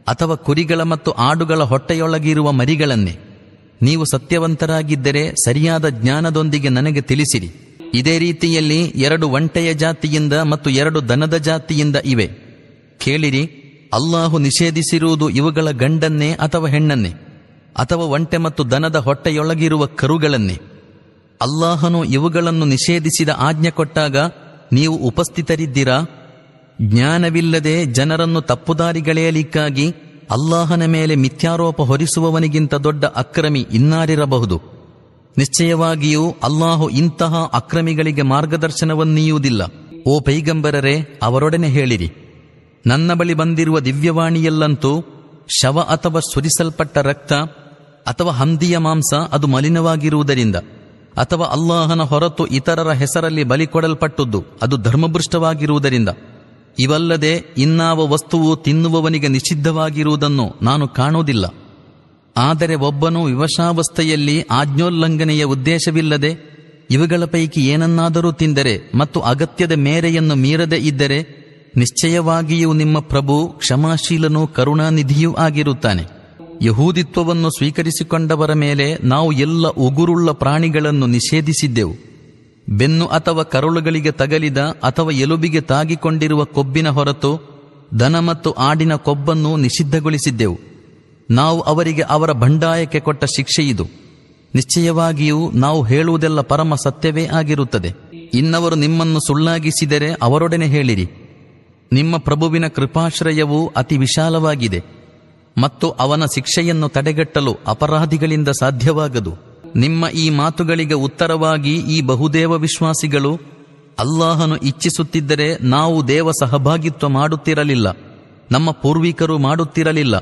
ಅಥವಾ ಕುರಿಗಳ ಮತ್ತು ಆಡುಗಳ ಹೊಟ್ಟೆಯೊಳಗಿರುವ ಮರಿಗಳನ್ನೇ? ನೀವು ಸತ್ಯವಂತರಾಗಿದ್ದರೆ ಸರಿಯಾದ ಜ್ಞಾನದೊಂದಿಗೆ ನನಗೆ ತಿಳಿಸಿರಿ. ಇದೇ ರೀತಿಯಲ್ಲಿ ಎರಡು ಒಂಟೆಯ ಜಾತಿಯಿಂದ ಮತ್ತು ಎರಡು ದನದ ಜಾತಿಯಿಂದ ಇವೆ. ಕೇಳಿರಿ, ಅಲ್ಲಾಹು ನಿಷೇಧಿಸಿರುವುದು ಇವುಗಳ ಗಂಡನ್ನೇ ಅಥವಾ ಹೆಣ್ಣನ್ನೇ? ಅಥವಾ ಒಂಟೆ ಮತ್ತು ದನದ ಹೊಟ್ಟೆಯೊಳಗಿರುವ ಕರುಗಳನ್ನೇ? ಅಲ್ಲಾಹನು ಇವುಗಳನ್ನು ನಿಷೇಧಿಸಿದ ಆಜ್ಞೆ ಕೊಟ್ಟಾಗ ನೀವು ಉಪಸ್ಥಿತರಿದ್ದೀರಾ? ಜ್ಞಾನವಿಲ್ಲದೆ ಜನರನ್ನು ತಪ್ಪುದಾರಿಗಳೆಯಲಿಕ್ಕಾಗಿ ಅಲ್ಲಾಹನ ಮೇಲೆ ಮಿಥ್ಯಾರೋಪ ಹೊರಿಸುವವನಿಗಿಂತ ದೊಡ್ಡ ಅಕ್ರಮಿ ಇನ್ನಾರಿರಬಹುದು. ನಿಶ್ಚಯವಾಗಿಯೂ ಅಲ್ಲಾಹು ಇಂತಹ ಅಕ್ರಮಿಗಳಿಗೆ ಮಾರ್ಗದರ್ಶನವನ್ನೀಯುವುದಿಲ್ಲ. ಓ ಪೈಗಂಬರರೆ, ಅವರೊಡನೆ ಹೇಳಿರಿ. ನನ್ನ ಬಳಿ ಬಂದಿರುವ ದಿವ್ಯವಾಣಿಯಲ್ಲಂತೂ ಶವ ಅಥವಾ ಸುರಿಸಲ್ಪಟ್ಟ ರಕ್ತ ಅಥವಾ ಹಂದಿಯ ಮಾಂಸ ಅದು ಮಲಿನವಾಗಿರುವುದರಿಂದ. ಅಥವಾ ಅಲ್ಲಾಹನ ಹೊರತು ಇತರರ ಹೆಸರಲ್ಲಿ ಬಲಿ ಕೊಡಲ್ಪಟ್ಟದ್ದು ಅದು ಧರ್ಮಭೃಷ್ಟವಾಗಿರುವುದರಿಂದ ಇವಲ್ಲದೆ ಇನ್ನಾವ ವಸ್ತುವು ತಿನ್ನುವವನಿಗೆ ನಿಷಿದ್ಧವಾಗಿರುವುದನ್ನು ನಾನು ಕಾಣುವುದಿಲ್ಲ. ಆದರೆ ಒಬ್ಬನು ವಿವಶಾವಸ್ಥೆಯಲ್ಲಿ ಆಜ್ಞೋಲ್ಲಂಘನೆಯ ಉದ್ದೇಶವಿಲ್ಲದೆ ಇವುಗಳ ಪೈಕಿ ಏನನ್ನಾದರೂ ತಿಂದರೆ ಮತ್ತು ಅಗತ್ಯದ ಮೇರೆಯನ್ನು ಮೀರದೆ ಇದ್ದರೆ ನಿಶ್ಚಯವಾಗಿಯೂ ನಿಮ್ಮ ಪ್ರಭು ಕ್ಷಮಾಶೀಲನೂ ಕರುಣಾನಿಧಿಯೂ ಆಗಿರುತ್ತಾನೆ. ಯಹೂದಿತ್ವವನ್ನು ಸ್ವೀಕರಿಸಿಕೊಂಡವರ ಮೇಲೆ ನಾವು ಎಲ್ಲ ಉಗುರುಳ್ಳ ಪ್ರಾಣಿಗಳನ್ನು ನಿಷೇಧಿಸಿದ್ದೆವು. ಬೆನ್ನು ಅಥವಾ ಕರುಳುಗಳಿಗೆ ತಗಲಿದ ಅಥವಾ ಎಲುಬಿಗೆ ತಾಗಿಕೊಂಡಿರುವ ಕೊಬ್ಬಿನ ಹೊರತು ದನ ಮತ್ತು ಆಡಿನ ಕೊಬ್ಬನ್ನು ನಿಷಿದ್ಧಗೊಳಿಸಿದ್ದೆವು. ನಾವು ಅವರಿಗೆ ಅವರ ಬಂಡಾಯಕ್ಕೆ ಕೊಟ್ಟ ಶಿಕ್ಷೆಯಿದು ನಿಶ್ಚಯವಾಗಿಯೂ ನಾವು ಹೇಳುವುದೆಲ್ಲ ಪರಮ ಸತ್ಯವೇ ಆಗಿರುತ್ತದೆ. ಇನ್ನವರು ನಿಮ್ಮನ್ನು ಸುಳ್ಳಾಗಿಸಿದರೆ ಅವರೊಡನೆ ಹೇಳಿರಿ. ನಿಮ್ಮ ಪ್ರಭುವಿನ ಕೃಪಾಶ್ರಯವು ಅತಿ ವಿಶಾಲವಾಗಿದೆ. ಮತ್ತು ಅವನ ಶಿಕ್ಷೆಯನ್ನು ತಡೆಗಟ್ಟಲು ಅಪರಾಧಿಗಳಿಂದ ಸಾಧ್ಯವಾಗದು. ನಿಮ್ಮ ಈ ಮಾತುಗಳಿಗೆ ಉತ್ತರವಾಗಿ ಈ ಬಹುದೇವ ವಿಶ್ವಾಸಿಗಳು, ಅಲ್ಲಾಹನು ಇಚ್ಛಿಸುತ್ತಿದ್ದರೆ ನಾವು ದೇವ ಸಹಭಾಗಿತ್ವ ಮಾಡುತ್ತಿರಲಿಲ್ಲ. ನಮ್ಮ ಪೂರ್ವಿಕರು ಮಾಡುತ್ತಿರಲಿಲ್ಲ.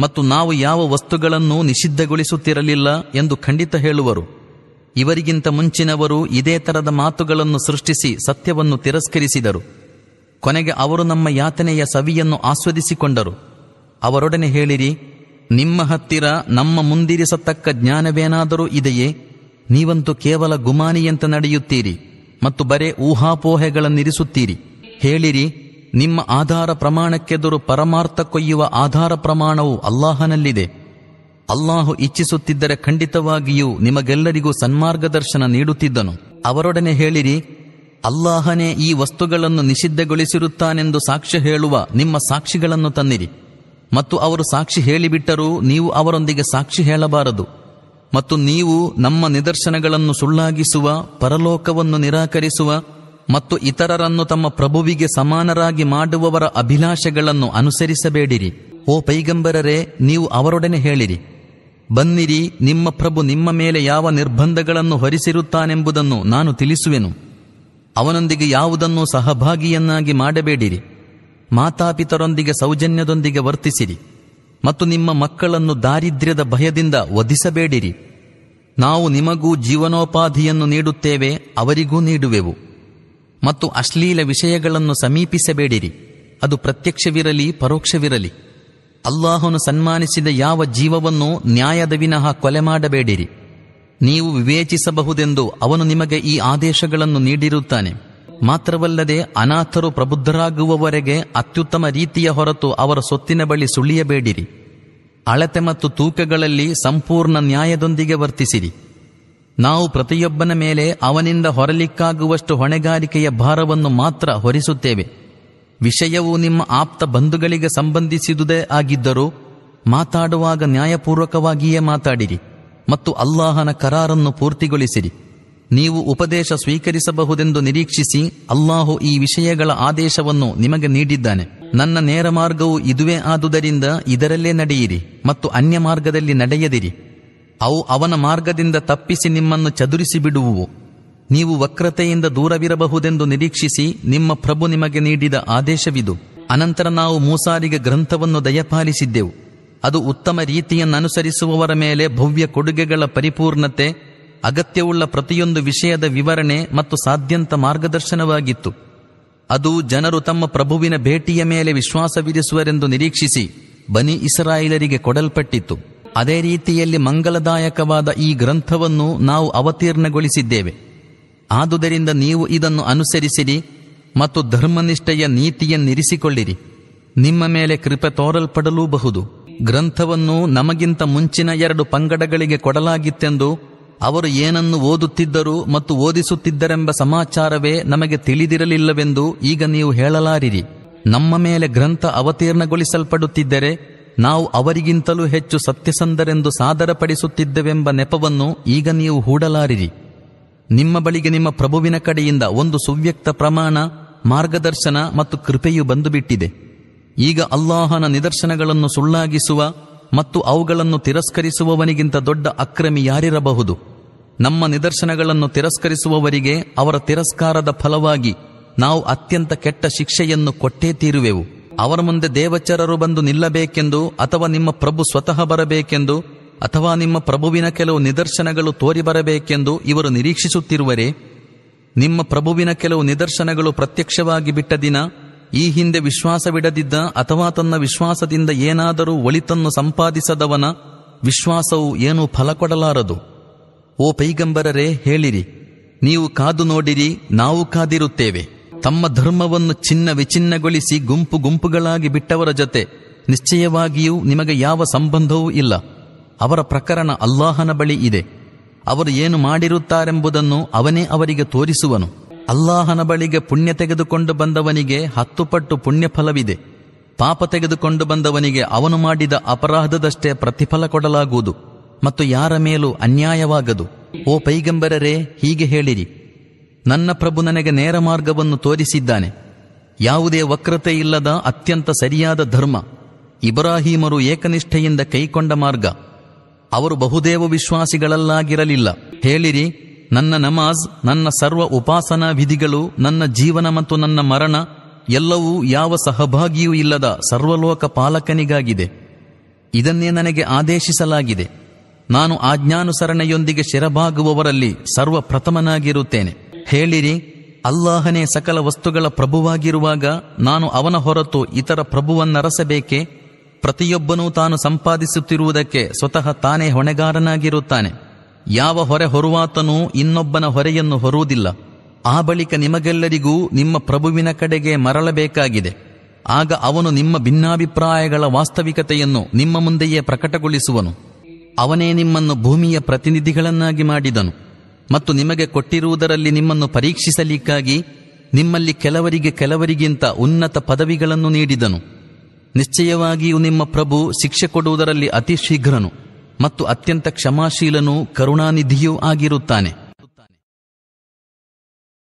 ಮತ್ತು ನಾವು ಯಾವ ವಸ್ತುಗಳನ್ನು ನಿಷಿದ್ಧಗೊಳಿಸುತ್ತಿರಲಿಲ್ಲ ಎಂದು ಖಂಡಿತ ಹೇಳುವರು. ಇವರಿಗಿಂತ ಮುಂಚಿನವರು ಇದೇ ತರದ ಮಾತುಗಳನ್ನು ಸೃಷ್ಟಿಸಿ ಸತ್ಯವನ್ನು ತಿರಸ್ಕರಿಸಿದರು. ಕೊನೆಗೆ ಅವರು ನಮ್ಮ ಯಾತನೆಯ ಸವಿಯನ್ನು ಆಸ್ವದಿಸಿಕೊಂಡರು. ಅವರೊಡನೆ ಹೇಳಿರಿ, ನಿಮ್ಮ ಹತ್ತಿರ ನಮ್ಮ ಮುಂದಿರಿಸತಕ್ಕ ಜ್ಞಾನವೇನಾದರೂ ಇದೆಯೇ? ನೀವಂತೂ ಕೇವಲ ಗುಮಾನಿಯಂತೆ ನಡೆಯುತ್ತೀರಿ ಮತ್ತು ಬರೇ ಊಹಾಪೋಹೆಗಳನ್ನಿರಿಸುತ್ತೀರಿ. ಹೇಳಿರಿ, ನಿಮ್ಮ ಆಧಾರ ಪ್ರಮಾಣಕ್ಕೆದುರು ಪರಮಾರ್ಥ ಕೊಯ್ಯುವ ಆಧಾರ ಪ್ರಮಾಣವು ಅಲ್ಲಾಹನಲ್ಲಿದೆ. ಅಲ್ಲಾಹು ಇಚ್ಛಿಸುತ್ತಿದ್ದರೆ ಖಂಡಿತವಾಗಿಯೂ ನಿಮಗೆಲ್ಲರಿಗೂ ಸನ್ಮಾರ್ಗದರ್ಶನ ನೀಡುತ್ತಿದ್ದನು. ಅವರೊಡನೆ ಹೇಳಿರಿ, ಅಲ್ಲಾಹನೇ ಈ ವಸ್ತುಗಳನ್ನು ನಿಷಿದ್ಧಗೊಳಿಸಿರುತ್ತಾನೆಂದು ಸಾಕ್ಷ್ಯ ಹೇಳುವ ನಿಮ್ಮ ಸಾಕ್ಷಿಗಳನ್ನು ತನ್ನಿರಿ. ಮತ್ತು ಅವರು ಸಾಕ್ಷಿ ಹೇಳಿಬಿಟ್ಟರೂ ನೀವು ಅವರೊಂದಿಗೆ ಸಾಕ್ಷಿ ಹೇಳಬಾರದು. ಮತ್ತು ನೀವು ನಮ್ಮ ನಿದರ್ಶನಗಳನ್ನು ಸುಳ್ಳಾಗಿಸುವ, ಪರಲೋಕವನ್ನು ನಿರಾಕರಿಸುವ ಮತ್ತು ಇತರರನ್ನು ತಮ್ಮ ಪ್ರಭುವಿಗೆ ಸಮಾನರಾಗಿ ಮಾಡುವವರ ಅಭಿಲಾಷೆಗಳನ್ನು ಅನುಸರಿಸಬೇಡಿರಿ. ಓ ಪೈಗಂಬರರೇ, ನೀವು ಅವರೊಡನೆ ಹೇಳಿರಿ. ಬನ್ನಿರಿ, ನಿಮ್ಮ ಪ್ರಭು ನಿಮ್ಮ ಮೇಲೆ ಯಾವ ನಿರ್ಬಂಧಗಳನ್ನು ಹೊರಿಸಿರುತ್ತಾನೆಂಬುದನ್ನು ನಾನು ತಿಳಿಸುವೆನು. ಅವನೊಂದಿಗೆ ಯಾವುದನ್ನೂ ಸಹಭಾಗಿಯನ್ನಾಗಿ ಮಾಡಬೇಡಿರಿ. ಮಾತಾಪಿತರೊಂದಿಗೆ ಸೌಜನ್ಯದೊಂದಿಗೆ ವರ್ತಿಸಿರಿ ಮತ್ತು ನಿಮ್ಮ ಮಕ್ಕಳನ್ನು ದಾರಿದ್ರ್ಯದ ಭಯದಿಂದ ವಧಿಸಬೇಡಿರಿ. ನಾವು ನಿಮಗೂ ಜೀವನೋಪಾಧಿಯನ್ನು ನೀಡುತ್ತೇವೆ, ಅವರಿಗೂ ನೀಡುವೆವು. ಮತ್ತು ಅಶ್ಲೀಲ ವಿಷಯಗಳನ್ನು ಸಮೀಪಿಸಬೇಡಿರಿ. ಅದು ಪ್ರತ್ಯಕ್ಷವಿರಲಿ, ಪರೋಕ್ಷವಿರಲಿ. ಅಲ್ಲಾಹನು ಸನ್ಮಾನಿಸಿದ ಯಾವ ಜೀವವನ್ನು ನ್ಯಾಯದ ವಿನಃ ಕೊಲೆ ಮಾಡಬೇಡಿರಿ. ನೀವು ವಿವೇಚಿಸಬಹುದೆಂದು ಅವನು ನಿಮಗೆ ಈ ಆದೇಶಗಳನ್ನು ನೀಡಿರುತ್ತಾನೆ. ಮಾತ್ರವಲ್ಲದೆ ಅನಾಥರು ಪ್ರಬುದ್ಧರಾಗುವವರೆಗೆ ಅತ್ಯುತ್ತಮ ರೀತಿಯ ಹೊರತು ಅವರ ಸೊತ್ತಿನ ಬಳಿ ಸುಳಿಯಬೇಡಿರಿ. ಅಳತೆ ಮತ್ತು ತೂಕಗಳಲ್ಲಿ ಸಂಪೂರ್ಣ ನ್ಯಾಯದೊಂದಿಗೆ ವರ್ತಿಸಿರಿ. ನಾವು ಪ್ರತಿಯೊಬ್ಬನ ಮೇಲೆ ಅವನಿಂದ ಹೊರಲಿಕ್ಕಾಗುವಷ್ಟು ಹೊಣೆಗಾರಿಕೆಯ ಭಾರವನ್ನು ಮಾತ್ರ ಹೊರಿಸುತ್ತೇವೆ. ವಿಷಯವು ನಿಮ್ಮ ಆಪ್ತ ಬಂಧುಗಳಿಗೆ ಸಂಬಂಧಿಸಿದುದೇ ಆಗಿದ್ದರೂ ಮಾತಾಡುವಾಗ ನ್ಯಾಯಪೂರ್ವಕವಾಗಿಯೇ ಮಾತಾಡಿರಿ ಮತ್ತು ಅಲ್ಲಾಹನ ಕರಾರನ್ನು ಪೂರ್ತಿಗೊಳಿಸಿರಿ. ನೀವು ಉಪದೇಶ ಸ್ವೀಕರಿಸಬಹುದೆಂದು ನಿರೀಕ್ಷಿಸಿ ಅಲ್ಲಾಹು ಈ ವಿಷಯಗಳ ಆದೇಶವನ್ನು ನಿಮಗೆ ನೀಡಿದ್ದಾನೆ. ನನ್ನ ನೇರ ಮಾರ್ಗವು ಇದುವೇ ಆದುದರಿಂದ ಇದರಲ್ಲೇ ನಡೆಯಿರಿ ಮತ್ತು ಅನ್ಯ ಮಾರ್ಗದಲ್ಲಿ ನಡೆಯದಿರಿ. ಅವು ಅವನ ಮಾರ್ಗದಿಂದ ತಪ್ಪಿಸಿ ನಿಮ್ಮನ್ನು ಚದುರಿಸಿ ಬಿಡುವುವು ನೀವು ವಕ್ರತೆಯಿಂದ ದೂರವಿರಬಹುದೆಂದು ನಿರೀಕ್ಷಿಸಿ ನಿಮ್ಮ ಪ್ರಭು ನಿಮಗೆ ನೀಡಿದ ಆದೇಶವಿದು. ಅನಂತರ ನಾವು ಮೂಸಾರಿಗೆ ಗ್ರಂಥವನ್ನು ದಯಪಾಲಿಸಿದ್ದೆವು. ಅದು ಉತ್ತಮ ರೀತಿಯನ್ನನುಸರಿಸುವವರ ಮೇಲೆ ಭವ್ಯ ಕೊಡುಗೆಗಳ ಪರಿಪೂರ್ಣತೆ ಅಗತ್ಯವುಳ್ಳ ಪ್ರತಿಯೊಂದು ವಿಷಯದ ವಿವರಣೆ ಮತ್ತು ಸಾಧ್ಯಂತ ಮಾರ್ಗದರ್ಶನವಾಗಿತ್ತು. ಅದು ಜನರು ತಮ್ಮ ಪ್ರಭುವಿನ ಭೇಟಿಯ ಮೇಲೆ ವಿಶ್ವಾಸವಿರಿಸುವರೆಂದು ನಿರೀಕ್ಷಿಸಿ ಬನಿ ಇಸ್ರಾಯಿಲರಿಗೆ ಕೊಡಲ್ಪಟ್ಟಿತ್ತು. ಅದೇ ರೀತಿಯಲ್ಲಿ ಮಂಗಲದಾಯಕವಾದ ಈ ಗ್ರಂಥವನ್ನು ನಾವು ಅವತೀರ್ಣಗೊಳಿಸಿದ್ದೇವೆ. ಆದುದರಿಂದ ನೀವು ಇದನ್ನು ಅನುಸರಿಸಿರಿ ಮತ್ತು ಧರ್ಮನಿಷ್ಠೆಯ ನೀತಿಯನ್ನಿರಿಸಿಕೊಳ್ಳಿರಿ. ನಿಮ್ಮ ಮೇಲೆ ಕೃಪೆ ತೋರಲ್ಪಡಲೂಬಹುದು. ಗ್ರಂಥವನ್ನು ನಮಗಿಂತ ಮುಂಚಿನ ಎರಡು ಪಂಗಡಗಳಿಗೆ ಕೊಡಲಾಗಿತ್ತೆಂದು ಅವರು ಏನನ್ನು ಓದುತ್ತಿದ್ದರು ಮತ್ತು ಓದಿಸುತ್ತಿದ್ದರೆಂಬ ಸಮಾಚಾರವೇ ನಮಗೆ ತಿಳಿದಿರಲಿಲ್ಲವೆಂದು ಈಗ ನೀವು ಹೇಳಲಾರಿರಿ. ನಮ್ಮ ಮೇಲೆ ಗ್ರಂಥ ಅವತೀರ್ಣಗೊಳಿಸಲ್ಪಡುತ್ತಿದ್ದರೆ, ನಾವು ಅವರಿಗಿಂತಲೂ ಹೆಚ್ಚು ಸತ್ಯಸಂಧರೆಂದು ಸಾದರಪಡಿಸುತ್ತಿದ್ದೆವೆಂಬ ನೆಪವನ್ನು ಈಗ ನೀವು ಹೂಡಲಾರಿರಿ. ನಿಮ್ಮ ಬಳಿಗೆ ನಿಮ್ಮ ಪ್ರಭುವಿನ ಕಡೆಯಿಂದ ಒಂದು ಸುವ್ಯಕ್ತ ಪ್ರಮಾಣ, ಮಾರ್ಗದರ್ಶನ ಮತ್ತು ಕೃಪೆಯು ಬಂದುಬಿಟ್ಟಿದೆ. ಈಗ ಅಲ್ಲಾಹನ ನಿದರ್ಶನಗಳನ್ನು ಸುಳ್ಳಾಗಿಸುವ ಮತ್ತು ಅವುಗಳನ್ನು ತಿರಸ್ಕರಿಸುವವನಿಗಿಂತ ದೊಡ್ಡ ಅಕ್ರಮಿ ಯಾರಿರಬಹುದು? ನಮ್ಮ ನಿದರ್ಶನಗಳನ್ನು ತಿರಸ್ಕರಿಸುವವರಿಗೆ ಅವರ ತಿರಸ್ಕಾರದ ಫಲವಾಗಿ ನಾವು ಅತ್ಯಂತ ಕೆಟ್ಟ ಶಿಕ್ಷೆಯನ್ನು ಕೊಟ್ಟೇ ತೀರುವೆವು. ಅವರ ಮುಂದೆ ದೇವಚರರು ಬಂದು ನಿಲ್ಲಬೇಕೆಂದು ಅಥವಾ ನಿಮ್ಮ ಪ್ರಭು ಸ್ವತಃ ಬರಬೇಕೆಂದು ಅಥವಾ ನಿಮ್ಮ ಪ್ರಭುವಿನ ಕೆಲವು ನಿದರ್ಶನಗಳು ತೋರಿಬರಬೇಕೆಂದು ಇವರು ನಿರೀಕ್ಷಿಸುತ್ತಿರುವರೆ, ನಿಮ್ಮ ಪ್ರಭುವಿನ ಕೆಲವು ನಿದರ್ಶನಗಳು ಪ್ರತ್ಯಕ್ಷವಾಗಿ ಬಿಟ್ಟ ದಿನ, ಈ ಹಿಂದೆ ವಿಶ್ವಾಸವಿಡದಿದ್ದ ಅಥವಾ ತನ್ನ ವಿಶ್ವಾಸದಿಂದ ಏನಾದರೂ ಒಳಿತನ್ನು ಸಂಪಾದಿಸದವನ ವಿಶ್ವಾಸವು ಏನೂ ಫಲ ಕೊಡಲಾರದು. ಓ ಪೈಗಂಬರರೇ, ಹೇಳಿರಿ, ನೀವು ಕಾದು ನೋಡಿರಿ, ನಾವು ಕಾದಿರುತ್ತೇವೆ. ತಮ್ಮ ಧರ್ಮವನ್ನು ಚಿನ್ನ ವಿಚಿನ್ನಗೊಳಿಸಿ ಗುಂಪು ಗುಂಪುಗಳಾಗಿ ಬಿಟ್ಟವರ ಜೊತೆ ನಿಶ್ಚಯವಾಗಿಯೂ ನಿಮಗೆ ಯಾವ ಸಂಬಂಧವೂ ಇಲ್ಲ. ಅವರ ಪ್ರಕರಣ ಅಲ್ಲಾಹನ ಬಳಿ ಇದೆ. ಅವರು ಏನು ಮಾಡಿರುತ್ತಾರೆಂಬುದನ್ನು ಅವನೇ ಅವರಿಗೆ ತೋರಿಸುವನು. ಅಲ್ಲಾಹನ ಬಳಿಗೆ ಪುಣ್ಯ ತೆಗೆದುಕೊಂಡು ಬಂದವನಿಗೆ ಹತ್ತು ಪಟ್ಟು ಪುಣ್ಯ ಫಲವಿದೆ ಪಾಪ ತೆಗೆದುಕೊಂಡು ಬಂದವನಿಗೆ ಅವನು ಮಾಡಿದ ಅಪರಾಧದಷ್ಟೇ ಪ್ರತಿಫಲ ಕೊಡಲಾಗುವುದು. ಮತ್ತು ಯಾರ ಮೇಲೂ ಅನ್ಯಾಯವಾಗದು. ಓ ಪೈಗಂಬರರೇ, ಹೀಗೆ ಹೇಳಿರಿ. ನನ್ನ ಪ್ರಭು ನನಗೆ ನೇರ ಮಾರ್ಗವನ್ನು ತೋರಿಸಿದ್ದಾನೆ. ಯಾವುದೇ ವಕ್ರತೆ ಇಲ್ಲದ ಅತ್ಯಂತ ಸರಿಯಾದ ಧರ್ಮ, ಇಬ್ರಾಹೀಮರು ಏಕನಿಷ್ಠೆಯಿಂದ ಕೈಕೊಂಡ ಮಾರ್ಗ. ಅವರು ಬಹುದೇವ ವಿಶ್ವಾಸಿಗಳಲ್ಲಾಗಿರಲಿಲ್ಲ. ಹೇಳಿರಿ, ನನ್ನ ನಮಾಜ್, ನನ್ನ ಸರ್ವ ಉಪಾಸನಾ ವಿಧಿಗಳು, ನನ್ನ ಜೀವನ ಮತ್ತು ನನ್ನ ಮರಣ, ಎಲ್ಲವೂ ಯಾವ ಸಹಭಾಗಿಯೂ ಇಲ್ಲದ ಸರ್ವಲೋಕ ಪಾಲಕನಿಗಾಗಿದೆ. ಇದನ್ನೇ ನನಗೆ ಆದೇಶಿಸಲಾಗಿದೆ. ನಾನು ಆಜ್ಞಾನುಸರಣೆಯೊಂದಿಗೆ ಶಿರಬಾಗುವವರಲ್ಲಿ ಸರ್ವ ಪ್ರಥಮನಾಗಿರುತ್ತೇನೆ ಹೇಳಿರಿ, ಅಲ್ಲಾಹನೇ ಸಕಲ ವಸ್ತುಗಳ ಪ್ರಭುವಾಗಿರುವಾಗ ನಾನು ಅವನ ಹೊರತು ಇತರ ಪ್ರಭುವನ್ನರಸಬೇಕೆ? ಪ್ರತಿಯೊಬ್ಬನೂ ತಾನು ಸಂಪಾದಿಸುತ್ತಿರುವುದಕ್ಕೆ ಸ್ವತಃ ತಾನೇ ಹೊಣೆಗಾರನಾಗಿರುತ್ತಾನೆ. ಯಾವ ಹೊರೆ ಹೊರುವಾತನೂ ಇನ್ನೊಬ್ಬನ ಹೊರೆಯನ್ನು ಹೊರುವುದಿಲ್ಲ. ಆ ಬಳಿಕ ನಿಮಗೆಲ್ಲರಿಗೂ ನಿಮ್ಮ ಪ್ರಭುವಿನ ಕಡೆಗೆ ಮರಳಬೇಕಾಗಿದೆ. ಆಗ ಅವನು ನಿಮ್ಮ ಭಿನ್ನಾಭಿಪ್ರಾಯಗಳ ವಾಸ್ತವಿಕತೆಯನ್ನು ನಿಮ್ಮ ಮುಂದೆಯೇ ಪ್ರಕಟಗೊಳಿಸುವನು. ಅವನೇ ನಿಮ್ಮನ್ನು ಭೂಮಿಯ ಪ್ರತಿನಿಧಿಗಳನ್ನಾಗಿ ಮಾಡಿದನು ಮತ್ತು ನಿಮಗೆ ಕೊಟ್ಟಿರುವುದರಲ್ಲಿ ನಿಮ್ಮನ್ನು ಪರೀಕ್ಷಿಸಲಿಕ್ಕಾಗಿ ನಿಮ್ಮಲ್ಲಿ ಕೆಲವರಿಗೆ ಕೆಲವರಿಗಿಂತ ಉನ್ನತ ಪದವಿಗಳನ್ನು ನೀಡಿದನು. ನಿಶ್ಚಯವಾಗಿಯೂ ನಿಮ್ಮ ಪ್ರಭು ಶಿಕ್ಷೆ ಕೊಡುವುದರಲ್ಲಿ ಅತಿ ಶೀಘ್ರನು ಮತ್ತು ಅತ್ಯಂತ ಕ್ಷಮಾಶೀಲನೂ ಕರುಣಾನಿಧಿಯೂ ಆಗಿರುತ್ತಾನೆ.